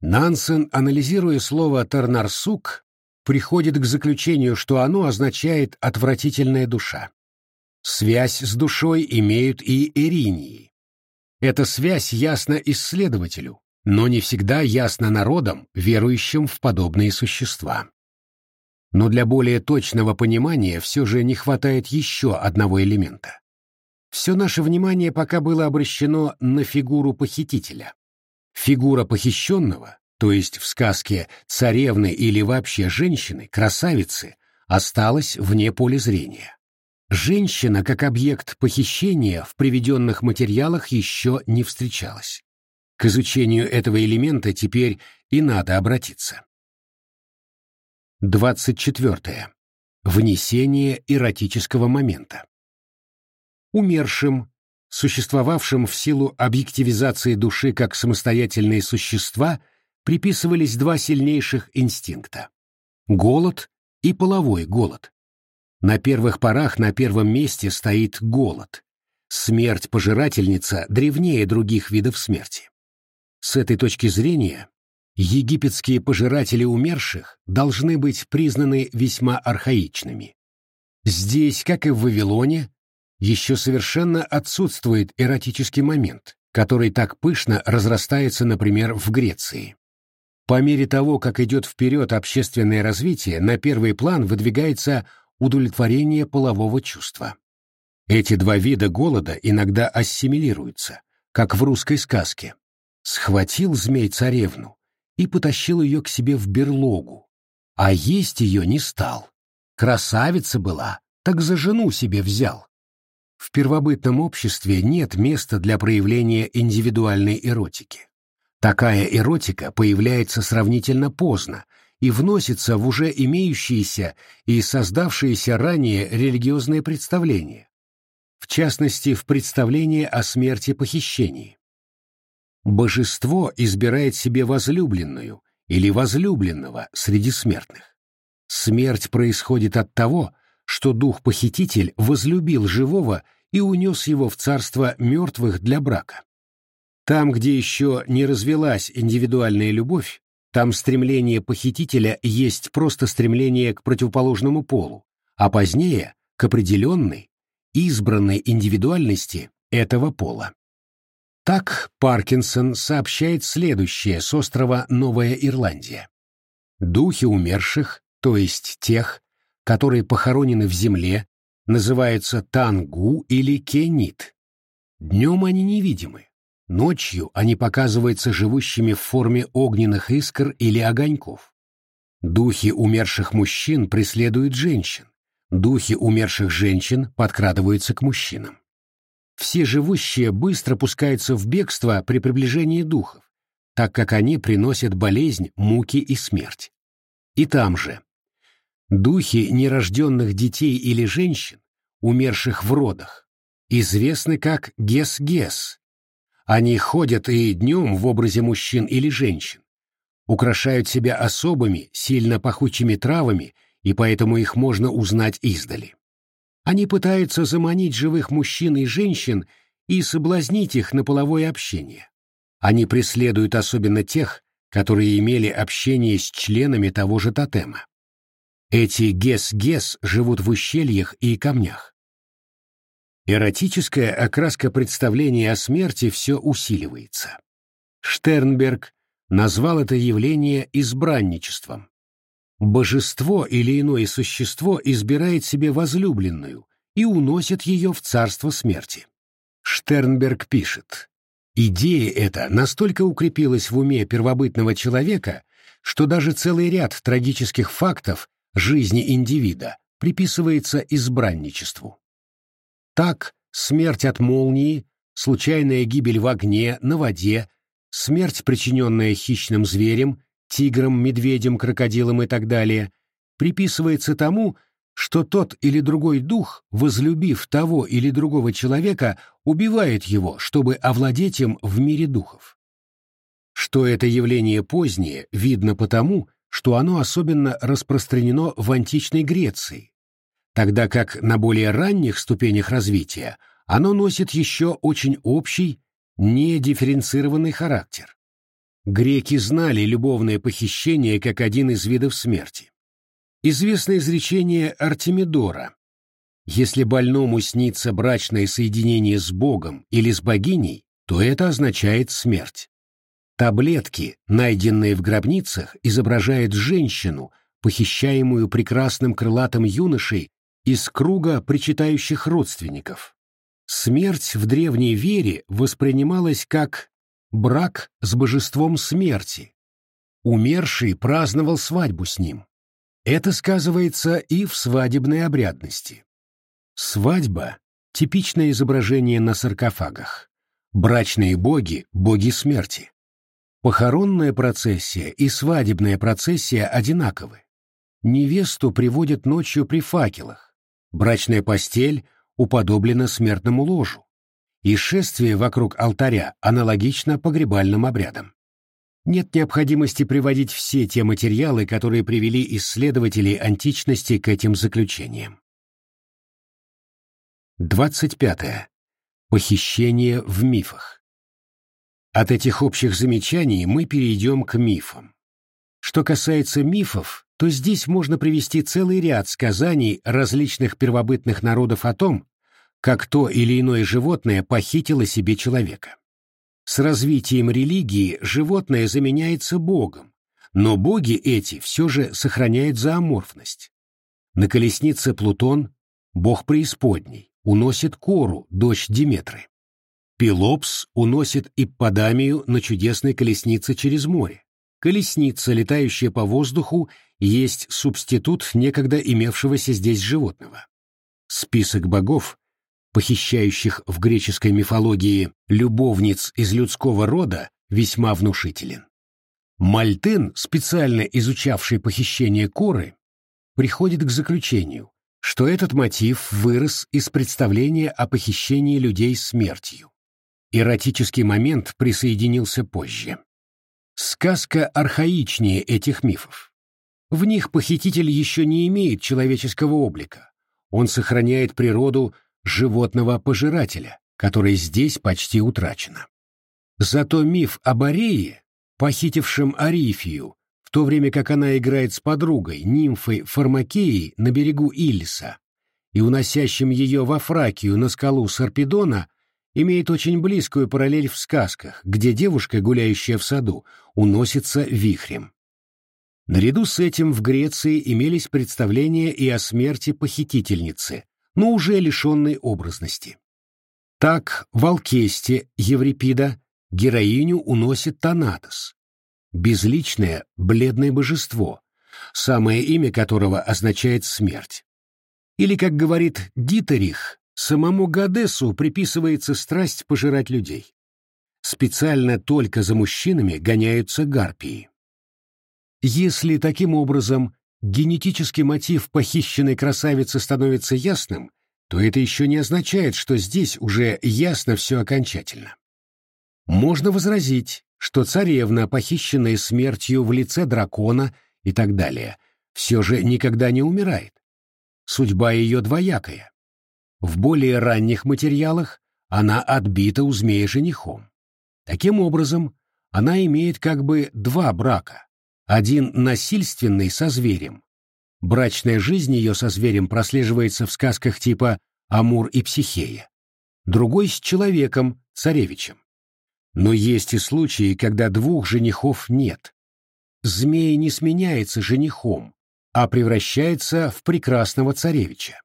Нансен, анализируя слово «тарнарсук», приходит к заключению, что оно означает «отвратительная душа». Связь с душой имеют и эринии. Эта связь ясна исследователю, но не всегда ясно народам, верующим в подобные существа. Но для более точного понимания все же не хватает еще одного элемента. Все наше внимание пока было обращено на фигуру похитителя. Фигура похищенного, то есть в сказке царевны или вообще женщины, красавицы, осталась вне поля зрения. Женщина как объект похищения в приведенных материалах еще не встречалась. К изучению этого элемента теперь и надо обратиться. 24. Внесение эротического момента. Умершим, существовавшим в силу объективизации души как самостоятельные существа, приписывались два сильнейших инстинкта – голод и половой голод. На первых порах на первом месте стоит голод. Смерть пожирательница древнее других видов смерти. С этой точки зрения египетские пожиратели умерших должны быть признаны весьма архаичными. Здесь, как и в Вавилоне, еще совершенно отсутствует эротический момент, который так пышно разрастается, например, в Греции. По мере того, как идет вперед общественное развитие, на первый план выдвигается удовлетворение полового чувства. Эти два вида голода иногда ассимилируются, как в русской сказке схватил змей царевну и потащил ее к себе в берлогу, а есть ее не стал. Красавица была, так за жену себе взял. В первобытном обществе нет места для проявления индивидуальной эротики. Такая эротика появляется сравнительно поздно и вносится в уже имеющиеся и создавшиеся ранее религиозные представления, в частности, в представление о смерти-похищении. Божество избирает себе возлюбленную или возлюбленного среди смертных. Смерть происходит от того, что дух-похититель возлюбил живого и унес его в царство мертвых для брака. Там, где еще не развелась индивидуальная любовь, там стремление похитителя есть просто стремление к противоположному полу, а позднее — к определенной, избранной индивидуальности этого пола. Так Паркинсон сообщает следующее с острова Новая Ирландия. Духи умерших, то есть тех, которые похоронены в земле, называются тангу или кенит. Днем они невидимы. Ночью они показываются живущими в форме огненных искр или огоньков. Духи умерших мужчин преследуют женщин. Духи умерших женщин подкрадываются к мужчинам. Все живущие быстро пускаются в бегство при приближении духов, так как они приносят болезнь, муки и смерть. И там же Духи нерожденных детей или женщин, умерших в родах, известны как гес-гес. Они ходят и днем в образе мужчин или женщин, украшают себя особыми, сильно пахучими травами, и поэтому их можно узнать издали. Они пытаются заманить живых мужчин и женщин и соблазнить их на половое общение. Они преследуют особенно тех, которые имели общение с членами того же тотема. Эти гес-гес живут в ущельях и камнях. Эротическая окраска представления о смерти все усиливается. Штернберг назвал это явление избранничеством. Божество или иное существо избирает себе возлюбленную и уносит ее в царство смерти. Штернберг пишет, «Идея эта настолько укрепилась в уме первобытного человека, что даже целый ряд трагических фактов жизни индивида приписывается избранничеству. Так, смерть от молнии, случайная гибель в огне, на воде, смерть, причиненная хищным зверем, тигром, медведем, крокодилом и так далее, приписывается тому, что тот или другой дух, возлюбив того или другого человека, убивает его, чтобы овладеть им в мире духов. Что это явление позднее, видно потому, что оно особенно распространено в античной Греции, тогда как на более ранних ступенях развития оно носит еще очень общий, недифференцированный характер. Греки знали любовное похищение как один из видов смерти. Известно изречение Артемидора. Если больному снится брачное соединение с Богом или с богиней, то это означает смерть. Таблетки, найденные в гробницах, изображают женщину, похищаемую прекрасным крылатым юношей из круга причитающих родственников. Смерть в древней вере воспринималась как брак с божеством смерти. Умерший праздновал свадьбу с ним. Это сказывается и в свадебной обрядности. Свадьба — типичное изображение на саркофагах. Брачные боги — боги смерти. Похоронная процессия и свадебная процессия одинаковы. Невесту приводят ночью при факелах. Брачная постель уподоблена смертному ложу. И шествие вокруг алтаря аналогично погребальным обрядам. Нет необходимости приводить все те материалы, которые привели исследователи античности к этим заключениям. 25. Похищение в мифах. От этих общих замечаний мы перейдем к мифам. Что касается мифов, то здесь можно привести целый ряд сказаний различных первобытных народов о том, как то или иное животное похитило себе человека. С развитием религии животное заменяется богом, но боги эти все же сохраняют зооморфность. На колеснице Плутон, бог преисподней, уносит Кору, дочь Диметры. Пелопс уносит Ипподамию на чудесной колеснице через море. колесница, летающая по воздуху, есть субститут некогда имевшегося здесь животного. Список богов, похищающих в греческой мифологии любовниц из людского рода, весьма внушителен. Мальтен, специально изучавший похищение Коры, приходит к заключению, что этот мотив вырос из представления о похищении людей смертью. Эротический момент присоединился позже. Сказка архаичнее этих мифов. В них похититель еще не имеет человеческого облика. Он сохраняет природу животного-пожирателя, которая здесь почти утрачена. Зато миф об Арее, похитившем Арифию, в то время как она играет с подругой, нимфой Фармакеей на берегу Ильса, и уносящим ее во Фракию на скалу Сарпедона, имеет очень близкую параллель в сказках, где девушка, гуляющая в саду, уносится вихрем. Наряду с этим в Греции имелись представления и о смерти похитительницы, но уже лишенной образности. Так в Алкесте Еврипида героиню уносит Танатос, безличное бледное божество, самое имя которого означает смерть. Или, как говорит Дитерих, Самому Гадесу приписывается страсть пожирать людей. Специально только за мужчинами гоняются гарпии. Если таким образом генетический мотив похищенной красавицы становится ясным, то это еще не означает, что здесь уже ясно все окончательно. Можно возразить, что царевна, похищенная смертью в лице дракона и так далее, все же никогда не умирает. Судьба ее двоякая. В более ранних материалах она отбита у змея женихом. Таким образом, она имеет как бы два брака. Один насильственный со зверем. Брачная жизнь ее со зверем прослеживается в сказках типа «Амур и Психея». Другой с человеком, царевичем. Но есть и случаи, когда двух женихов нет. Змей не сменяется женихом, а превращается в прекрасного царевича.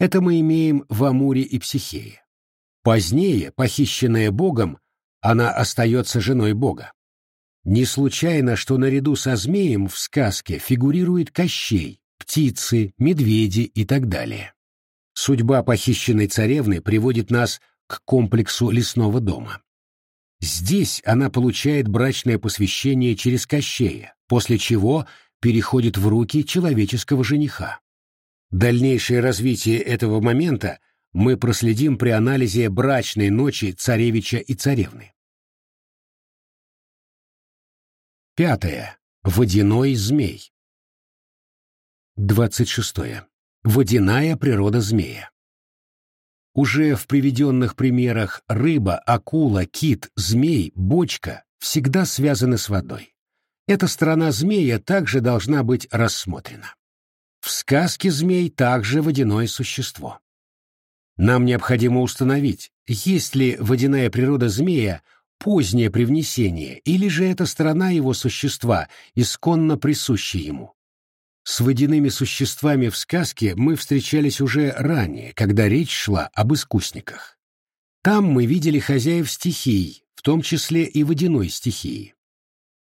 Это мы имеем в Амуре и Психее. Позднее, похищенная Богом, она остается женой Бога. Не случайно, что наряду со змеем в сказке фигурирует Кощей, птицы, медведи и так далее. Судьба похищенной царевны приводит нас к комплексу лесного дома. Здесь она получает брачное посвящение через Кощея, после чего переходит в руки человеческого жениха. Дальнейшее развитие этого момента мы проследим при анализе брачной ночи царевича и царевны. Пятое. Водяной змей. Двадцать шестое. Водяная природа змея. Уже в приведенных примерах рыба, акула, кит, змей, бочка всегда связаны с водой. Эта сторона змея также должна быть рассмотрена. В сказке змей также водяное существо. Нам необходимо установить, есть ли водяная природа змея позднее привнесение, или же эта сторона его существа исконно присуща ему. С водяными существами в сказке мы встречались уже ранее, когда речь шла об искусниках. Там мы видели хозяев стихий, в том числе и водяной стихии.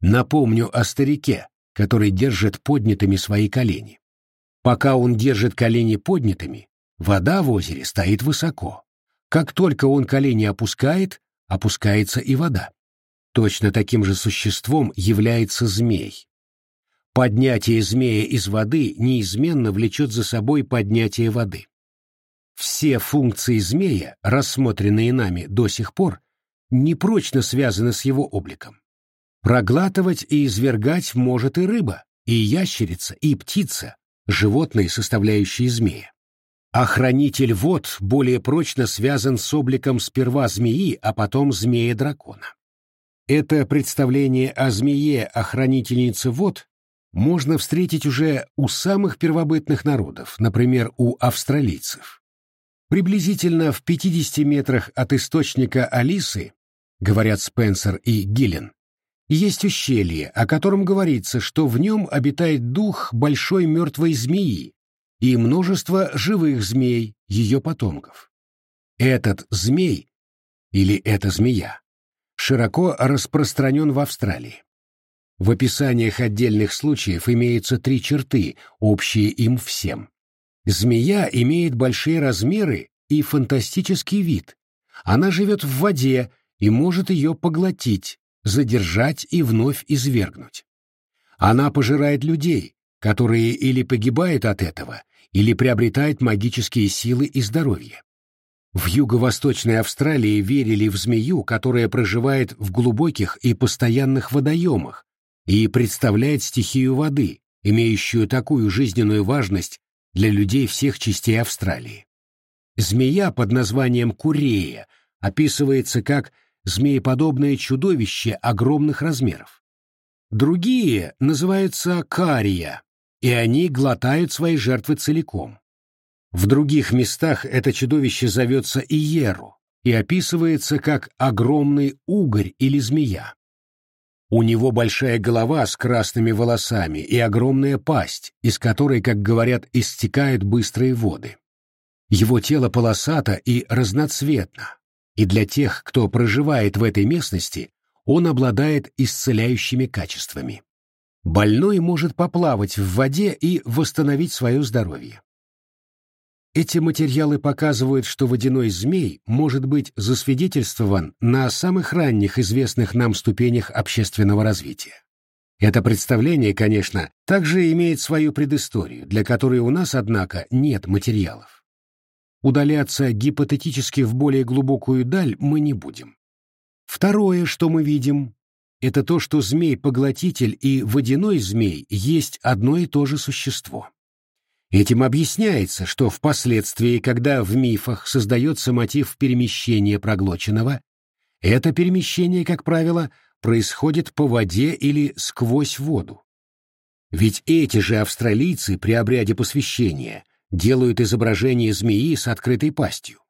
Напомню о старике, который держит поднятыми свои колени. Пока он держит колени поднятыми, вода в озере стоит высоко. Как только он колени опускает, опускается и вода. Точно таким же существом является змей. Поднятие змея из воды неизменно влечет за собой поднятие воды. Все функции змея, рассмотренные нами до сих пор, непрочно связаны с его обликом. Проглатывать и извергать может и рыба, и ящерица, и птица, животные, составляющие змея. Охранитель вод более прочно связан с обликом сперва змеи, а потом змея-дракона. Это представление о змее-охранительнице вод можно встретить уже у самых первобытных народов, например, у австралийцев. Приблизительно в 50 метрах от источника Алисы, говорят Спенсер и Гиллен, есть ущелье, о котором говорится, что в нем обитает дух большой мертвой змеи и множество живых змей, ее потомков. Этот змей, или эта змея, широко распространен в Австралии. В описаниях отдельных случаев имеются три черты, общие им всем. Змея имеет большие размеры и фантастический вид. Она живет в воде и может ее поглотить, задержать и вновь извергнуть. Она пожирает людей, которые или погибают от этого, или приобретают магические силы и здоровье. В юго-восточной Австралии верили в змею, которая проживает в глубоких и постоянных водоемах и представляет стихию воды, имеющую такую жизненную важность для людей всех частей Австралии. Змея под названием курея описывается как змееподобное чудовище огромных размеров. Другие называются кария, и они глотают свои жертвы целиком. В других местах это чудовище зовется Иеру и описывается как огромный угорь или змея. У него большая голова с красными волосами и огромная пасть, из которой, как говорят, истекают быстрые воды. Его тело полосато и разноцветно, и для тех, кто проживает в этой местности, он обладает исцеляющими качествами. Больной может поплавать в воде и восстановить свое здоровье. Эти материалы показывают, что водяной змей может быть засвидетельствован на самых ранних известных нам ступенях общественного развития. Это представление, конечно, также имеет свою предысторию, для которой у нас, однако, нет материалов. Удаляться гипотетически в более глубокую даль мы не будем. Второе, что мы видим, это то, что змей-поглотитель и водяной змей есть одно и то же существо. Этим объясняется, что впоследствии, когда в мифах создается мотив перемещения проглоченного, это перемещение, как правило, происходит по воде или сквозь воду. Ведь эти же австралийцы при обряде посвящения делают изображение змеи с открытой пастью.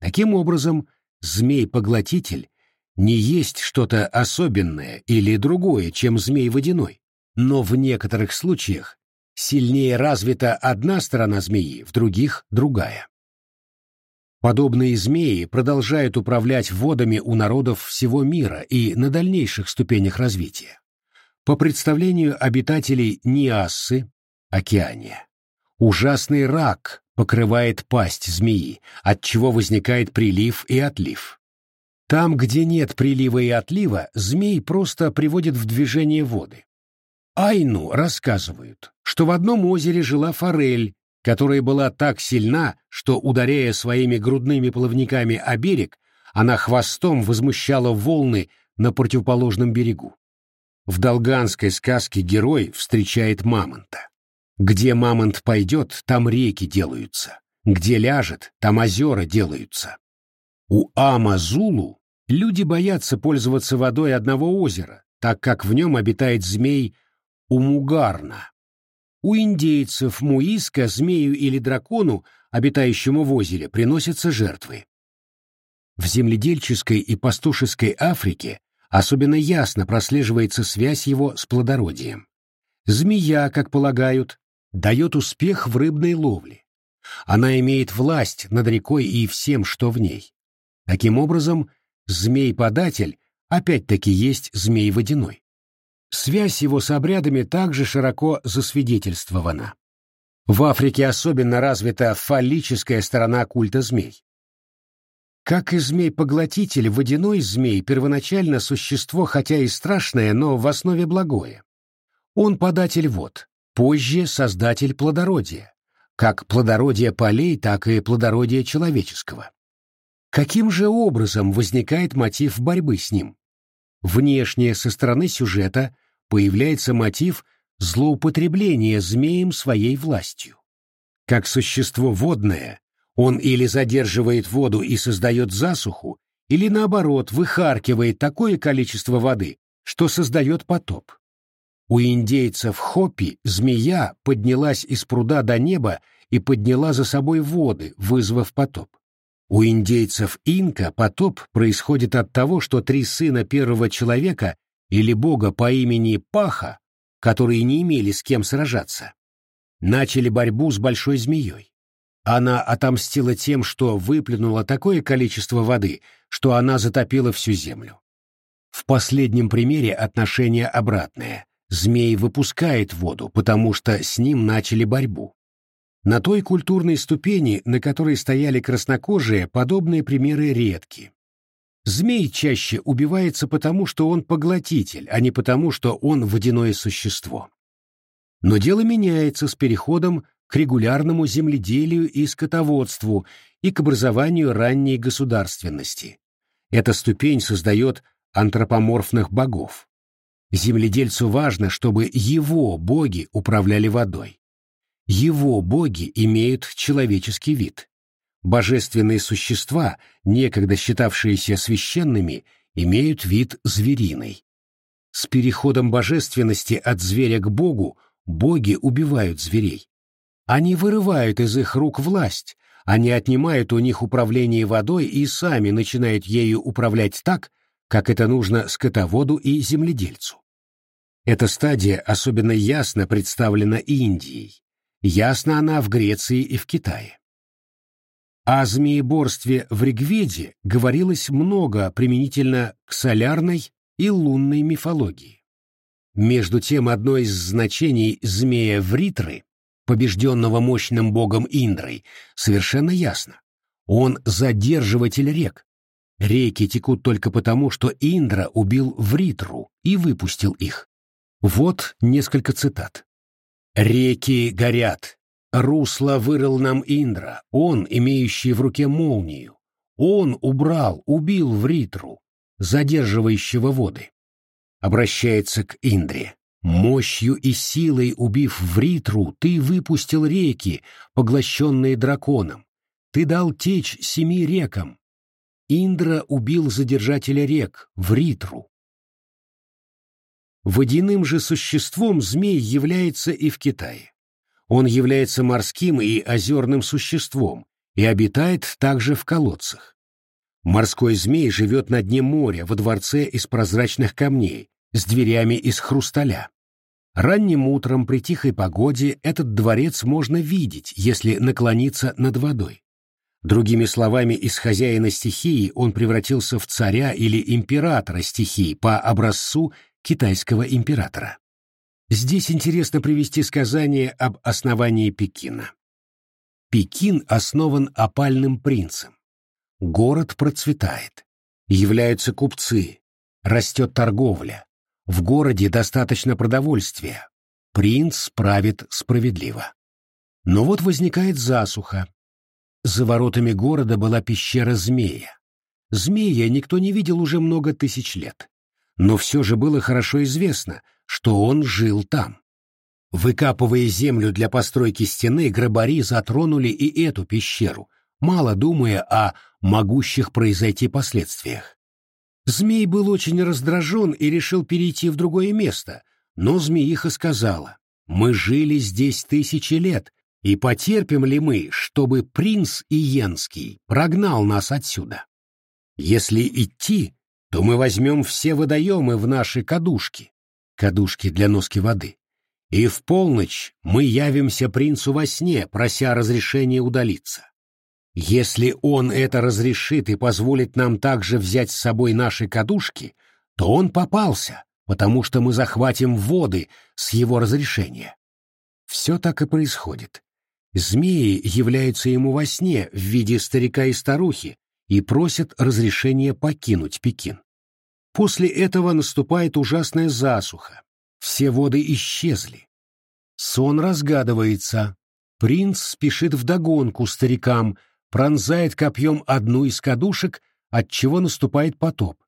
Таким образом, змей-поглотитель не есть что-то особенное или другое, чем змей водяной, но в некоторых случаях сильнее развита одна сторона змеи, в других — другая. Подобные змеи продолжают управлять водами у народов всего мира и на дальнейших ступенях развития. По представлению обитателей Ниассы, Океания, ужасный рак покрывает пасть змеи, от чего возникает прилив и отлив. Там, где нет прилива и отлива, змей просто приводит в движение воды. Айну рассказывают, что в одном озере жила форель, которая была так сильна, что, ударяя своими грудными плавниками о берег, она хвостом возмущала волны на противоположном берегу. В долганской сказке герой встречает мамонта. Где мамонт пойдет, там реки делаются. Где ляжет, там озера делаются. У Амазулу Люди боятся пользоваться водой одного озера, так как в нем обитает змей Умугарна. У индейцев Муиска змею или дракону, обитающему в озере, приносятся жертвы. В земледельческой и пастушеской Африке особенно ясно прослеживается связь его с плодородием. Змея, как полагают, дает успех в рыбной ловле. Она имеет власть над рекой и всем, что в ней. Таким образом, Змей-податель опять-таки есть змей водяной. Связь его с обрядами также широко засвидетельствована. В Африке особенно развита фаллическая сторона культа змей. Как и змей-поглотитель, водяной змей первоначально существо, хотя и страшное, но в основе благое. Он податель вод, позже создатель плодородия, как плодородия полей, так и плодородия человеческого. Каким же образом возникает мотив борьбы с ним? Внешне, со стороны сюжета, появляется мотив злоупотребления змеем своей властью. Как существо водное, он или задерживает воду и создает засуху, или наоборот выхаркивает такое количество воды, что создает потоп. У индейцев Хопи змея поднялась из пруда до неба и подняла за собой воды, вызвав потоп. У индейцев инка потоп происходит от того, что три сына первого человека или бога по имени Паха, которые не имели с кем сражаться, начали борьбу с большой змеей. Она отомстила тем, что выплюнула такое количество воды, что она затопила всю землю. В последнем примере отношение обратное. Змей выпускает воду, потому что с ним начали борьбу. На той культурной ступени, на которой стояли краснокожие, подобные примеры редки. Змей чаще убивается потому, что он поглотитель, а не потому, что он водяное существо. Но дело меняется с переходом к регулярному земледелию и скотоводству и к образованию ранней государственности. Эта ступень создает антропоморфных богов. Земледельцу важно, чтобы его боги управляли водой. Его боги имеют человеческий вид. Божественные существа, некогда считавшиеся священными, имеют вид звериный. С переходом божественности от зверя к богу боги убивают зверей. Они вырывают из их рук власть, они отнимают у них управление водой и сами начинают ею управлять так, как это нужно скотоводу и земледельцу. Эта стадия особенно ясно представлена Индией. Ясна она в Греции и в Китае. О змееборстве в Ригведе говорилось много применительно к солярной и лунной мифологии. Между тем, одно из значений змея Вритры побежденного мощным богом Индрой, совершенно ясно. Он задерживатель рек. Реки текут только потому, что Индра убил Вритру и выпустил их. Вот несколько цитат. «Реки горят. Русло вырыл нам Индра, он, имеющий в руке молнию. Он убрал, убил Вритру, задерживающего воды». Обращается к Индре. Мощью и силой убив Вритру, ты выпустил реки, поглощенные драконом. Ты дал течь семи рекам. Индра убил задержателя рек, Вритру. Водяным же существом змей является и в Китае. Он является морским и озерным существом и обитает также в колодцах. Морской змей живет на дне моря, во дворце из прозрачных камней, с дверями из хрусталя. Ранним утром при тихой погоде этот дворец можно видеть, если наклониться над водой. Другими словами, из хозяина стихии он превратился в царя или императора стихии по образцу китайского императора. Здесь интересно привести сказание об основании Пекина. Пекин основан опальным принцем. Город процветает. Являются купцы. Растет торговля. В городе достаточно продовольствия. Принц правит справедливо. Но вот возникает засуха. За воротами города была пещера змея. Змея никто не видел уже много тысяч лет. Но все же было хорошо известно, что он жил там. Выкапывая землю для постройки стены, грабари затронули и эту пещеру, мало думая о могущих произойти последствиях. Змей был очень раздражен и решил перейти в другое место, но змеиха сказала, «Мы жили здесь тысячи лет, и потерпим ли мы, чтобы принц Иенский прогнал нас отсюда? Если идти, то мы возьмем все водоемы в наши кадушки, кадушки для носки воды, и в полночь мы явимся принцу во сне, прося разрешения удалиться. Если он это разрешит и позволит нам также взять с собой наши кадушки, то он попался, потому что мы захватим воды с его разрешения. Все так и происходит. Змеи являются ему во сне в виде старика и старухи и просят разрешения покинуть Пекин. После этого наступает ужасная засуха. Все воды исчезли. Сон разгадывается. Принц спешит вдогонку старикам, пронзает копьем одну из кадушек, от чего наступает потоп.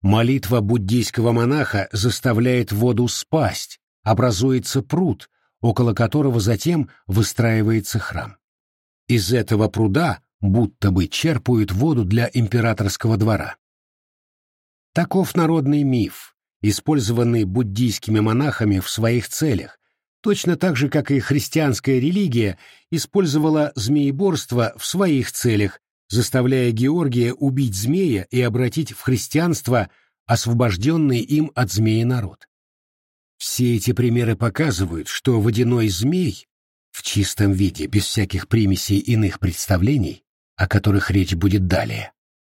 Молитва буддийского монаха заставляет воду спасть, образуется пруд, около которого затем выстраивается храм. Из этого пруда будто бы черпают воду для императорского двора. Таков народный миф, использованный буддийскими монахами в своих целях, точно так же, как и христианская религия использовала змееборство в своих целях, заставляя Георгия убить змея и обратить в христианство освобожденный им от змея народ. Все эти примеры показывают, что водяной змей в чистом виде, без всяких примесей иных представлений, о которых речь будет далее,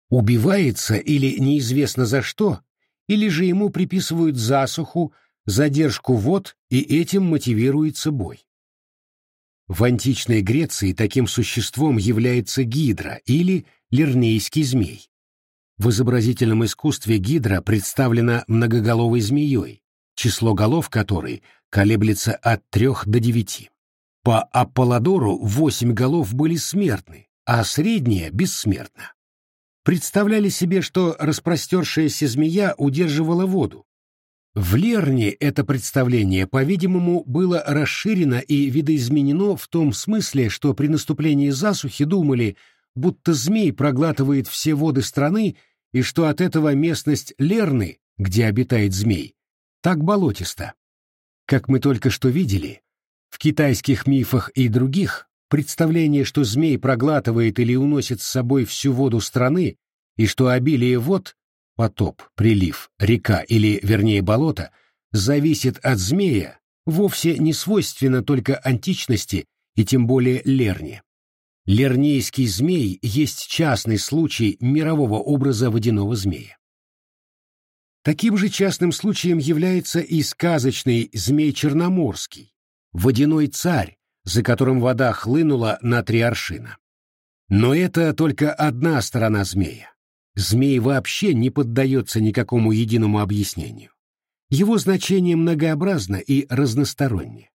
убивается или неизвестно за что, или же ему приписывают засуху, задержку вод, и этим мотивируется бой. В античной Греции таким существом является гидра или лирнейский змей. В изобразительном искусстве гидра представлена многоголовой змеей, число голов которой колеблется от трех до девяти. По Аполлодору восемь голов были смертны, а средняя — бессмертна. Представляли себе, что распростершаяся змея удерживала воду. В Лерне это представление, по-видимому, было расширено и видоизменено в том смысле, что при наступлении засухи думали, будто змей проглатывает все воды страны и что от этого местность Лерны, где обитает змей, так болотиста. Как мы только что видели, в китайских мифах и других представление, что змей проглатывает или уносит с собой всю воду страны, и что обилие вод, потоп, прилив, река или, вернее, болото, зависит от змея, вовсе не свойственно только античности и тем более Лерне. Лернейский змей есть частный случай мирового образа водяного змея. Таким же частным случаем является и сказочный змей Черноморский, водяной царь, за которым вода хлынула на три аршина. Но это только одна сторона змея. Змей вообще не поддается никакому единому объяснению. Его значение многообразно и разносторонне.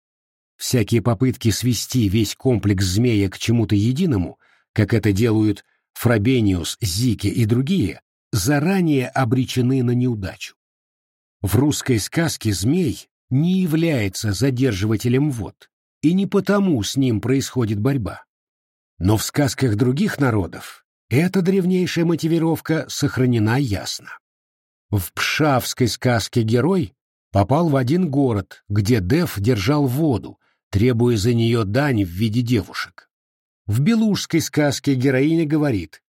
Всякие попытки свести весь комплекс змея к чему-то единому, как это делают Фрабениус, Зике и другие, заранее обречены на неудачу. В русской сказке змей не является задерживателем вод, и не потому с ним происходит борьба. Но в сказках других народов эта древнейшая мотивировка сохранена ясно. В пшавской сказке герой попал в один город, где Дев держал воду, требуя за нее дань в виде девушек. В белужской сказке героиня говорит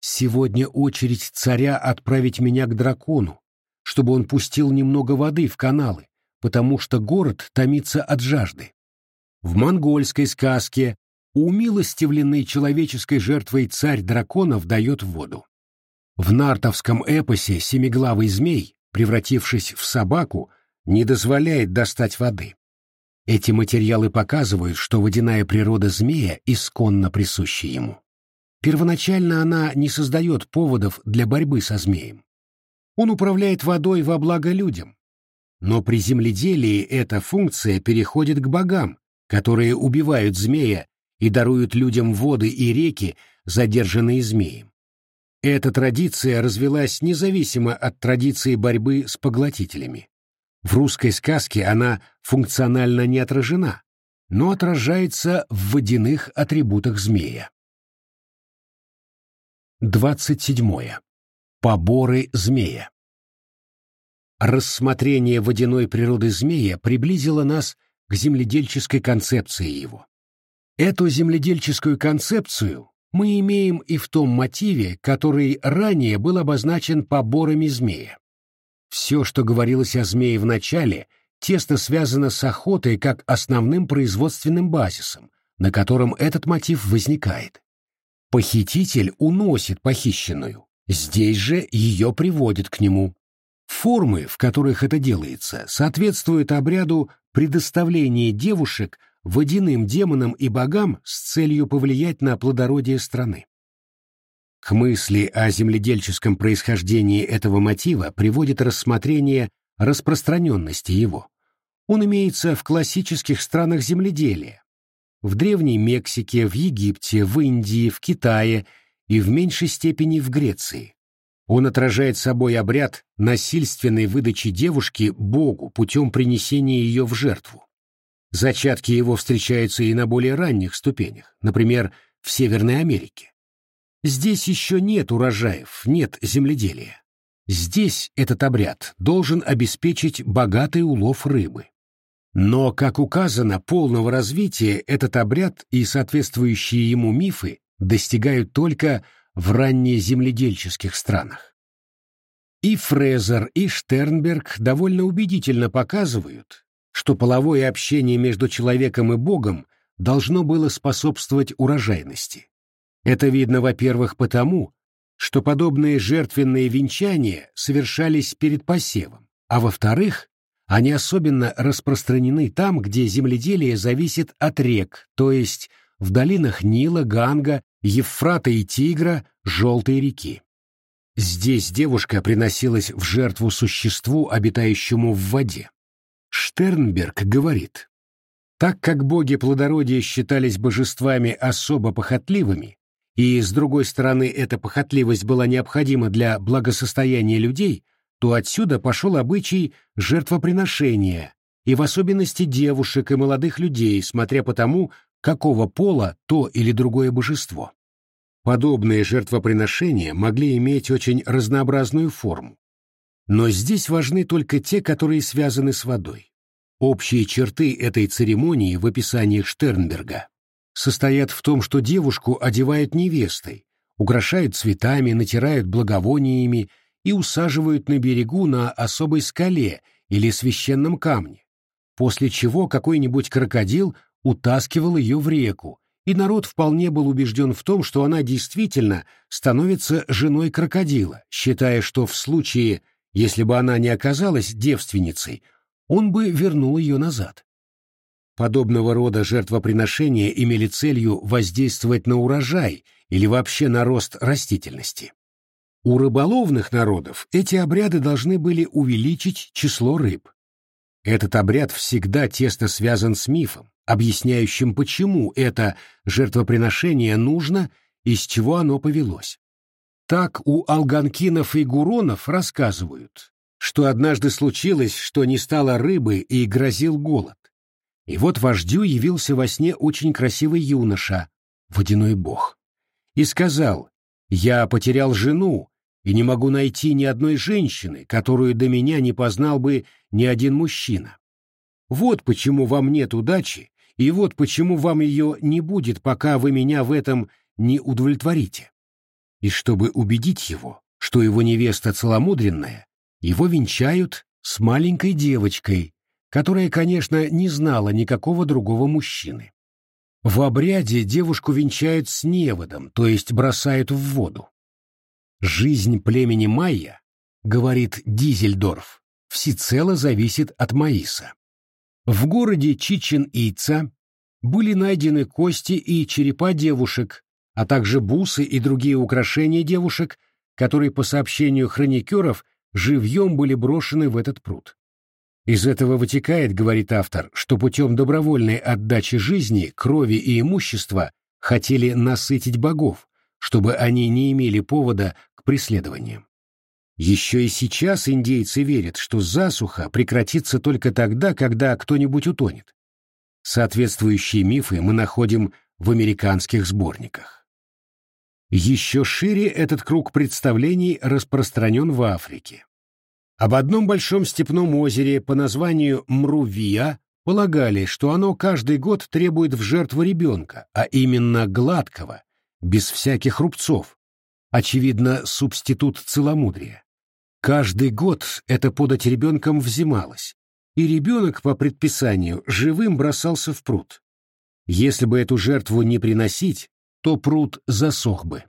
«Сегодня очередь царя отправить меня к дракону, чтобы он пустил немного воды в каналы, потому что город томится от жажды». В монгольской сказке умилостивленный человеческой жертвой царь драконов дает воду. В нартовском эпосе семиглавый змей, превратившись в собаку, не дозволяет достать воды. Эти материалы показывают, что водяная природа змея исконно присуща ему. Первоначально она не создает поводов для борьбы со змеем. Он управляет водой во благо людям. Но при земледелии эта функция переходит к богам, которые убивают змея и даруют людям воды и реки, задержанные змеем. Эта традиция развелась независимо от традиции борьбы с поглотителями. В русской сказке она функционально не отражена, но отражается в водяных атрибутах змея. 27. Поборы змея. Рассмотрение водяной природы змея приблизило нас к земледельческой концепции его. Эту земледельческую концепцию мы имеем и в том мотиве, который ранее был обозначен поборами змея. Все, что говорилось о змее в начале, тесно связано с охотой как основным производственным базисом, на котором этот мотив возникает. Похититель уносит похищенную, здесь же ее приводит к нему. Формы, в которых это делается, соответствуют обряду предоставления девушек водяным демонам и богам с целью повлиять на плодородие страны. К мысли о земледельческом происхождении этого мотива приводит рассмотрение распространенности его. Он имеется в классических странах земледелия. В Древней Мексике, в Египте, в Индии, в Китае и в меньшей степени в Греции. Он отражает собой обряд насильственной выдачи девушки Богу путем принесения ее в жертву. Зачатки его встречаются и на более ранних ступенях, например, в Северной Америке. Здесь еще нет урожаев, нет земледелия. Здесь этот обряд должен обеспечить богатый улов рыбы. Но, как указано, полного развития этот обряд и соответствующие ему мифы достигают только в раннеземледельческих странах. И Фрезер, и Штернберг довольно убедительно показывают, что половое общение между человеком и Богом должно было способствовать урожайности. Это видно, во-первых, потому, что подобные жертвенные венчания совершались перед посевом, а во-вторых, они особенно распространены там, где земледелие зависит от рек, то есть в долинах Нила, Ганга, Евфрата и Тигра, Желтой реки. Здесь девушка приносилась в жертву существу, обитающему в воде. Штернберг говорит, так как боги плодородия считались божествами особо похотливыми, и, с другой стороны, эта похотливость была необходима для благосостояния людей, то отсюда пошел обычай жертвоприношения, и в особенности девушек и молодых людей, смотря по тому, какого пола то или другое божество. Подобные жертвоприношения могли иметь очень разнообразную форму. Но здесь важны только те, которые связаны с водой. Общие черты этой церемонии в описании Штернберга состоят в том, что девушку одевают невестой, украшают цветами, натирают благовониями и усаживают на берегу на особой скале или священном камне, после чего какой-нибудь крокодил утаскивал ее в реку, и народ вполне был убежден в том, что она действительно становится женой крокодила, считая, что в случае, если бы она не оказалась девственницей, он бы вернул ее назад. Подобного рода жертвоприношения имели целью воздействовать на урожай или вообще на рост растительности. У рыболовных народов эти обряды должны были увеличить число рыб. Этот обряд всегда тесно связан с мифом, объясняющим, почему это жертвоприношение нужно и с чего оно повелось. Так у алганкинов и гуронов рассказывают, что однажды случилось, что не стало рыбы и грозил голод. И вот вождю явился во сне очень красивый юноша, водяной бог, и сказал, «Я потерял жену и не могу найти ни одной женщины, которую до меня не познал бы ни один мужчина. Вот почему вам нет удачи, и вот почему вам ее не будет, пока вы меня в этом не удовлетворите». И чтобы убедить его, что его невеста целомудренная, его венчают с маленькой девочкой, которая, конечно, не знала никакого другого мужчины. В обряде девушку венчают с неводом, то есть бросают в воду. Жизнь племени майя, говорит Дизельдорф, всецело зависит от Маиса. В городе Чичен-Ица были найдены кости и черепа девушек, а также бусы и другие украшения девушек, которые, по сообщению хроникеров, живьем были брошены в этот пруд. Из этого вытекает, говорит автор, что путем добровольной отдачи жизни, крови и имущества хотели насытить богов, чтобы они не имели повода к преследованиям. Еще и сейчас индейцы верят, что засуха прекратится только тогда, когда кто-нибудь утонет. Соответствующие мифы мы находим в американских сборниках. Еще шире этот круг представлений распространен в Африке. Об одном большом степном озере по названию Мрувия полагали, что оно каждый год требует в жертву ребенка, а именно гладкого, без всяких рубцов, очевидно, субститут целомудрия. Каждый год это подать ребенком взималось, и ребенок по предписанию живым бросался в пруд. Если бы эту жертву не приносить, то пруд засох бы.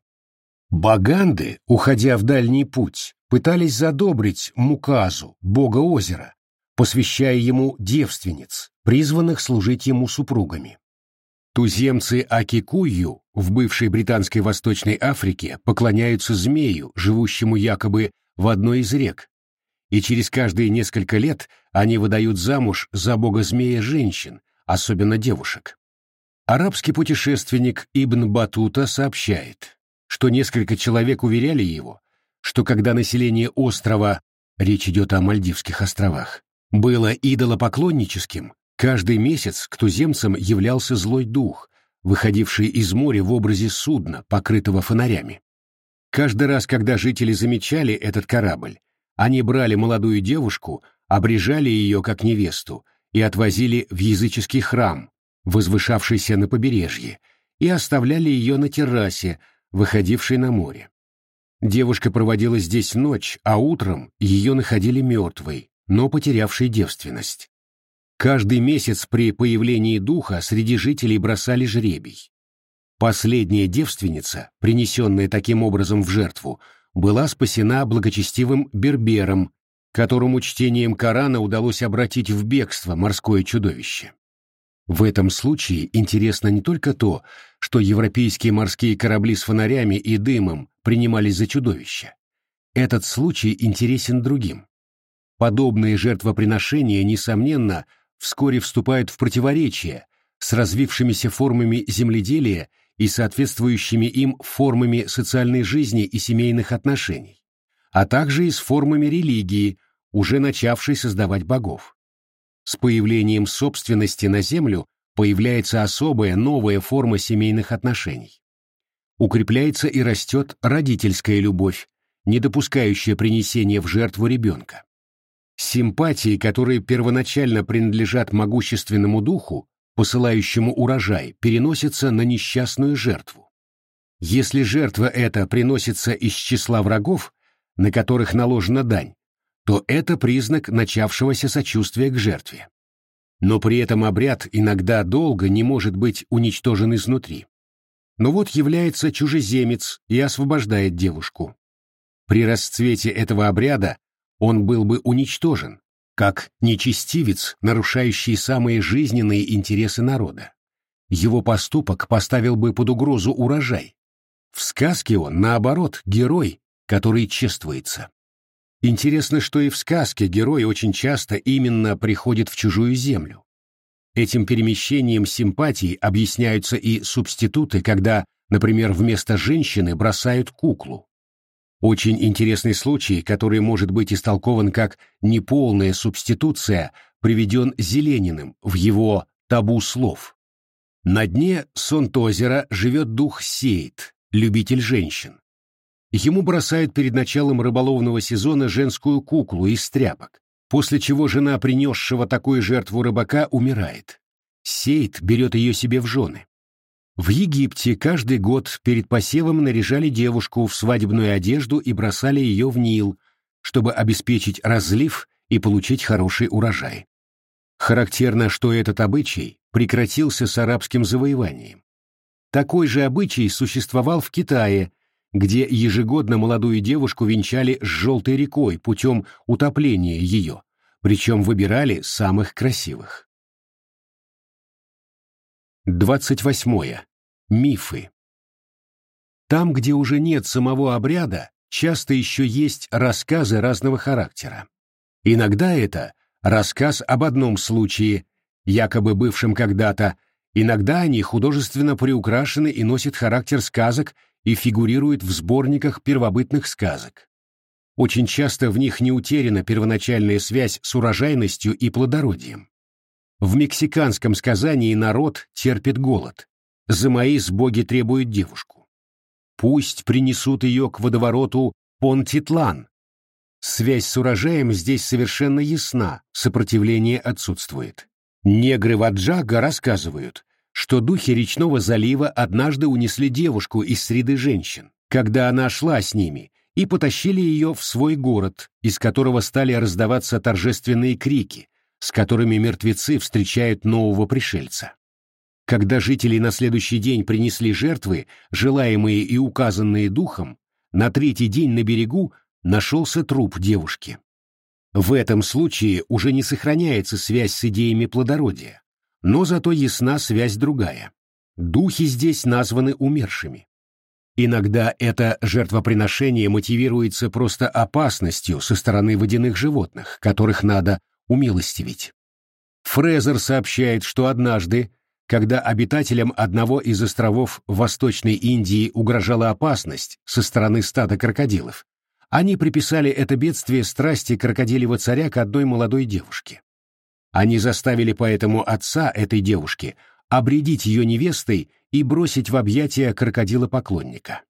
Баганды, уходя в дальний путь, пытались задобрить Муказу, бога озера, посвящая ему девственниц, призванных служить ему супругами. Туземцы Акикую в бывшей британской Восточной Африке поклоняются змею, живущему якобы в одной из рек, и через каждые несколько лет они выдают замуж за бога-змея женщин, особенно девушек. Арабский путешественник Ибн Батута сообщает, что несколько человек уверяли его, что когда население острова, речь идет о Мальдивских островах, было идолопоклонническим, каждый месяц к туземцам являлся злой дух, выходивший из моря в образе судна, покрытого фонарями. Каждый раз, когда жители замечали этот корабль, они брали молодую девушку, обрежали ее как невесту и отвозили в языческий храм, возвышавшийся на побережье, и оставляли ее на террасе, выходившей на море. Девушка проводила здесь ночь, а утром ее находили мертвой, но потерявшей девственность. Каждый месяц при появлении духа среди жителей бросали жребий. Последняя девственница, принесенная таким образом в жертву, была спасена благочестивым бербером, которому чтением Корана удалось обратить в бегство морское чудовище. В этом случае интересно не только то, что европейские морские корабли с фонарями и дымом принимались за чудовища. Этот случай интересен другим. Подобные жертвоприношения, несомненно, вскоре вступают в противоречие с развившимися формами земледелия и соответствующими им формами социальной жизни и семейных отношений, а также и с формами религии, уже начавшей создавать богов. С появлением собственности на землю появляется особая новая форма семейных отношений. Укрепляется и растет родительская любовь, не допускающая принесения в жертву ребенка. Симпатии, которые первоначально принадлежат могущественному духу, посылающему урожай, переносятся на несчастную жертву. Если жертва эта приносится из числа врагов, на которых наложена дань, то это признак начавшегося сочувствия к жертве. Но при этом обряд иногда долго не может быть уничтожен изнутри. Но вот является чужеземец и освобождает девушку. При расцвете этого обряда он был бы уничтожен, как нечестивец, нарушающий самые жизненные интересы народа. Его поступок поставил бы под угрозу урожай. В сказке он, наоборот, герой, который чествуется. Интересно, что и в сказке герой очень часто именно приходит в чужую землю. Этим перемещением симпатий объясняются и субституты, когда, например, вместо женщины бросают куклу. Очень интересный случай, который может быть истолкован как неполная субституция, приведен Зелениным в его «Табу слов». На дне Сонтозера живет дух Сейт, любитель женщин. Ему бросают перед началом рыболовного сезона женскую куклу из тряпок, после чего жена принесшего такую жертву рыбака умирает. Сейт берет ее себе в жены. В Египте каждый год перед посевом наряжали девушку в свадебную одежду и бросали ее в Нил, чтобы обеспечить разлив и получить хороший урожай. Характерно, что этот обычай прекратился с арабским завоеванием. Такой же обычай существовал в Китае, где ежегодно молодую девушку венчали с желтой рекой путем утопления ее, причем выбирали самых красивых. 28. Мифы. Там, где уже нет самого обряда, часто еще есть рассказы разного характера. Иногда это рассказ об одном случае, якобы бывшем когда-то, иногда они художественно приукрашены и носят характер сказок и фигурируют в сборниках первобытных сказок. Очень часто в них не утеряна первоначальная связь с урожайностью и плодородием. В мексиканском сказании народ терпит голод. За Маис боги требуют девушку. Пусть принесут ее к водовороту Понтитлан. Связь с урожаем здесь совершенно ясна, сопротивление отсутствует. Негры Ваджага рассказывают, что духи речного залива однажды унесли девушку из среды женщин, когда она шла с ними, и потащили ее в свой город, из которого стали раздаваться торжественные крики, с которыми мертвецы встречают нового пришельца. Когда жители на следующий день принесли жертвы, желаемые и указанные духом, на третий день на берегу нашелся труп девушки. В этом случае уже не сохраняется связь с идеями плодородия, но зато ясна связь другая. Духи здесь названы умершими. Иногда это жертвоприношение мотивируется просто опасностью со стороны водяных животных, которых надо умилостивить. Фрезер сообщает, что однажды, когда обитателям одного из островов Восточной Индии угрожала опасность со стороны стада крокодилов, они приписали это бедствие страсти крокодилевого царя к одной молодой девушке. Они заставили поэтому отца этой девушки обредить ее невестой и бросить в объятия крокодила-поклонника.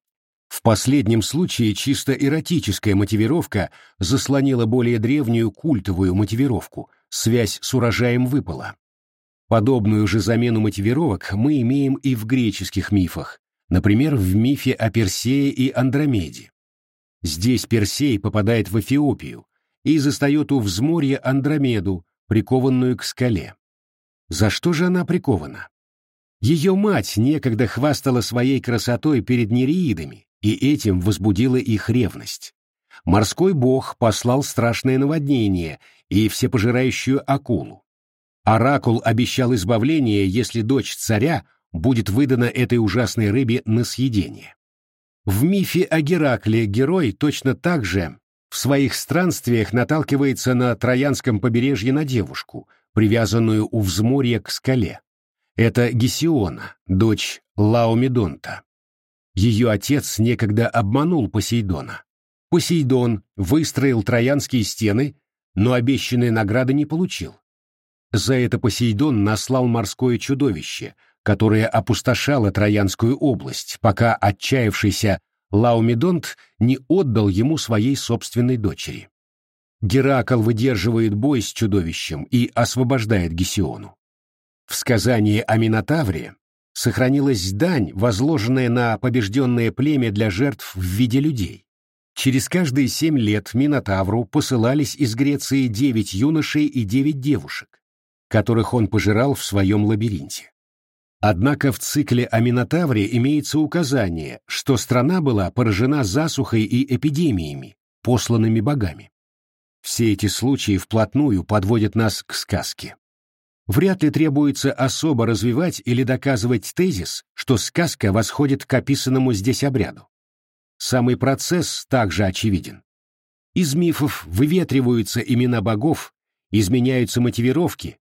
В последнем случае чисто эротическая мотивировка заслонила более древнюю культовую мотивировку, связь с урожаем выпала. Подобную же замену мотивировок мы имеем и в греческих мифах, например, в мифе о Персее и Андромеде. Здесь Персей попадает в Эфиопию и застает у взморья Андромеду, прикованную к скале. За что же она прикована? Ее мать некогда хвастала своей красотой перед нереидами, и этим возбудила их ревность. Морской бог послал страшное наводнение и всепожирающую акулу. Оракул обещал избавление, если дочь царя будет выдана этой ужасной рыбе на съедение. В мифе о Геракле герой точно так же в своих странствиях наталкивается на Троянском побережье на девушку, привязанную у взморья к скале. Это Гесиона, дочь Лаомедонта. Ее отец некогда обманул Посейдона. Посейдон выстроил троянские стены, но обещанные награды не получил. За это Посейдон наслал морское чудовище, которое опустошало Троянскую область, пока отчаявшийся Лаумедонт не отдал ему своей собственной дочери. Геракл выдерживает бой с чудовищем и освобождает Гесиону. В сказании о Минотавре сохранилась дань, возложенная на побежденное племя для жертв в виде людей. Через каждые семь лет Минотавру посылались из Греции девять юношей и девять девушек, которых он пожирал в своем лабиринте. Однако в цикле о Минотавре имеется указание, что страна была поражена засухой и эпидемиями, посланными богами. Все эти случаи вплотную подводят нас к сказке. Вряд ли требуется особо развивать или доказывать тезис, что сказка восходит к описанному здесь обряду. Самый процесс также очевиден. Из мифов выветриваются имена богов, изменяются мотивировки,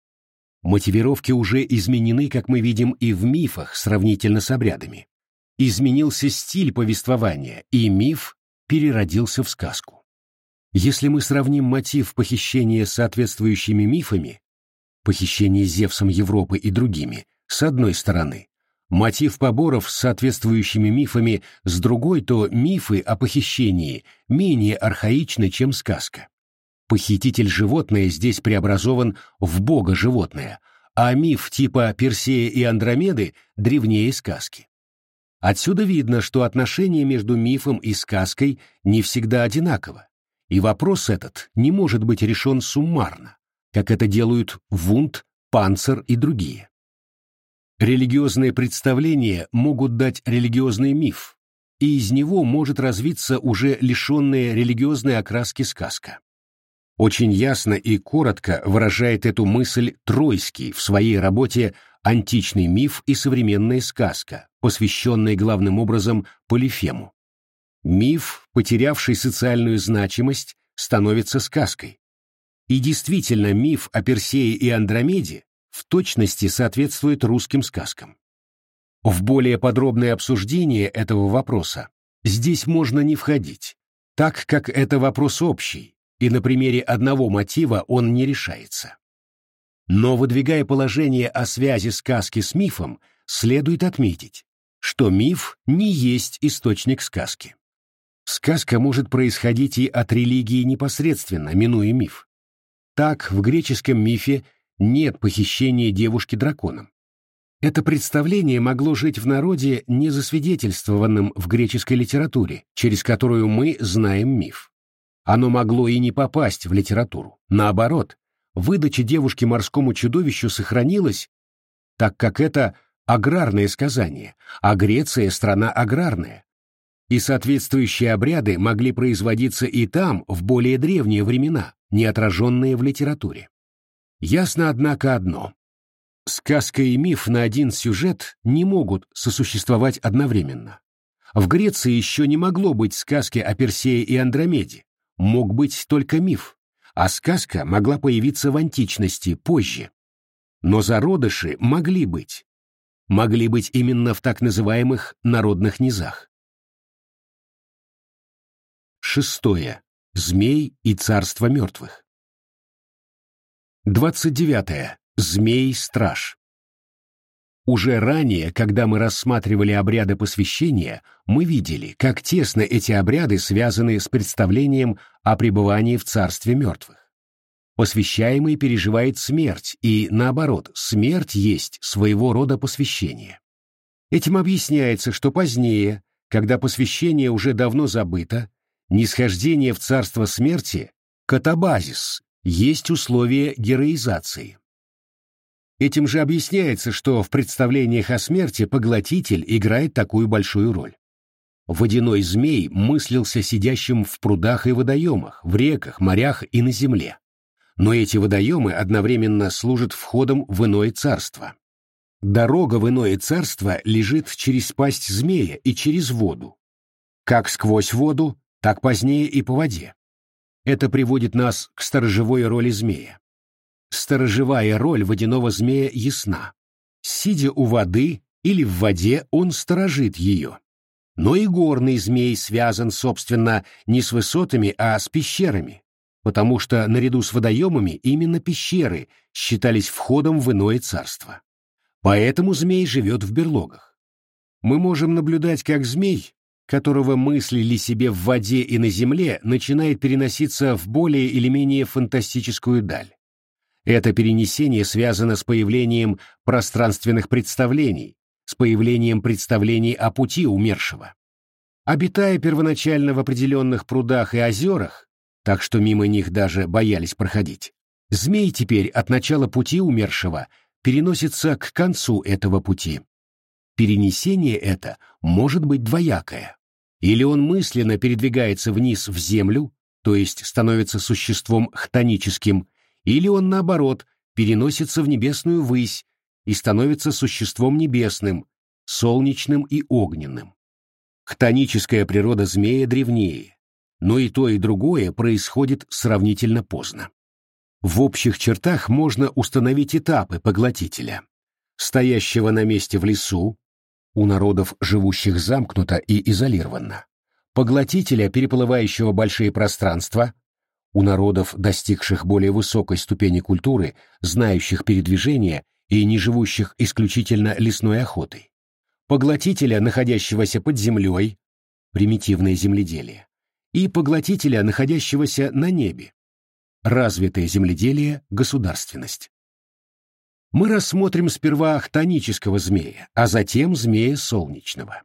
Мотивировки уже изменены, как мы видим, и в мифах сравнительно с обрядами. Изменился стиль повествования, и миф переродился в сказку. Если мы сравним мотив похищения с соответствующими мифами, похищение Зевсом Европы и другими, с одной стороны, мотив поборов с соответствующими мифами с другой, то мифы о похищении менее архаичны, чем сказка. Похититель животное здесь преобразован в бога-животное, а миф типа Персея и Андромеды древнее сказки. Отсюда видно, что отношение между мифом и сказкой не всегда одинаково, и вопрос этот не может быть решен суммарно, как это делают Вунд, Панцер и другие. Религиозные представления могут дать религиозный миф, и из него может развиться уже лишенная религиозной окраски сказка. Очень ясно и коротко выражает эту мысль Тройский в своей работе «Античный миф и современная сказка», посвященной главным образом Полифему. Миф, потерявший социальную значимость, становится сказкой. И действительно, миф о Персее и Андромеде в точности соответствует русским сказкам. В более подробное обсуждение этого вопроса здесь можно не входить, так как это вопрос общий, и на примере одного мотива он не решается. Но выдвигая положение о связи сказки с мифом, следует отметить, что миф не есть источник сказки. Сказка может происходить и от религии непосредственно, минуя миф. Так, в греческом мифе нет похищения девушки драконом. Это представление могло жить в народе, не засвидетельствованном в греческой литературе, через которую мы знаем миф. Оно могло и не попасть в литературу. Наоборот, выдача девушки морскому чудовищу сохранилась, так как это аграрное сказание, а Греция — страна аграрная. И соответствующие обряды могли производиться и там в более древние времена, не отраженные в литературе. Ясно, однако, одно. Сказка и миф на один сюжет не могут сосуществовать одновременно. В Греции еще не могло быть сказки о Персее и Андромеде, мог быть только миф, а сказка могла появиться в античности позже. Но зародыши могли быть. Могли быть именно в так называемых народных низах. Шестое. Змей и царство мертвых. Двадцать девятое. Змей-страж. Уже ранее, когда мы рассматривали обряды посвящения, мы видели, как тесно эти обряды связаны с представлением о пребывании в царстве мертвых. Посвящаемый переживает смерть, и, наоборот, смерть есть своего рода посвящение. Этим объясняется, что позднее, когда посвящение уже давно забыто, нисхождение в царство смерти, катабазис, есть условие героизации. Этим же объясняется, что в представлениях о смерти поглотитель играет такую большую роль. Водяной змей мыслился сидящим в прудах и водоемах, в реках, морях и на земле. Но эти водоемы одновременно служат входом в иное царство. Дорога в иное царство лежит через пасть змея и через воду. Как сквозь воду, так позднее и по воде. Это приводит нас к сторожевой роли змея. Сторожевая роль водяного змея ясна. Сидя у воды или в воде, он сторожит ее. Но и горный змей связан, собственно, не с высотами, а с пещерами, потому что наряду с водоемами именно пещеры считались входом в иное царство. Поэтому змей живет в берлогах. Мы можем наблюдать, как змей, которого мыслили себе в воде и на земле, начинает переноситься в более или менее фантастическую даль. Это перенесение связано с появлением пространственных представлений, с появлением представлений о пути умершего. Обитая первоначально в определенных прудах и озерах, так что мимо них даже боялись проходить, змей теперь от начала пути умершего переносится к концу этого пути. Перенесение это может быть двоякое. Или он мысленно передвигается вниз в землю, то есть становится существом хтоническим, или он, наоборот, переносится в небесную высь и становится существом небесным, солнечным и огненным. Хтоническая природа змея древнее, но и то, и другое происходит сравнительно поздно. В общих чертах можно установить этапы поглотителя, стоящего на месте в лесу, у народов, живущих замкнуто и изолированно, поглотителя, переплывающего большие пространства, у народов, достигших более высокой ступени культуры, знающих передвижение и не живущих исключительно лесной охотой, поглотителя, находящегося под землей, примитивное земледелие, и поглотителя, находящегося на небе, развитое земледелие, государственность. Мы рассмотрим сперва хтонического змея, а затем змея солнечного.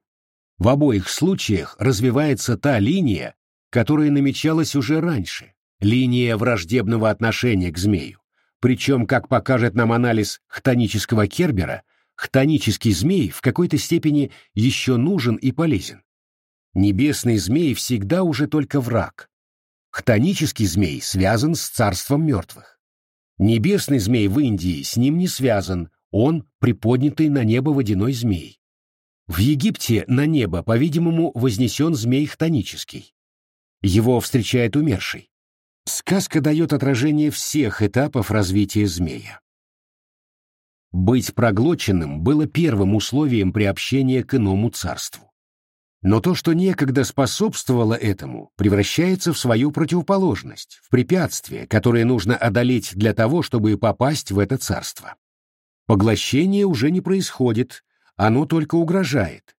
В обоих случаях развивается та линия, которая намечалась уже раньше, линия враждебного отношения к змею. Причем, как покажет нам анализ хтонического Кербера, хтонический змей в какой-то степени еще нужен и полезен. Небесный змей всегда уже только враг. Хтонический змей связан с царством мертвых. Небесный змей в Индии с ним не связан, он приподнятый на небо водяной змей. В Египте на небо, по-видимому, вознесен змей хтонический. Его встречает умерший. Сказка дает отражение всех этапов развития змея. Быть проглоченным было первым условием приобщения к иному царству. Но то, что некогда способствовало этому, превращается в свою противоположность, в препятствие, которое нужно одолеть для того, чтобы попасть в это царство. Поглощение уже не происходит, оно только угрожает.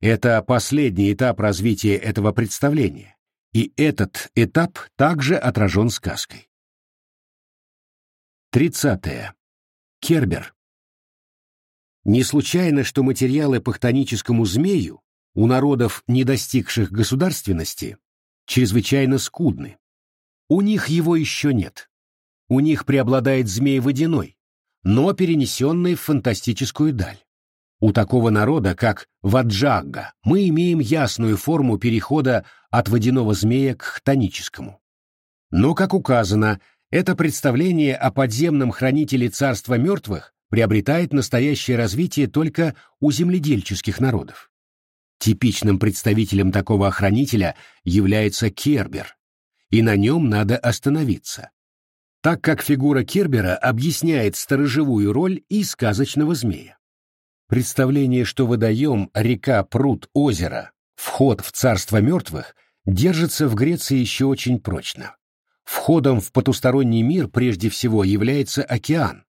Это последний этап развития этого представления. И этот этап также отражен сказкой. 30. Кербер. Не случайно, что материалы по хтоническому змею у народов, не достигших государственности, чрезвычайно скудны. У них его еще нет. У них преобладает змей водяной, но перенесенный в фантастическую даль. У такого народа, как Ваджагга, мы имеем ясную форму перехода от водяного змея к хтоническому. Но, как указано, это представление о подземном хранителе царства мертвых приобретает настоящее развитие только у земледельческих народов. Типичным представителем такого охранителя является Кербер, и на нем надо остановиться, так как фигура Кербера объясняет сторожевую роль и сказочного змея. Представление, что водоем, река, пруд, озеро, вход в царство мертвых, держится в Греции еще очень прочно. Входом в потусторонний мир прежде всего является океан,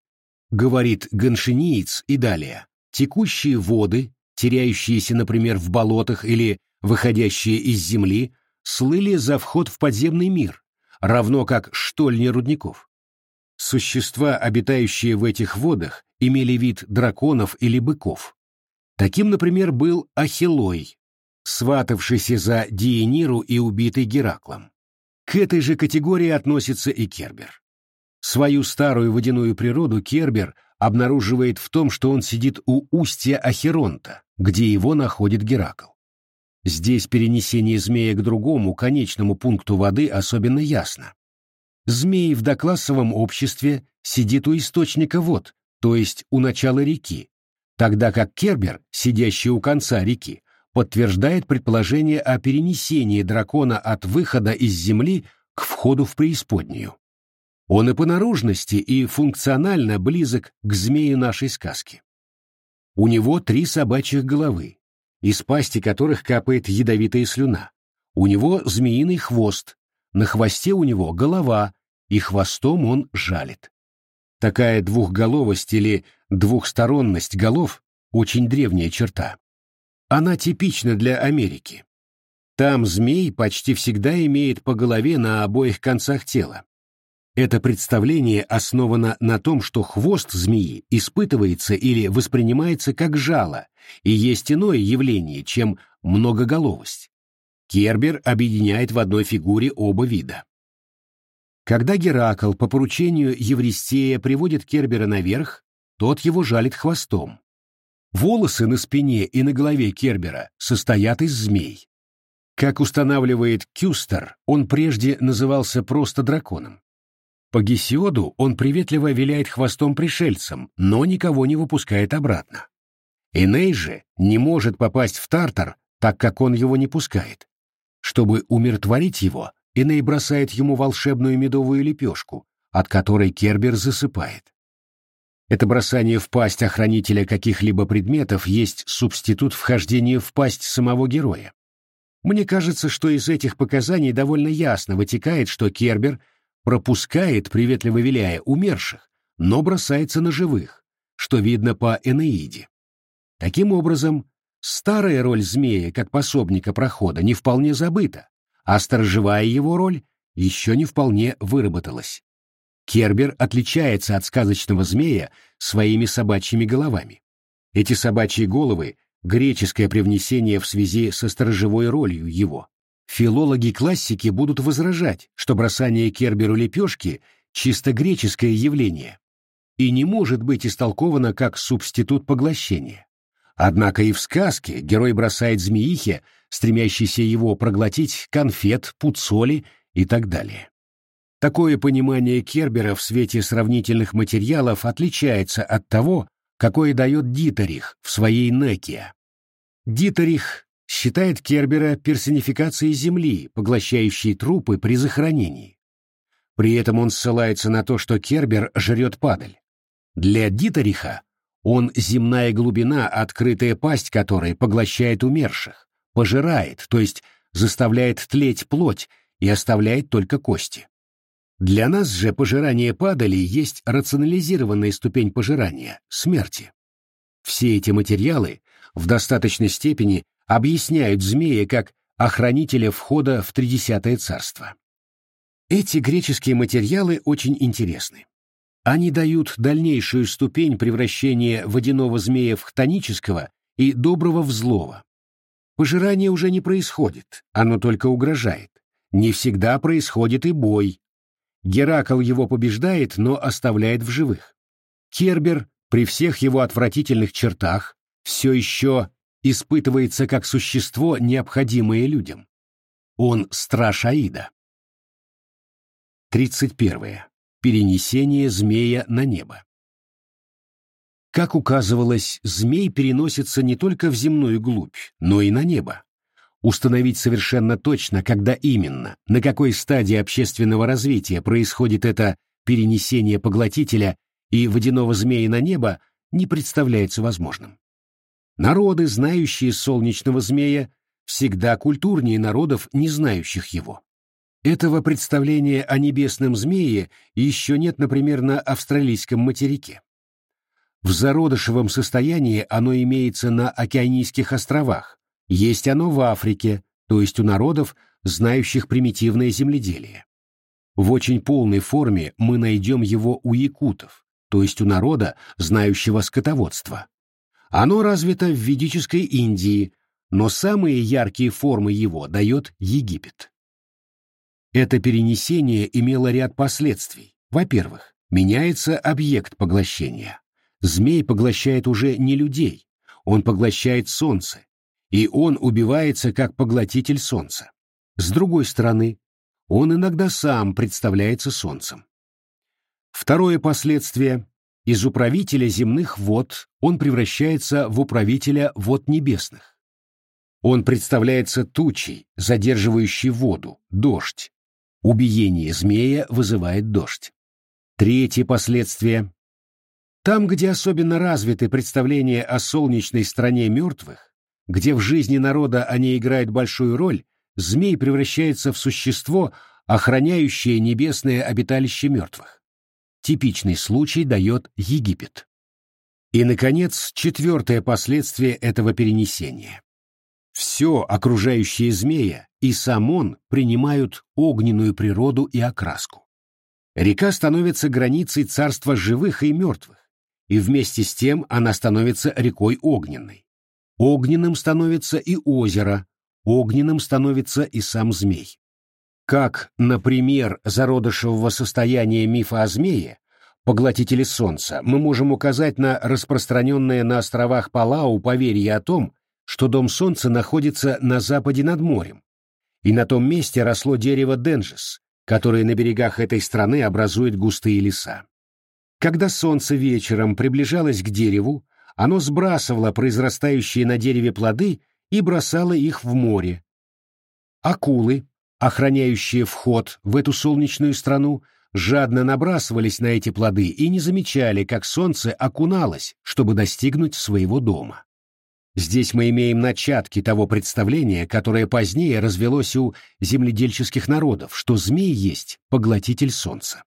говорит Ганшиниец и далее. Текущие воды, теряющиеся, например, в болотах или выходящие из земли, слыли за вход в подземный мир, равно как штольни рудников. Существа, обитающие в этих водах, имели вид драконов или быков. Таким, например, был Ахиллой, сватавшийся за Диениру и убитый Гераклом. К этой же категории относится и Кербер. Свою старую водяную природу Кербер обнаруживает в том, что он сидит у устья Ахеронта, где его находит Геракл. Здесь перенесение змея к другому, конечному пункту воды особенно ясно. Змей в доклассовом обществе сидит у источника вод, то есть у начала реки, тогда как Кербер, сидящий у конца реки, подтверждает предположение о перенесении дракона от выхода из земли к входу в преисподнюю. Он и по наружности, и функционально близок к змею нашей сказки. У него три собачьих головы, из пасти которых капает ядовитая слюна. У него змеиный хвост, на хвосте у него голова, и хвостом он жалит. Такая двухголовость или двухсторонность голов – очень древняя черта. Она типична для Америки. Там змей почти всегда имеет по голове на обоих концах тела. Это представление основано на том, что хвост змеи испытывается или воспринимается как жало, и есть иное явление, чем многоголовость. Кербер объединяет в одной фигуре оба вида. Когда Геракл по поручению Евристея приводит Кербера наверх, тот его жалит хвостом. Волосы на спине и на голове Кербера состоят из змей. Как устанавливает Кюстер, он прежде назывался просто драконом. По Гесиоду он приветливо виляет хвостом пришельцам, но никого не выпускает обратно. Эней же не может попасть в Тартар, так как он его не пускает. Чтобы умиротворить его, Иней бросает ему волшебную медовую лепешку, от которой Кербер засыпает. Это бросание в пасть охранителя каких-либо предметов есть субститут вхождения в пасть самого героя. Мне кажется, что из этих показаний довольно ясно вытекает, что Кербер пропускает, приветливо виляя, умерших, но бросается на живых, что видно по Энеиде. Таким образом, старая роль змея как пособника прохода не вполне забыта, а сторожевая его роль еще не вполне выработалась. Кербер отличается от сказочного змея своими собачьими головами. Эти собачьи головы — греческое привнесение в связи со сторожевой ролью его. Филологи-классики будут возражать, что бросание Керберу лепешки — чисто греческое явление и не может быть истолковано как субститут поглощения. Однако и в сказке герой бросает змеихе стремящийся его проглотить, конфет, пуцоли и так далее. Такое понимание Кербера в свете сравнительных материалов отличается от того, какое дает Дитерих в своей Некия. Дитерих считает Кербера персонификацией Земли, поглощающей трупы при захоронении. При этом он ссылается на то, что Кербер жрет падаль. Для Дитериха он земная глубина, открытая пасть которой поглощает умерших пожирает, то есть заставляет тлеть плоть и оставляет только кости. Для нас же пожирание падали есть рационализированная ступень пожирания, смерти. Все эти материалы в достаточной степени объясняют змея как охранителя входа в Тридесятое царство. Эти греческие материалы очень интересны. Они дают дальнейшую ступень превращения водяного змея в хтонического и доброго в злого. Пожирание уже не происходит, оно только угрожает. Не всегда происходит и бой. Геракл его побеждает, но оставляет в живых. Кербер, при всех его отвратительных чертах, все еще испытывается как существо, необходимое людям. Он страж Аида. 31. Перенесение змея на небо. Как указывалось, змей переносится не только в земную глубь, но и на небо. Установить совершенно точно, когда именно, на какой стадии общественного развития происходит это перенесение поглотителя и водяного змея на небо, не представляется возможным. Народы, знающие солнечного змея, всегда культурнее народов, не знающих его. Этого представления о небесном змее еще нет, например, на австралийском материке. В зародышевом состоянии оно имеется на Океанийских островах, есть оно в Африке, то есть у народов, знающих примитивное земледелие. В очень полной форме мы найдем его у якутов, то есть у народа, знающего скотоводство. Оно развито в ведической Индии, но самые яркие формы его дает Египет. Это перенесение имело ряд последствий. Во-первых, меняется объект поглощения. змей поглощает уже не людей, он поглощает солнце, и он убивается как поглотитель солнца. С другой стороны, он иногда сам представляется солнцем. Второе последствие – из управителя земных вод он превращается в управителя вод небесных. Он представляется тучей, задерживающей воду, дождь. Убиение змея вызывает дождь. Третье последствие. Там, где особенно развиты представления о солнечной стране мертвых, где в жизни народа они играют большую роль, змей превращается в существо, охраняющее небесное обиталище мертвых. Типичный случай дает Египет. И, наконец, четвертое последствие этого перенесения. Все окружающее змея и сам он принимают огненную природу и окраску. Река становится границей царства живых и мертвых, и вместе с тем она становится рекой огненной. Огненным становится и озеро, огненным становится и сам змей. Как, например, зародышевого состояния мифа о змее, поглотителе солнца, мы можем указать на распространенное на островах Палау поверье о том, что дом солнца находится на западе над морем, и на том месте росло дерево денджес, которое на берегах этой страны образует густые леса. Когда солнце вечером приближалось к дереву, оно сбрасывало произрастающие на дереве плоды и бросало их в море. Акулы, охраняющие вход в эту солнечную страну, жадно набрасывались на эти плоды и не замечали, как солнце окуналось, чтобы достигнуть своего дома. Здесь мы имеем начатки того представления, которое позднее развелось у земледельческих народов, что змей есть поглотитель солнца.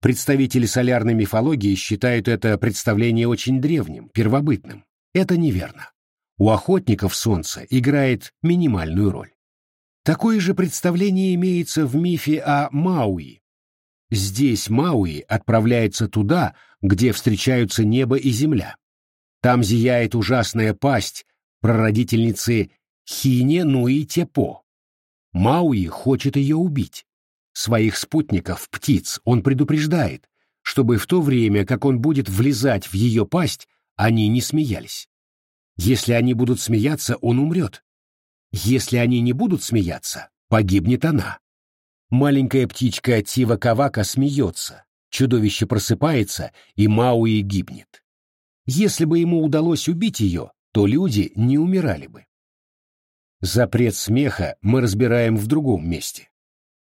Представители солярной мифологии считают это представление очень древним, первобытным. Это неверно. У охотников солнце играет минимальную роль. Такое же представление имеется в мифе о Мауи. Здесь Мауи отправляется туда, где встречаются небо и земля. Там зияет ужасная пасть прародительницы Хине Нуи Тепо. Мауи хочет ее убить. Своих спутников, птиц, он предупреждает, чтобы в то время, как он будет влезать в ее пасть, они не смеялись. Если они будут смеяться, он умрет. Если они не будут смеяться, погибнет она. Маленькая птичка Тива Кавака смеется, чудовище просыпается, и Мауи гибнет. Если бы ему удалось убить ее, то люди не умирали бы. Запрет смеха мы разбираем в другом месте.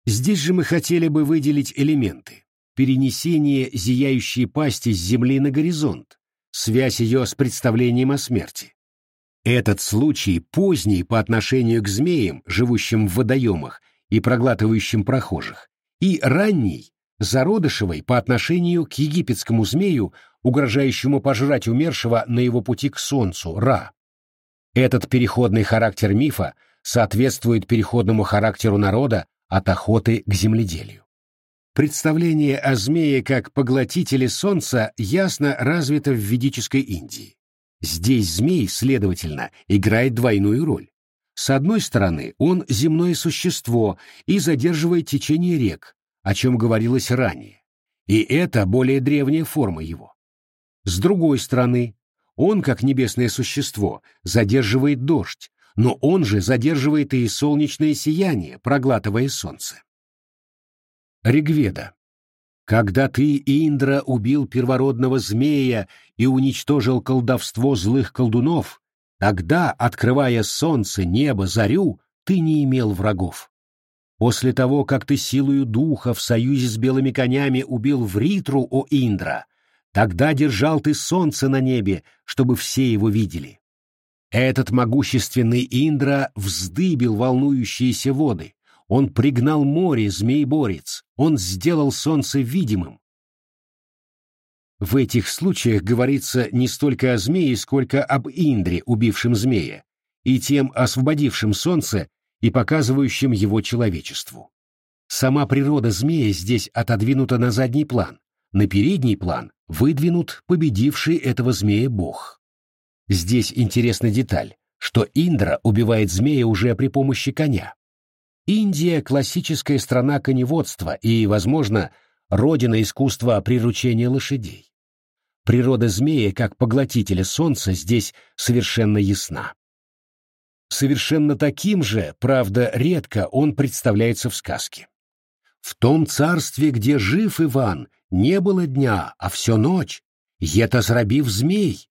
Здесь же мы хотели бы выделить элементы. Перенесение зияющей пасти с земли на горизонт, связь ее с представлением о смерти. Этот случай поздний по отношению к змеям, живущим в водоемах и проглатывающим прохожих, и ранний, зародышевой по отношению к египетскому змею, угрожающему пожрать умершего на его пути к солнцу, Ра. Этот переходный характер мифа соответствует переходному характеру народа, от охоты к земледелию. Представление о змее как поглотителе солнца ясно развито в ведической Индии. Здесь змей, следовательно, играет двойную роль. С одной стороны, он земное существо и задерживает течение рек, о чем говорилось ранее, и это более древняя форма его. С другой стороны, он, как небесное существо, задерживает дождь, но он же задерживает и солнечное сияние, проглатывая солнце. Ригведа. Когда ты, Индра, убил первородного змея и уничтожил колдовство злых колдунов, тогда, открывая солнце, небо, зарю, ты не имел врагов. После того, как ты силою духа в союзе с белыми конями убил Вритру, о Индра, тогда держал ты солнце на небе, чтобы все его видели. Этот могущественный Индра вздыбил волнующиеся воды. Он пригнал море, змей-борец. Он сделал солнце видимым. В этих случаях говорится не столько о змее, сколько об Индре, убившем змея, и тем освободившем солнце и показывающем его человечеству. Сама природа змея здесь отодвинута на задний план, на передний план выдвинут победивший этого змея бог. Здесь интересна деталь, что Индра убивает змея уже при помощи коня. Индия – классическая страна коневодства и, возможно, родина искусства приручения лошадей. Природа змея как поглотителя солнца здесь совершенно ясна. Совершенно таким же, правда, редко он представляется в сказке. В том царстве, где жив Иван, не было дня, а все ночь, ета зрабив змей.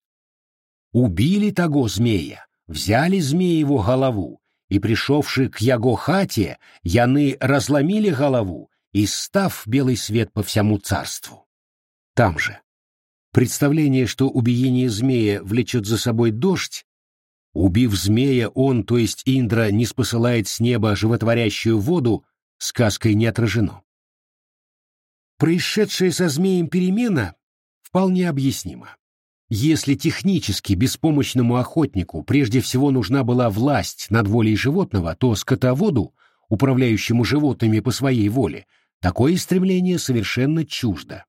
Убили того змея, взяли змееву голову, и, пришовши к яго хате, яны разломили голову и став белый свет по всему царству. Там же. Представление, что убиение змея влечет за собой дождь, Убив змея, он, то есть Индра, не спосылает с неба животворящую воду, сказкой не отражено. Происшедшая со змеем перемена вполне объяснима. Если технически беспомощному охотнику прежде всего нужна была власть над волей животного, то скотоводу, управляющему животными по своей воле, такое стремление совершенно чуждо.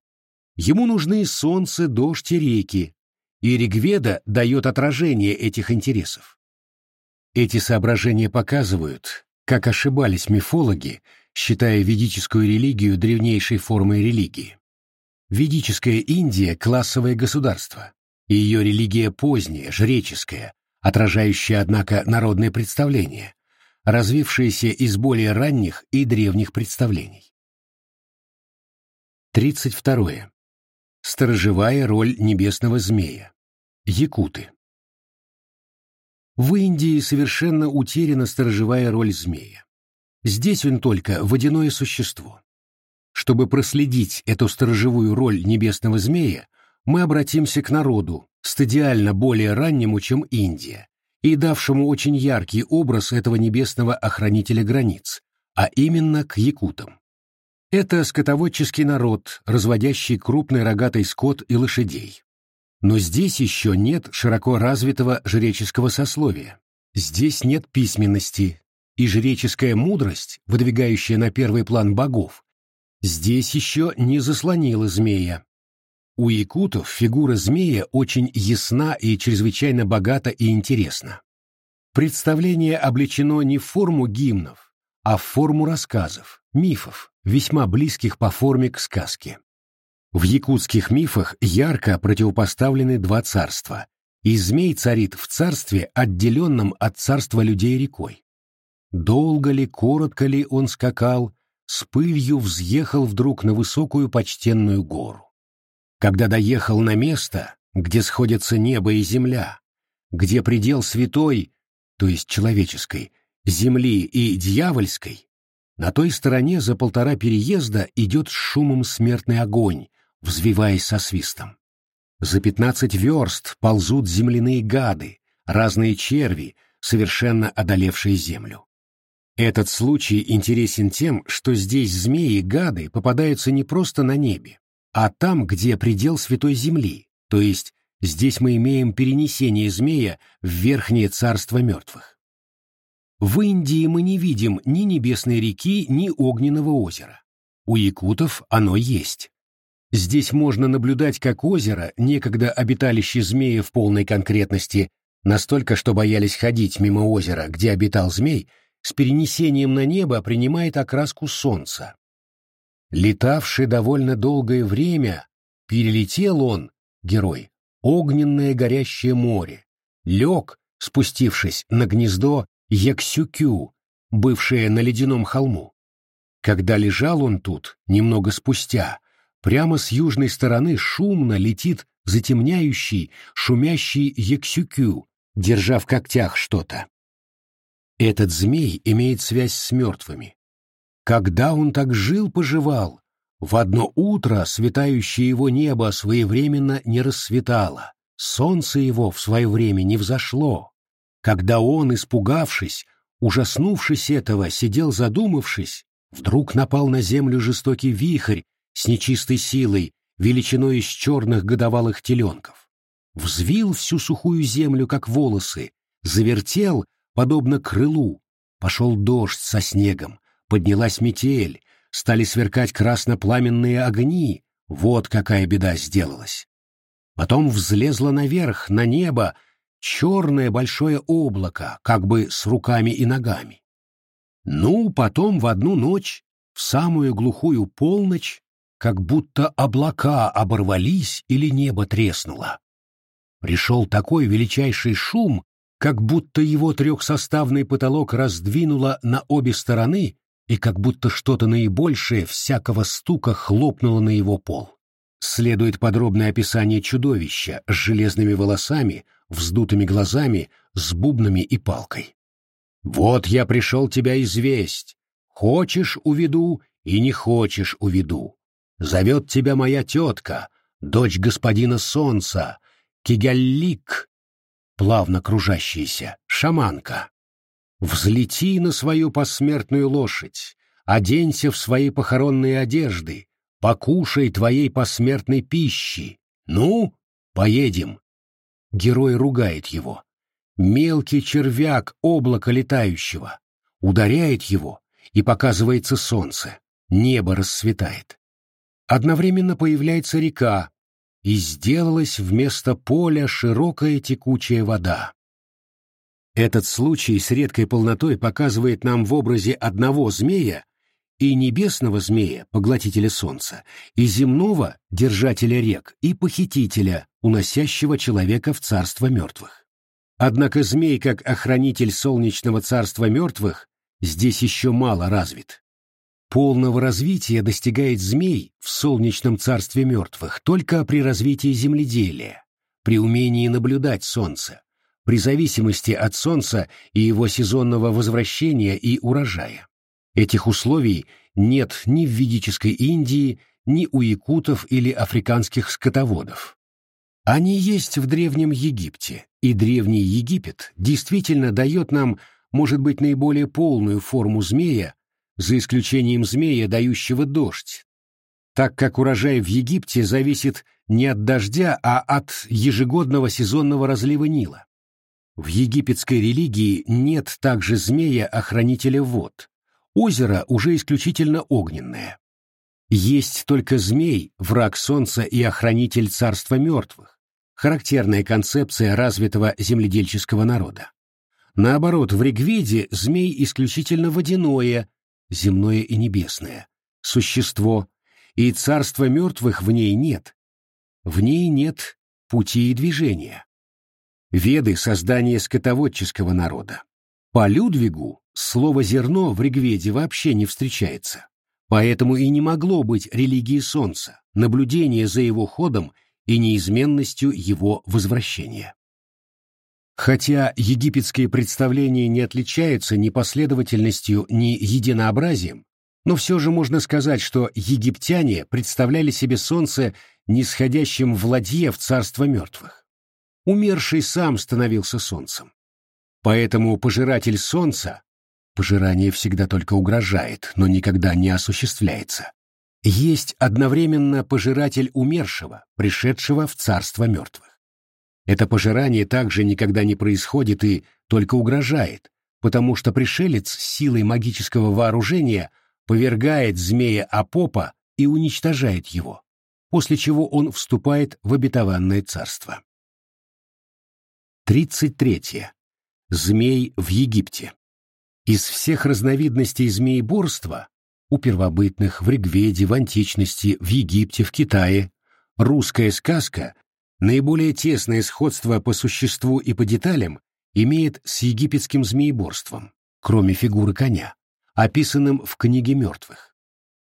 Ему нужны солнце, дождь и реки, и Ригведа дает отражение этих интересов. Эти соображения показывают, как ошибались мифологи, считая ведическую религию древнейшей формой религии. Ведическая Индия – классовое государство, ее религия поздняя, жреческая, отражающая, однако, народное представление, развившееся из более ранних и древних представлений. 32. Сторожевая роль небесного змея. Якуты. В Индии совершенно утеряна сторожевая роль змея. Здесь он только водяное существо. Чтобы проследить эту сторожевую роль небесного змея, мы обратимся к народу, стадиально более раннему, чем Индия, и давшему очень яркий образ этого небесного охранителя границ, а именно к якутам. Это скотоводческий народ, разводящий крупный рогатый скот и лошадей. Но здесь еще нет широко развитого жреческого сословия. Здесь нет письменности, и жреческая мудрость, выдвигающая на первый план богов, здесь еще не заслонила змея. У якутов фигура змея очень ясна и чрезвычайно богата и интересна. Представление облечено не в форму гимнов, а в форму рассказов, мифов весьма близких по форме к сказке. В якутских мифах ярко противопоставлены два царства, и змей царит в царстве, отделенном от царства людей рекой. Долго ли, коротко ли он скакал, с пылью взъехал вдруг на высокую почтенную гору. Когда доехал на место, где сходятся небо и земля, где предел святой, то есть человеческой, земли и дьявольской, на той стороне за полтора переезда идет с шумом смертный огонь, взвиваясь со свистом. За пятнадцать верст ползут земляные гады, разные черви, совершенно одолевшие землю. Этот случай интересен тем, что здесь змеи-гады попадаются не просто на небе, а там, где предел Святой Земли, то есть здесь мы имеем перенесение змея в верхнее царство мертвых. В Индии мы не видим ни небесной реки, ни огненного озера. У якутов оно есть. Здесь можно наблюдать, как озеро, некогда обиталище змея в полной конкретности, настолько, что боялись ходить мимо озера, где обитал змей, с перенесением на небо принимает окраску солнца. Летавший довольно долгое время, перелетел он, герой, огненное горящее море, лег, спустившись на гнездо Яксюкю, бывшее на ледяном холму. Когда лежал он тут, немного спустя, прямо с южной стороны шумно летит затемняющий, шумящий Яксюкю, держа в когтях что-то. Этот змей имеет связь с мертвыми. Когда он так жил-поживал, в одно утро светающее его небо своевременно не рассветало, солнце его в свое время не взошло, когда он, испугавшись, ужаснувшись этого, сидел задумавшись, вдруг напал на землю жестокий вихрь с нечистой силой, величиной из черных годовалых теленков. Взвил всю сухую землю, как волосы, завертел, подобно крылу. Пошел дождь со снегом, поднялась метель, стали сверкать красно-пламенные огни. Вот какая беда сделалась. Потом взлезла наверх, на небо, черное большое облако, как бы с руками и ногами. Ну, потом в одну ночь, в самую глухую полночь, как будто облака оборвались или небо треснуло. Пришел такой величайший шум, как будто его трехсоставный потолок раздвинуло на обе стороны и как будто что-то наибольшее всякого стука хлопнуло на его пол. Следует подробное описание чудовища с железными волосами, вздутыми глазами, с бубнами и палкой. «Вот я пришел тебя известь. Хочешь — уведу, и не хочешь — уведу. Зовет тебя моя тетка, дочь господина Солнца, Кигаллик, плавно кружащаяся, шаманка. Взлети на свою посмертную лошадь, оденься в свои похоронные одежды, покушай твоей посмертной пищи. Ну, поедем. Герой ругает его. Мелкий червяк облака летающего. Ударяет его, и показывается солнце. Небо расцветает. Одновременно появляется река, и сделалась вместо поля широкая текучая вода. Этот случай с редкой полнотой показывает нам в образе одного змея и небесного змея, поглотителя солнца, и земного, держателя рек, и похитителя, уносящего человека в царство мертвых. Однако змей, как охранитель солнечного царства мертвых, здесь еще мало развит. Полного развития достигает змей в солнечном царстве мертвых только при развитии земледелия, при умении наблюдать солнце, при зависимости от солнца и его сезонного возвращения и урожая. Этих условий нет ни в ведической Индии, ни у якутов или африканских скотоводов. Они есть в Древнем Египте, и Древний Египет действительно дает нам, может быть, наиболее полную форму змея, за исключением змея, дающего дождь, так как урожай в Египте зависит не от дождя, а от ежегодного сезонного разлива Нила. В египетской религии нет также змея-охранителя вод. Озеро уже исключительно огненное. Есть только змей, враг солнца и охранитель царства мертвых, характерная концепция развитого земледельческого народа. Наоборот, в Ригведе змей исключительно водяное, земное и небесное, существо, и царства мертвых в ней нет. В ней нет пути и движения. Веды — создание скотоводческого народа. По Людвигу слово «зерно» в Ригведе вообще не встречается. Поэтому и не могло быть религии Солнца, наблюдения за его ходом и неизменностью его возвращения. Хотя египетские представления не отличаются ни последовательностью, ни единообразием, но все же можно сказать, что египтяне представляли себе солнце нисходящим в ладье в царство мертвых. Умерший сам становился солнцем. Поэтому пожиратель солнца, пожирание всегда только угрожает, но никогда не осуществляется, есть одновременно пожиратель умершего, пришедшего в царство мертвых. Это пожирание также никогда не происходит и только угрожает, потому что пришелец силой магического вооружения повергает змея Апопа и уничтожает его, после чего он вступает в обетованное царство. 33. Змей в Египте. Из всех разновидностей змееборства у первобытных в Ригведе, в античности, в Египте, в Китае русская сказка наиболее тесное сходство по существу и по деталям имеет с египетским змееборством, кроме фигуры коня, описанным в книге мертвых.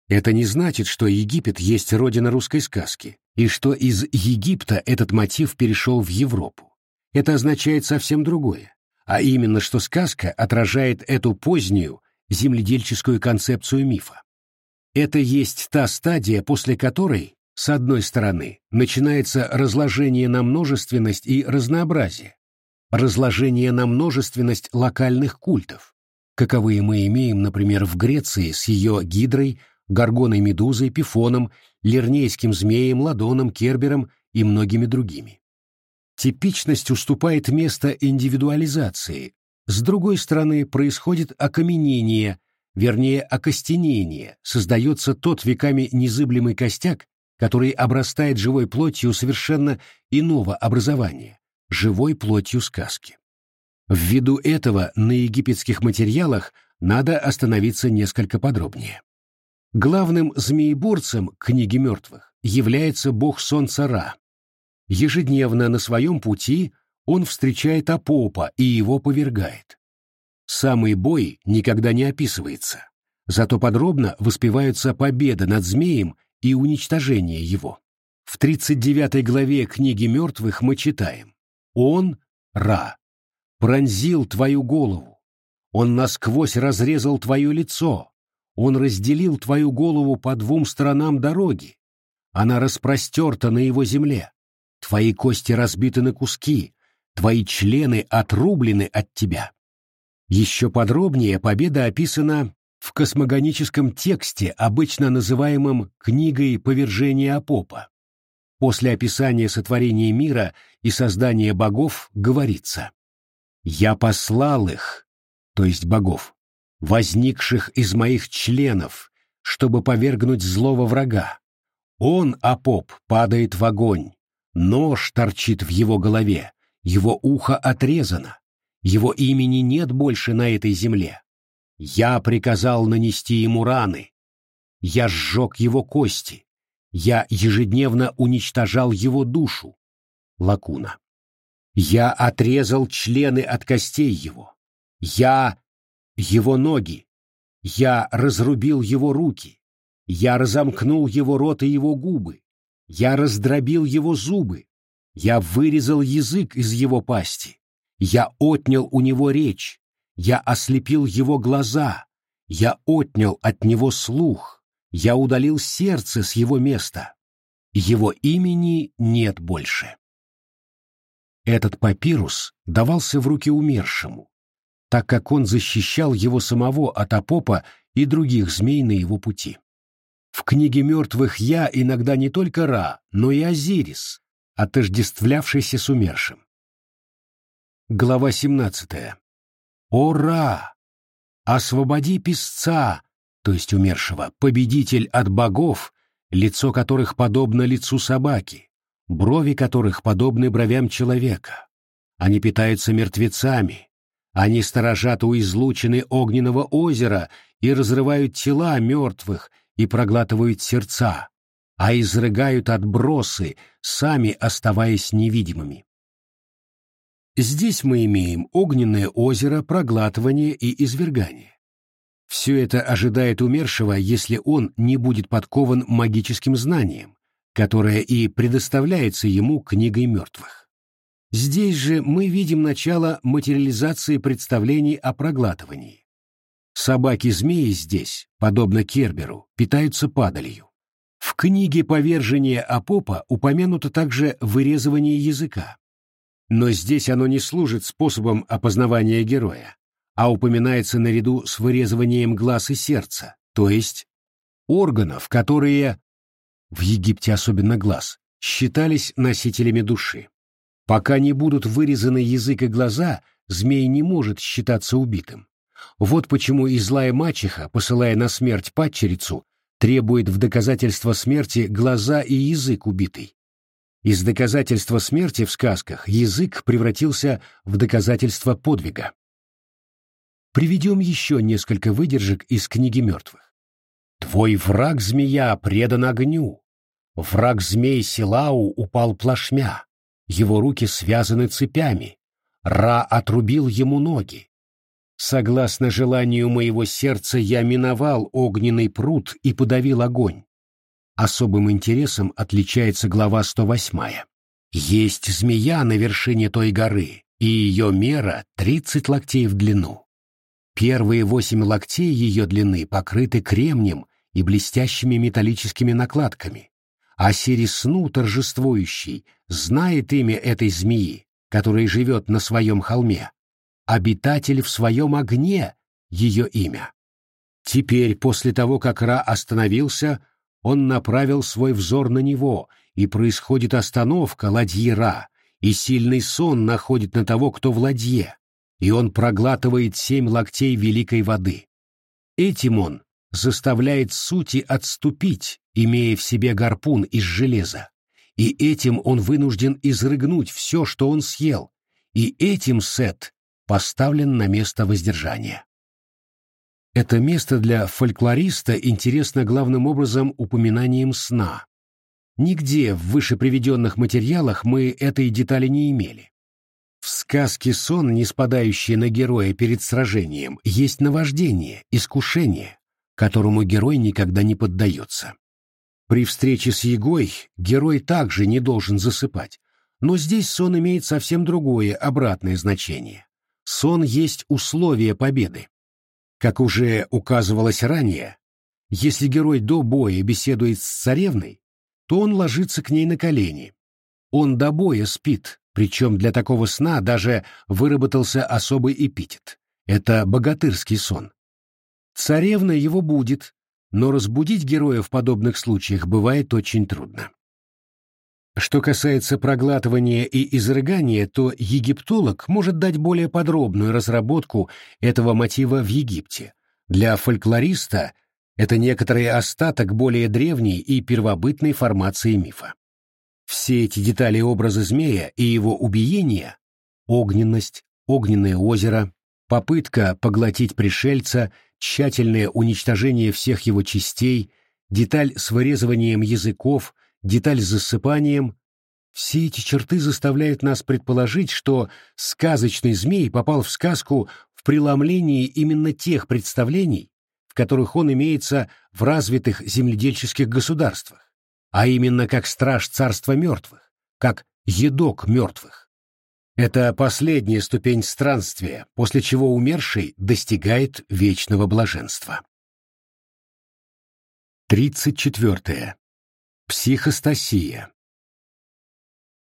Это не значит, что Египет есть родина русской сказки, и что из Египта этот мотив перешел в Европу. Это означает совсем другое, а именно, что сказка отражает эту позднюю земледельческую концепцию мифа. Это есть та стадия, после которой с одной стороны, начинается разложение на множественность и разнообразие, разложение на множественность локальных культов, каковые мы имеем, например, в Греции с ее гидрой, горгоной медузой, пифоном, лирнейским змеем, ладоном, кербером и многими другими. Типичность уступает место индивидуализации, с другой стороны происходит окаменение, вернее окостенение, создается тот веками незыблемый костяк, который обрастает живой плотью совершенно иного образования, живой плотью сказки. Ввиду этого на египетских материалах надо остановиться несколько подробнее. Главным змееборцем книги мертвых является бог солнца Ра. Ежедневно на своем пути он встречает Апопа и его повергает. Самый бой никогда не описывается, зато подробно воспеваются победа над змеем и уничтожение его. В 39 главе книги мертвых мы читаем «Он, Ра, пронзил твою голову, он насквозь разрезал твое лицо, он разделил твою голову по двум сторонам дороги, она распростерта на его земле, твои кости разбиты на куски, твои члены отрублены от тебя». Еще подробнее победа описана в космогоническом тексте, обычно называемом «книгой повержения Апопа». После описания сотворения мира и создания богов говорится «Я послал их, то есть богов, возникших из моих членов, чтобы повергнуть злого врага. Он, Апоп, падает в огонь, нож торчит в его голове, его ухо отрезано, его имени нет больше на этой земле. Я приказал нанести ему раны. Я сжег его кости. Я ежедневно уничтожал его душу. Лакуна. Я отрезал члены от костей его. Я его ноги. Я разрубил его руки. Я разомкнул его рот и его губы. Я раздробил его зубы. Я вырезал язык из его пасти. Я отнял у него речь. Я ослепил его глаза. Я отнял от него слух. Я удалил сердце с его места. Его имени нет больше. Этот папирус давался в руки умершему, так как он защищал его самого от Апопа и других змей на его пути. В книге мертвых я иногда не только Ра, но и Азирис, отождествлявшийся с умершим. Глава 17. «О, Ра! Освободи песца, то есть умершего, победитель от богов, лицо которых подобно лицу собаки, брови которых подобны бровям человека. Они питаются мертвецами, они сторожат у излучины огненного озера и разрывают тела мертвых и проглатывают сердца, а изрыгают отбросы, сами оставаясь невидимыми. Здесь мы имеем огненное озеро, проглатывание и извергание. Все это ожидает умершего, если он не будет подкован магическим знанием, которое и предоставляется ему книгой мертвых. Здесь же мы видим начало материализации представлений о проглатывании. Собаки-змеи здесь, подобно Керберу, питаются падалью. В книге «Повержение Апопа» упомянуто также вырезывание языка. Но здесь оно не служит способом опознавания героя, а упоминается наряду с вырезыванием глаз и сердца, то есть органов, которые, в Египте особенно глаз, считались носителями души. Пока не будут вырезаны язык и глаза, змей не может считаться убитым. Вот почему и злая мачеха, посылая на смерть падчерицу, требует в доказательство смерти глаза и язык убитой, из доказательства смерти в сказках язык превратился в доказательство подвига. Приведем еще несколько выдержек из книги мертвых. «Твой враг, змея, предан огню. Враг змей Силау упал плашмя. Его руки связаны цепями. Ра отрубил ему ноги. Согласно желанию моего сердца я миновал огненный пруд и подавил огонь. Особым интересом отличается глава 108. Есть змея на вершине той горы, и ее мера 30 локтей в длину. Первые восемь локтей ее длины покрыты кремнем и блестящими металлическими накладками, а Сирисну торжествующий знает имя этой змеи, которая живет на своем холме. Обитатель в своем огне — ее имя. Теперь, после того, как Ра остановился, он направил свой взор на него, и происходит остановка ладьи Ра, и сильный сон находит на того, кто в ладье, и он проглатывает семь локтей великой воды. Этим он заставляет сути отступить, имея в себе гарпун из железа, и этим он вынужден изрыгнуть все, что он съел, и этим Сет поставлен на место воздержания. Это место для фольклориста интересно главным образом упоминанием сна. Нигде в выше приведенных материалах мы этой детали не имели. В сказке сон, не спадающий на героя перед сражением, есть наваждение, искушение, которому герой никогда не поддается. При встрече с Егой герой также не должен засыпать, но здесь сон имеет совсем другое, обратное значение. Сон есть условие победы. Как уже указывалось ранее, если герой до боя беседует с царевной, то он ложится к ней на колени. Он до боя спит, причем для такого сна даже выработался особый эпитет. Это богатырский сон. Царевна его будет, но разбудить героя в подобных случаях бывает очень трудно. Что касается проглатывания и изрыгания, то египтолог может дать более подробную разработку этого мотива в Египте. Для фольклориста это некоторый остаток более древней и первобытной формации мифа. Все эти детали образа змея и его убиения — огненность, огненное озеро, попытка поглотить пришельца, тщательное уничтожение всех его частей, деталь с вырезыванием языков, деталь с засыпанием — все эти черты заставляют нас предположить, что сказочный змей попал в сказку в преломлении именно тех представлений, которых он имеется в развитых земледельческих государствах, а именно как страж царства мертвых, как едок мертвых. Это последняя ступень странствия, после чего умерший достигает вечного блаженства. 34. Психостасия.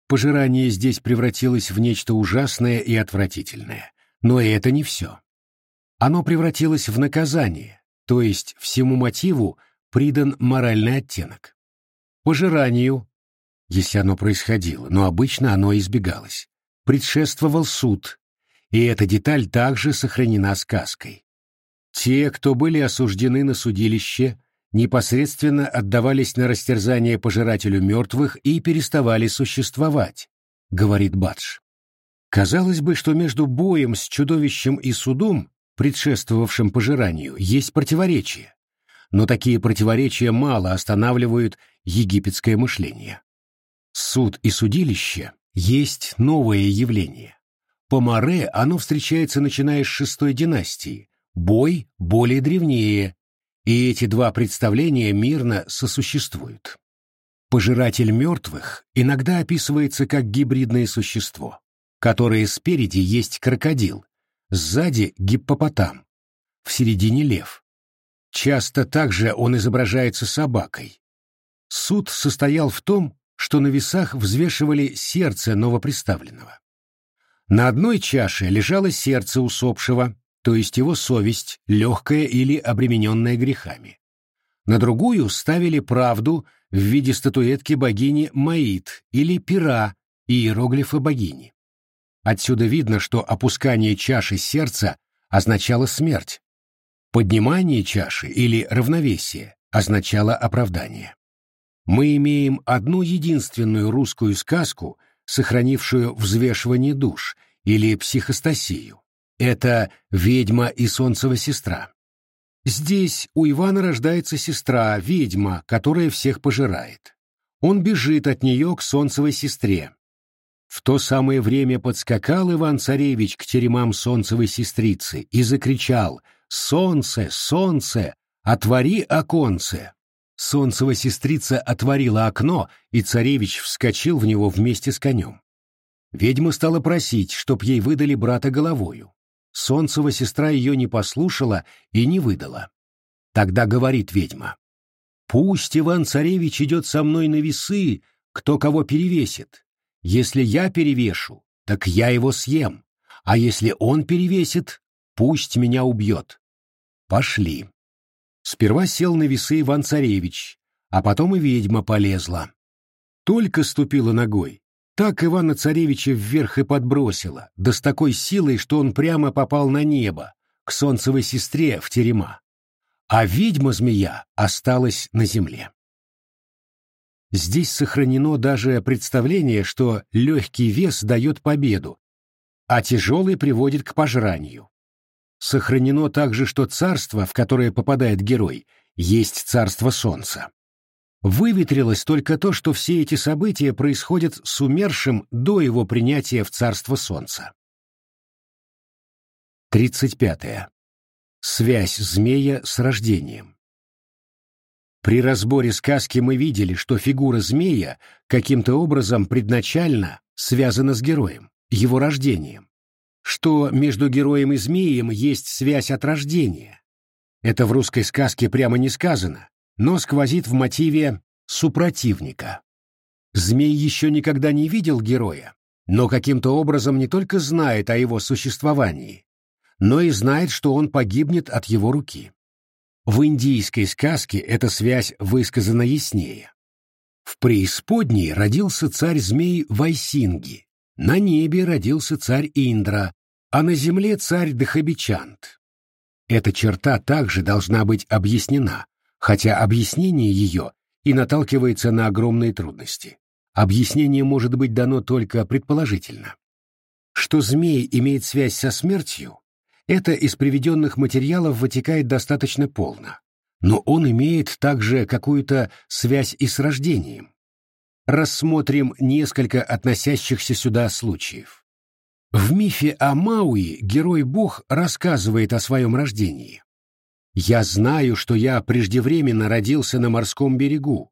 Пожирание здесь превратилось в нечто ужасное и отвратительное. Но это не все. Оно превратилось в наказание, то есть всему мотиву придан моральный оттенок. Пожиранию, если оно происходило, но обычно оно избегалось, предшествовал суд, и эта деталь также сохранена сказкой. Те, кто были осуждены на судилище, непосредственно отдавались на растерзание пожирателю мертвых и переставали существовать, говорит Бадж. Казалось бы, что между боем с чудовищем и судом предшествовавшем пожиранию, есть противоречия, но такие противоречия мало останавливают египетское мышление. Суд и судилище есть новое явление. По Море оно встречается начиная с шестой династии, бой более древнее, и эти два представления мирно сосуществуют. Пожиратель мертвых иногда описывается как гибридное существо, которое спереди есть крокодил, Сзади гиппопотам, в середине лев. Часто также он изображается собакой. Суд состоял в том, что на весах взвешивали сердце новоприставленного. На одной чаше лежало сердце усопшего, то есть его совесть, легкая или обремененная грехами. На другую ставили правду в виде статуэтки богини Маид или пера иероглифа богини. Отсюда видно, что опускание чаши сердца означало смерть. Поднимание чаши или равновесие означало оправдание. Мы имеем одну единственную русскую сказку, сохранившую взвешивание душ, или психостасию. Это «Ведьма и солнцева сестра». Здесь у Ивана рождается сестра, ведьма, которая всех пожирает. Он бежит от нее к солнцевой сестре, в то самое время подскакал Иван-царевич к теремам солнцевой сестрицы и закричал «Солнце, солнце, отвори оконце!» Солнцева сестрица отворила окно, и царевич вскочил в него вместе с конем. Ведьма стала просить, чтоб ей выдали брата головою. Солнцева сестра ее не послушала и не выдала. Тогда говорит ведьма, «Пусть Иван-царевич идет со мной на весы, кто кого перевесит, если я перевешу, так я его съем, а если он перевесит, пусть меня убьет. Пошли. Сперва сел на весы Иван-Царевич, а потом и ведьма полезла. Только ступила ногой, так Ивана-Царевича вверх и подбросила, да с такой силой, что он прямо попал на небо, к солнцевой сестре в терема. А ведьма-змея осталась на земле. Здесь сохранено даже представление, что легкий вес дает победу, а тяжелый приводит к пожранию. сохранено также, что царство, в которое попадает герой, есть царство солнца. Выветрилось только то, что все эти события происходят с умершим до его принятия в царство солнца. 35. Связь змея с рождением. При разборе сказки мы видели, что фигура змея каким-то образом предначально связана с героем, его рождением, что между героем и змеем есть связь от рождения. Это в русской сказке прямо не сказано, но сквозит в мотиве супротивника. Змей еще никогда не видел героя, но каким-то образом не только знает о его существовании, но и знает, что он погибнет от его руки. В индийской сказке эта связь высказана яснее. В преисподней родился царь-змей Вайсинги, на небе родился царь Индра, а на земле царь Дахабичант. Эта черта также должна быть объяснена, хотя объяснение ее и наталкивается на огромные трудности. Объяснение может быть дано только предположительно. Что змей имеет связь со смертью, это из приведенных материалов вытекает достаточно полно. Но он имеет также какую-то связь и с рождением. Рассмотрим несколько относящихся сюда случаев. В мифе о Мауи герой-бог рассказывает о своем рождении. «Я знаю, что я преждевременно родился на морском берегу.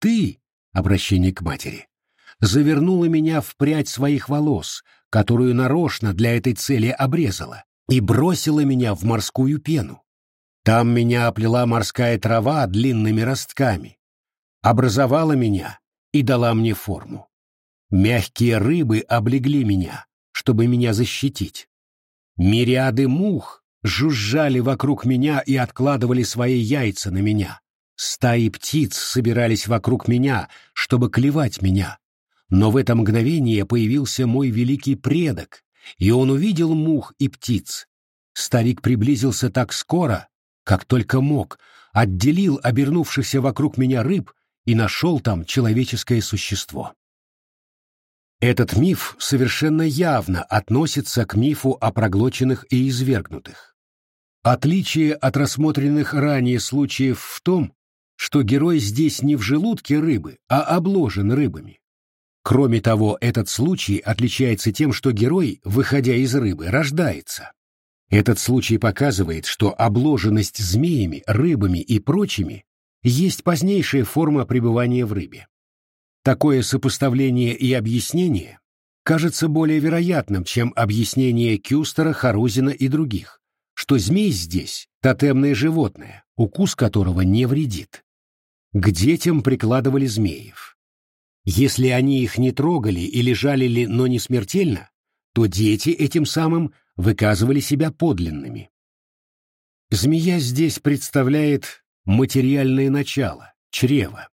Ты, обращение к матери, завернула меня в прядь своих волос, которую нарочно для этой цели обрезала, и бросила меня в морскую пену. Там меня оплела морская трава длинными ростками, образовала меня и дала мне форму. Мягкие рыбы облегли меня, чтобы меня защитить. Мириады мух жужжали вокруг меня и откладывали свои яйца на меня. Стаи птиц собирались вокруг меня, чтобы клевать меня. Но в это мгновение появился мой великий предок, и он увидел мух и птиц. Старик приблизился так скоро, как только мог, отделил обернувшихся вокруг меня рыб и нашел там человеческое существо. Этот миф совершенно явно относится к мифу о проглоченных и извергнутых. Отличие от рассмотренных ранее случаев в том, что герой здесь не в желудке рыбы, а обложен рыбами. Кроме того, этот случай отличается тем, что герой, выходя из рыбы, рождается. Этот случай показывает, что обложенность змеями, рыбами и прочими есть позднейшая форма пребывания в рыбе. Такое сопоставление и объяснение кажется более вероятным, чем объяснение Кюстера, Харузина и других, что змей здесь — тотемное животное, укус которого не вредит. К детям прикладывали змеев. Если они их не трогали или жалили, но не смертельно, то дети этим самым выказывали себя подлинными. Змея здесь представляет материальное начало, чрево.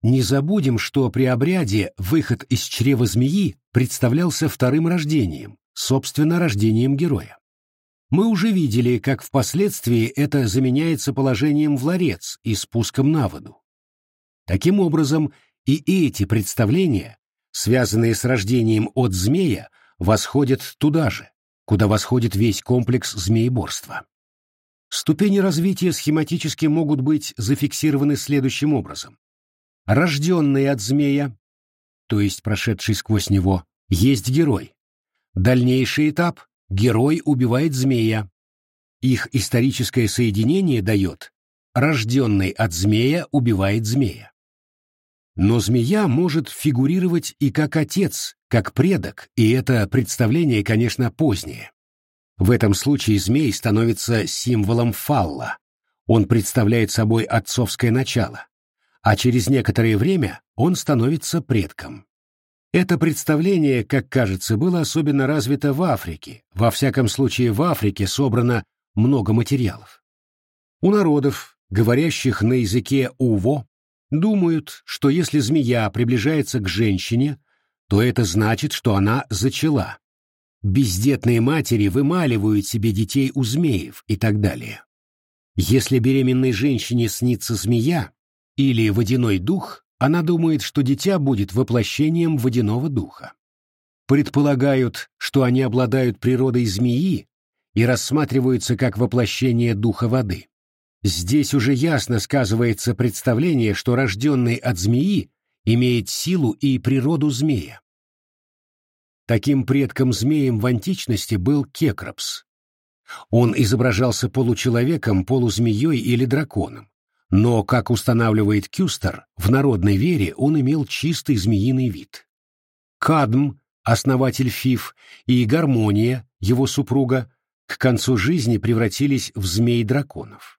Не забудем, что при обряде выход из чрева змеи представлялся вторым рождением, собственно, рождением героя. Мы уже видели, как впоследствии это заменяется положением в ларец и спуском на воду. Таким образом, и эти представления, связанные с рождением от змея, восходят туда же, куда восходит весь комплекс змееборства. Ступени развития схематически могут быть зафиксированы следующим образом. Рожденный от змея, то есть прошедший сквозь него, есть герой. Дальнейший этап – герой убивает змея. Их историческое соединение дает рожденный от змея убивает змея. Но змея может фигурировать и как отец, как предок, и это представление, конечно, позднее. В этом случае змей становится символом фалла. Он представляет собой отцовское начало, а через некоторое время он становится предком. Это представление, как кажется, было особенно развито в Африке. Во всяком случае, в Африке собрано много материалов. У народов, говорящих на языке уво, думают, что если змея приближается к женщине, то это значит, что она зачала. Бездетные матери вымаливают себе детей у змеев и так далее. Если беременной женщине снится змея или водяной дух, она думает, что дитя будет воплощением водяного духа. Предполагают, что они обладают природой змеи и рассматриваются как воплощение духа воды. Здесь уже ясно сказывается представление, что рожденный от змеи имеет силу и природу змея. Таким предком-змеем в античности был Кекропс. Он изображался получеловеком, полузмеей или драконом. Но, как устанавливает Кюстер, в народной вере он имел чистый змеиный вид. Кадм, основатель Фиф, и Гармония, его супруга, к концу жизни превратились в змей-драконов.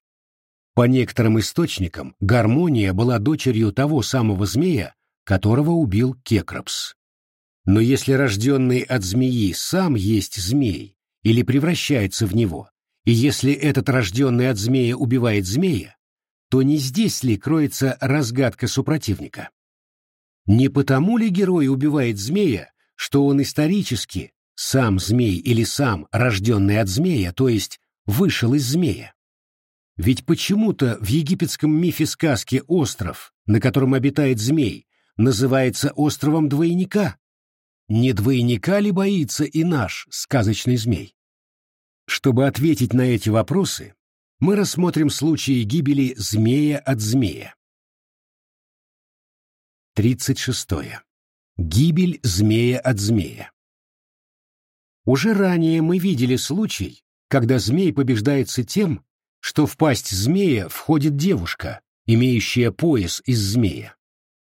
По некоторым источникам, Гармония была дочерью того самого змея, которого убил Кекропс. Но если рожденный от змеи сам есть змей или превращается в него, и если этот рожденный от змея убивает змея, то не здесь ли кроется разгадка супротивника? Не потому ли герой убивает змея, что он исторически сам змей или сам рожденный от змея, то есть вышел из змея? Ведь почему-то в египетском мифе сказки остров, на котором обитает змей, называется островом двойника. Не двойника ли боится и наш сказочный змей? Чтобы ответить на эти вопросы, мы рассмотрим случаи гибели змея от змея. 36. Гибель змея от змея. Уже ранее мы видели случай, когда змей побеждается тем, что в пасть змея входит девушка, имеющая пояс из змея.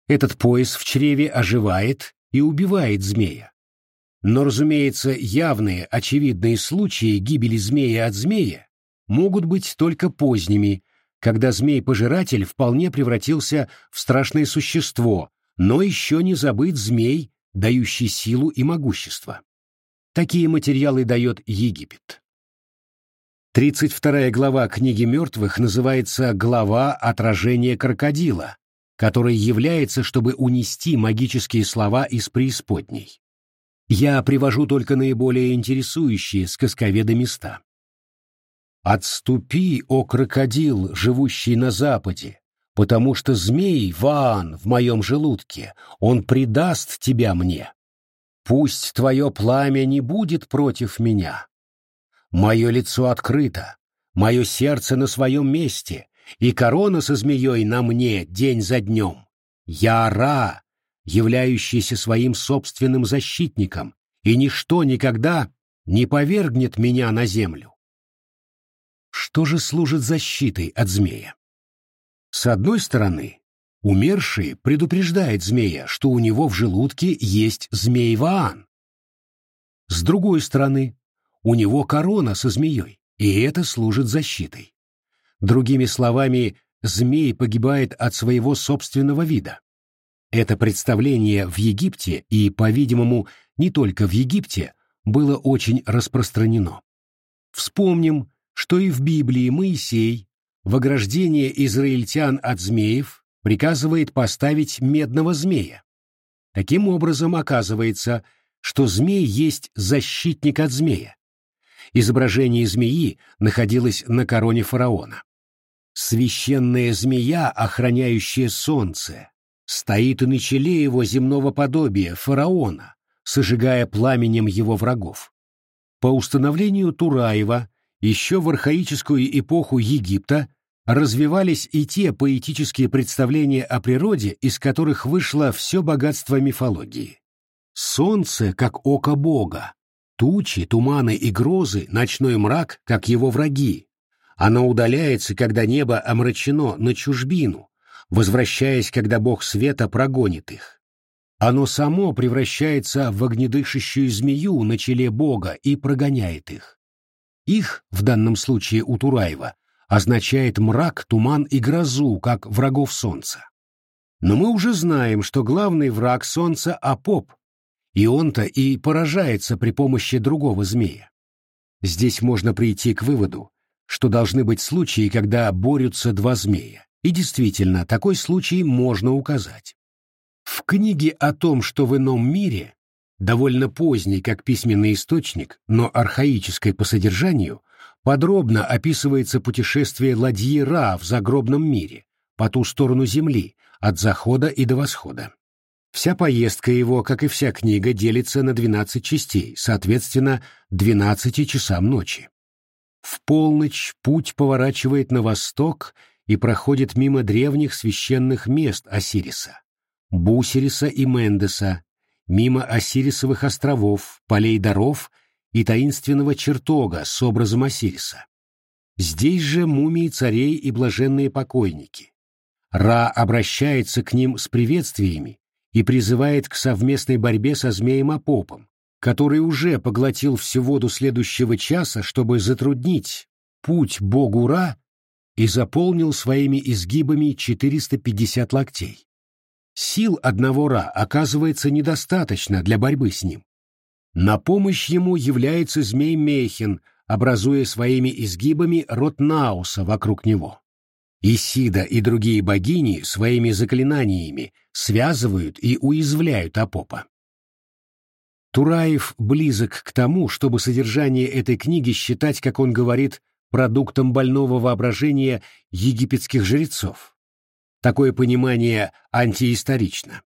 Этот пояс в чреве оживает и убивает змея. Но, разумеется, явные, очевидные случаи гибели змея от змея могут быть только поздними, когда змей-пожиратель вполне превратился в страшное существо, но еще не забыт змей, дающий силу и могущество. Такие материалы дает Египет. 32 глава книги мертвых называется «Глава отражения крокодила», который является, чтобы унести магические слова из преисподней. Я привожу только наиболее интересующие сказковеды места. Отступи, о крокодил, живущий на западе, потому что змей, Ваан, в моем желудке, он предаст тебя мне. Пусть твое пламя не будет против меня. Мое лицо открыто, мое сердце на своем месте, и корона со змеей на мне день за днем. Я Ра, являющийся своим собственным защитником, и ничто никогда не повергнет меня на землю. Что же служит защитой от змея? С одной стороны, умерший предупреждает змея, что у него в желудке есть змей-ваан. С другой стороны, у него корона со змеей, и это служит защитой. Другими словами, змей погибает от своего собственного вида. Это представление в Египте и, по-видимому, не только в Египте, было очень распространено. Вспомним, что и в Библии Моисей в ограждение израильтян от змеев приказывает поставить медного змея. Таким образом, оказывается, что змей есть защитник от змея. Изображение змеи находилось на короне фараона. Священная змея, охраняющая солнце, стоит и на челе его земного подобия, фараона, сожигая пламенем его врагов. По установлению Тураева, еще в архаическую эпоху Египта развивались и те поэтические представления о природе, из которых вышло все богатство мифологии. Солнце, как око Бога, тучи, туманы и грозы, ночной мрак, как его враги. Оно удаляется, когда небо омрачено на чужбину, возвращаясь, когда Бог света прогонит их. Оно само превращается в огнедышащую змею на челе Бога и прогоняет их. Их, в данном случае у Тураева, означает мрак, туман и грозу, как врагов солнца. Но мы уже знаем, что главный враг солнца — Апоп, и он-то и поражается при помощи другого змея. Здесь можно прийти к выводу, что должны быть случаи, когда борются два змея, и действительно, такой случай можно указать. В книге о том, что в ином мире довольно поздний как письменный источник, но архаической по содержанию, подробно описывается путешествие ладьи Ра в загробном мире, по ту сторону Земли, от захода и до восхода. Вся поездка его, как и вся книга, делится на 12 частей, соответственно, 12 часам ночи. В полночь путь поворачивает на восток и проходит мимо древних священных мест Осириса, Бусириса и Мендеса, мимо Осирисовых островов, полей даров и таинственного чертога с образом Осириса. Здесь же мумии царей и блаженные покойники. Ра обращается к ним с приветствиями и призывает к совместной борьбе со змеем Апопом, который уже поглотил всю воду следующего часа, чтобы затруднить путь богу Ра и заполнил своими изгибами 450 локтей. Сил одного Ра оказывается недостаточно для борьбы с ним. На помощь ему является змей Мехин, образуя своими изгибами рот Науса вокруг него. Исида и другие богини своими заклинаниями связывают и уязвляют Апопа. Тураев близок к тому, чтобы содержание этой книги считать, как он говорит, продуктом больного воображения египетских жрецов. Такое понимание антиисторично.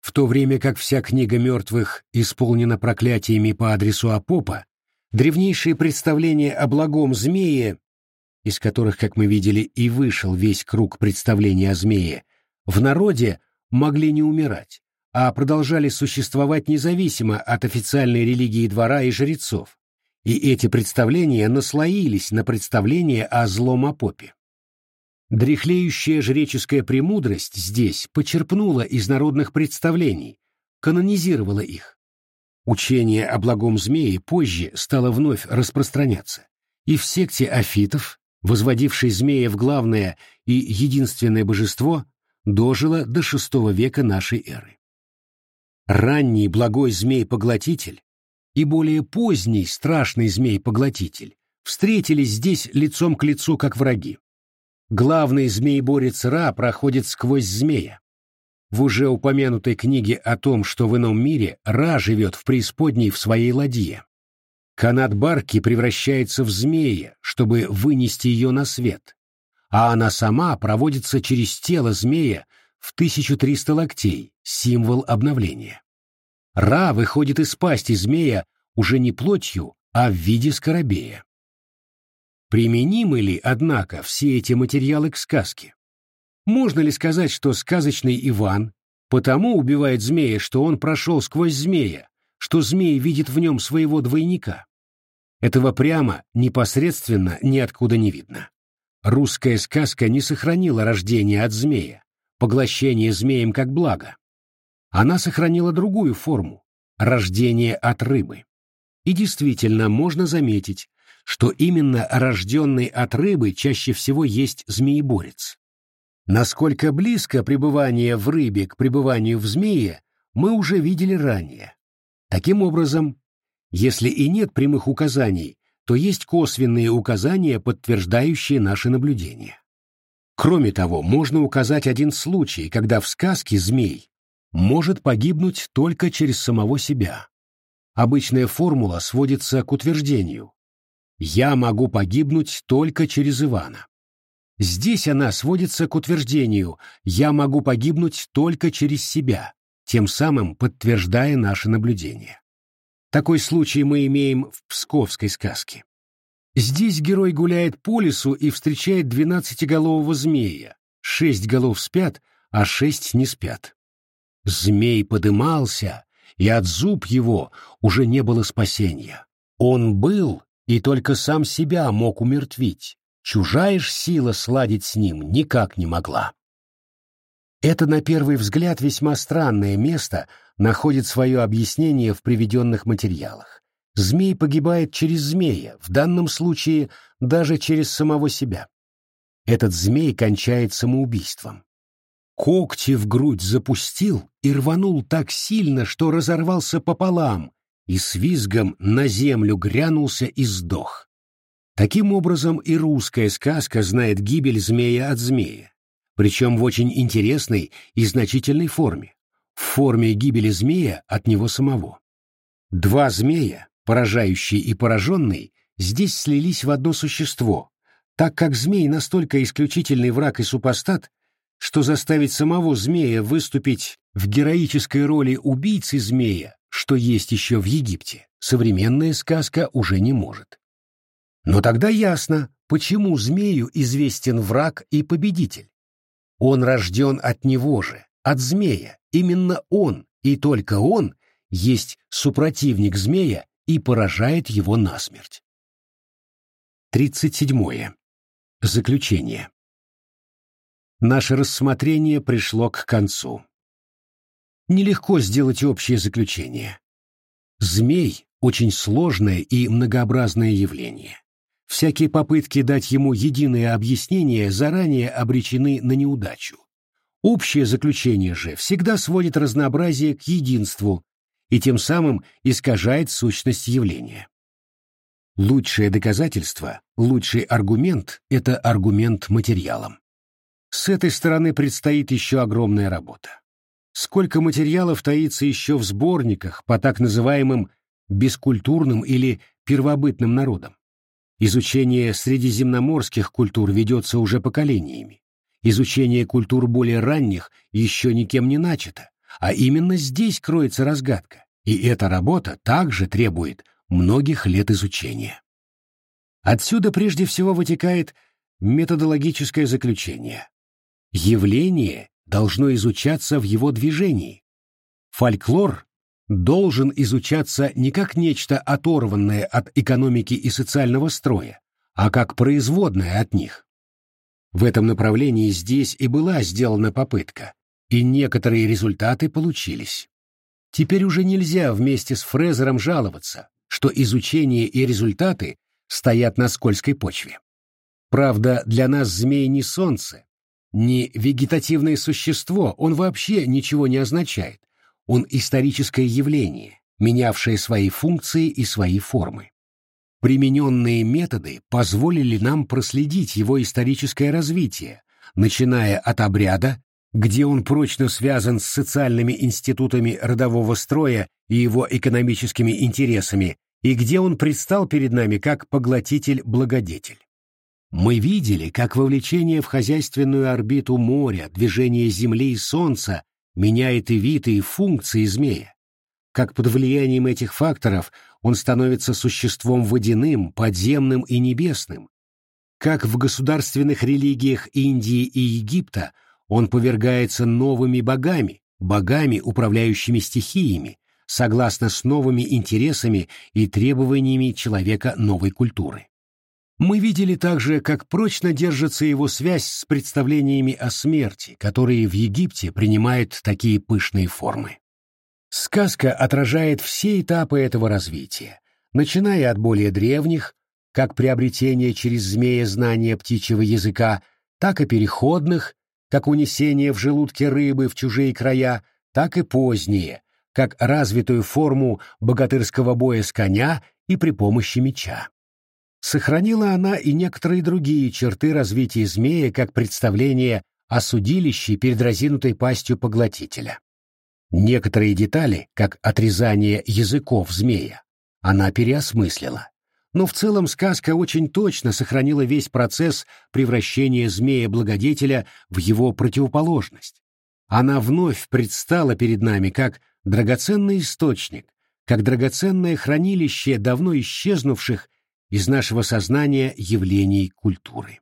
В то время как вся книга мертвых исполнена проклятиями по адресу Апопа, древнейшие представления о благом змее, из которых, как мы видели, и вышел весь круг представлений о змее, в народе могли не умирать, а продолжали существовать независимо от официальной религии двора и жрецов, и эти представления наслоились на представления о злом Апопе. Дряхлеющая жреческая премудрость здесь почерпнула из народных представлений, канонизировала их. Учение о благом змее позже стало вновь распространяться, и в секте афитов, возводившей змея в главное и единственное божество, дожило до VI века нашей эры. Ранний благой змей-поглотитель и более поздний страшный змей-поглотитель встретились здесь лицом к лицу как враги. Главный змей-борец Ра проходит сквозь змея. В уже упомянутой книге о том, что в ином мире Ра живет в преисподней в своей ладье. Канат барки превращается в змея, чтобы вынести ее на свет, а она сама проводится через тело змея в 1300 локтей, символ обновления. Ра выходит из пасти змея уже не плотью, а в виде скоробея. Применимы ли, однако, все эти материалы к сказке? Можно ли сказать, что сказочный Иван потому убивает змея, что он прошел сквозь змея, что змей видит в нем своего двойника? Этого прямо, непосредственно, ниоткуда не видно. Русская сказка не сохранила рождение от змея, поглощение змеем как благо. Она сохранила другую форму – рождение от рыбы. И действительно можно заметить, что именно рожденный от рыбы чаще всего есть змееборец. Насколько близко пребывание в рыбе к пребыванию в змее, мы уже видели ранее. Таким образом, если и нет прямых указаний, то есть косвенные указания, подтверждающие наши наблюдения. Кроме того, можно указать один случай, когда в сказке змей может погибнуть только через самого себя. Обычная формула сводится к утверждению «Я могу погибнуть только через Ивана». Здесь она сводится к утверждению «Я могу погибнуть только через себя», тем самым подтверждая наше наблюдение. Такой случай мы имеем в псковской сказке. Здесь герой гуляет по лесу и встречает двенадцатиголового змея. Шесть голов спят, а шесть не спят. Змей подымался, и от зуб его уже не было спасения. Он был и только сам себя мог умертвить. Чужая ж сила сладить с ним никак не могла. Это, на первый взгляд, весьма странное место находит свое объяснение в приведенных материалах. Змей погибает через змея, в данном случае даже через самого себя. Этот змей кончает самоубийством. Когти в грудь запустил и рванул так сильно, что разорвался пополам, и с визгом на землю грянулся и сдох. Таким образом и русская сказка знает гибель змея от змея, причем в очень интересной и значительной форме, в форме гибели змея от него самого. Два змея, поражающий и пораженный, здесь слились в одно существо, так как змей настолько исключительный враг и супостат, что заставить самого змея выступить в героической роли убийцы змея, что есть еще в Египте, современная сказка уже не может. Но тогда ясно, почему змею известен враг и победитель. Он рожден от него же, от змея. Именно он, и только он, есть супротивник змея и поражает его насмерть. 37. Заключение. Наше рассмотрение пришло к концу. Нелегко сделать общее заключение. Змей – очень сложное и многообразное явление. Всякие попытки дать ему единое объяснение заранее обречены на неудачу. Общее заключение же всегда сводит разнообразие к единству и тем самым искажает сущность явления. Лучшее доказательство, лучший аргумент – это аргумент материалом. С этой стороны предстоит еще огромная работа. Сколько материалов таится еще в сборниках по так называемым бескультурным или первобытным народам. Изучение средиземноморских культур ведется уже поколениями. Изучение культур более ранних еще никем не начато, а именно здесь кроется разгадка, и эта работа также требует многих лет изучения. Отсюда прежде всего вытекает методологическое заключение. Явление должно изучаться в его движении. Фольклор должен изучаться не как нечто оторванное от экономики и социального строя, а как производное от них. В этом направлении здесь и была сделана попытка, и некоторые результаты получились. Теперь уже нельзя вместе с Фрезером жаловаться, что изучение и результаты стоят на скользкой почве. Правда, для нас змей не солнце, не вегетативное существо, он вообще ничего не означает. Он историческое явление, менявшее свои функции и свои формы. Примененные методы позволили нам проследить его историческое развитие, начиная от обряда, где он прочно связан с социальными институтами родового строя и его экономическими интересами, и где он предстал перед нами как поглотитель-благодетель. Мы видели, как вовлечение в хозяйственную орбиту моря, движение Земли и Солнца меняет и вид, и функции змея. Как под влиянием этих факторов он становится существом водяным, подземным и небесным. Как в государственных религиях Индии и Египта он повергается новыми богами, богами, управляющими стихиями, согласно с новыми интересами и требованиями человека новой культуры. Мы видели также, как прочно держится его связь с представлениями о смерти, которые в Египте принимают такие пышные формы. Сказка отражает все этапы этого развития, начиная от более древних, как приобретение через змея знания птичьего языка, так и переходных, как унесение в желудке рыбы в чужие края, так и поздние, как развитую форму богатырского боя с коня и при помощи меча. Сохранила она и некоторые другие черты развития змея как представление о судилище перед разинутой пастью поглотителя. Некоторые детали, как отрезание языков змея, она переосмыслила. Но в целом сказка очень точно сохранила весь процесс превращения змея-благодетеля в его противоположность. Она вновь предстала перед нами как драгоценный источник, как драгоценное хранилище давно исчезнувших из нашего сознания явлений культуры.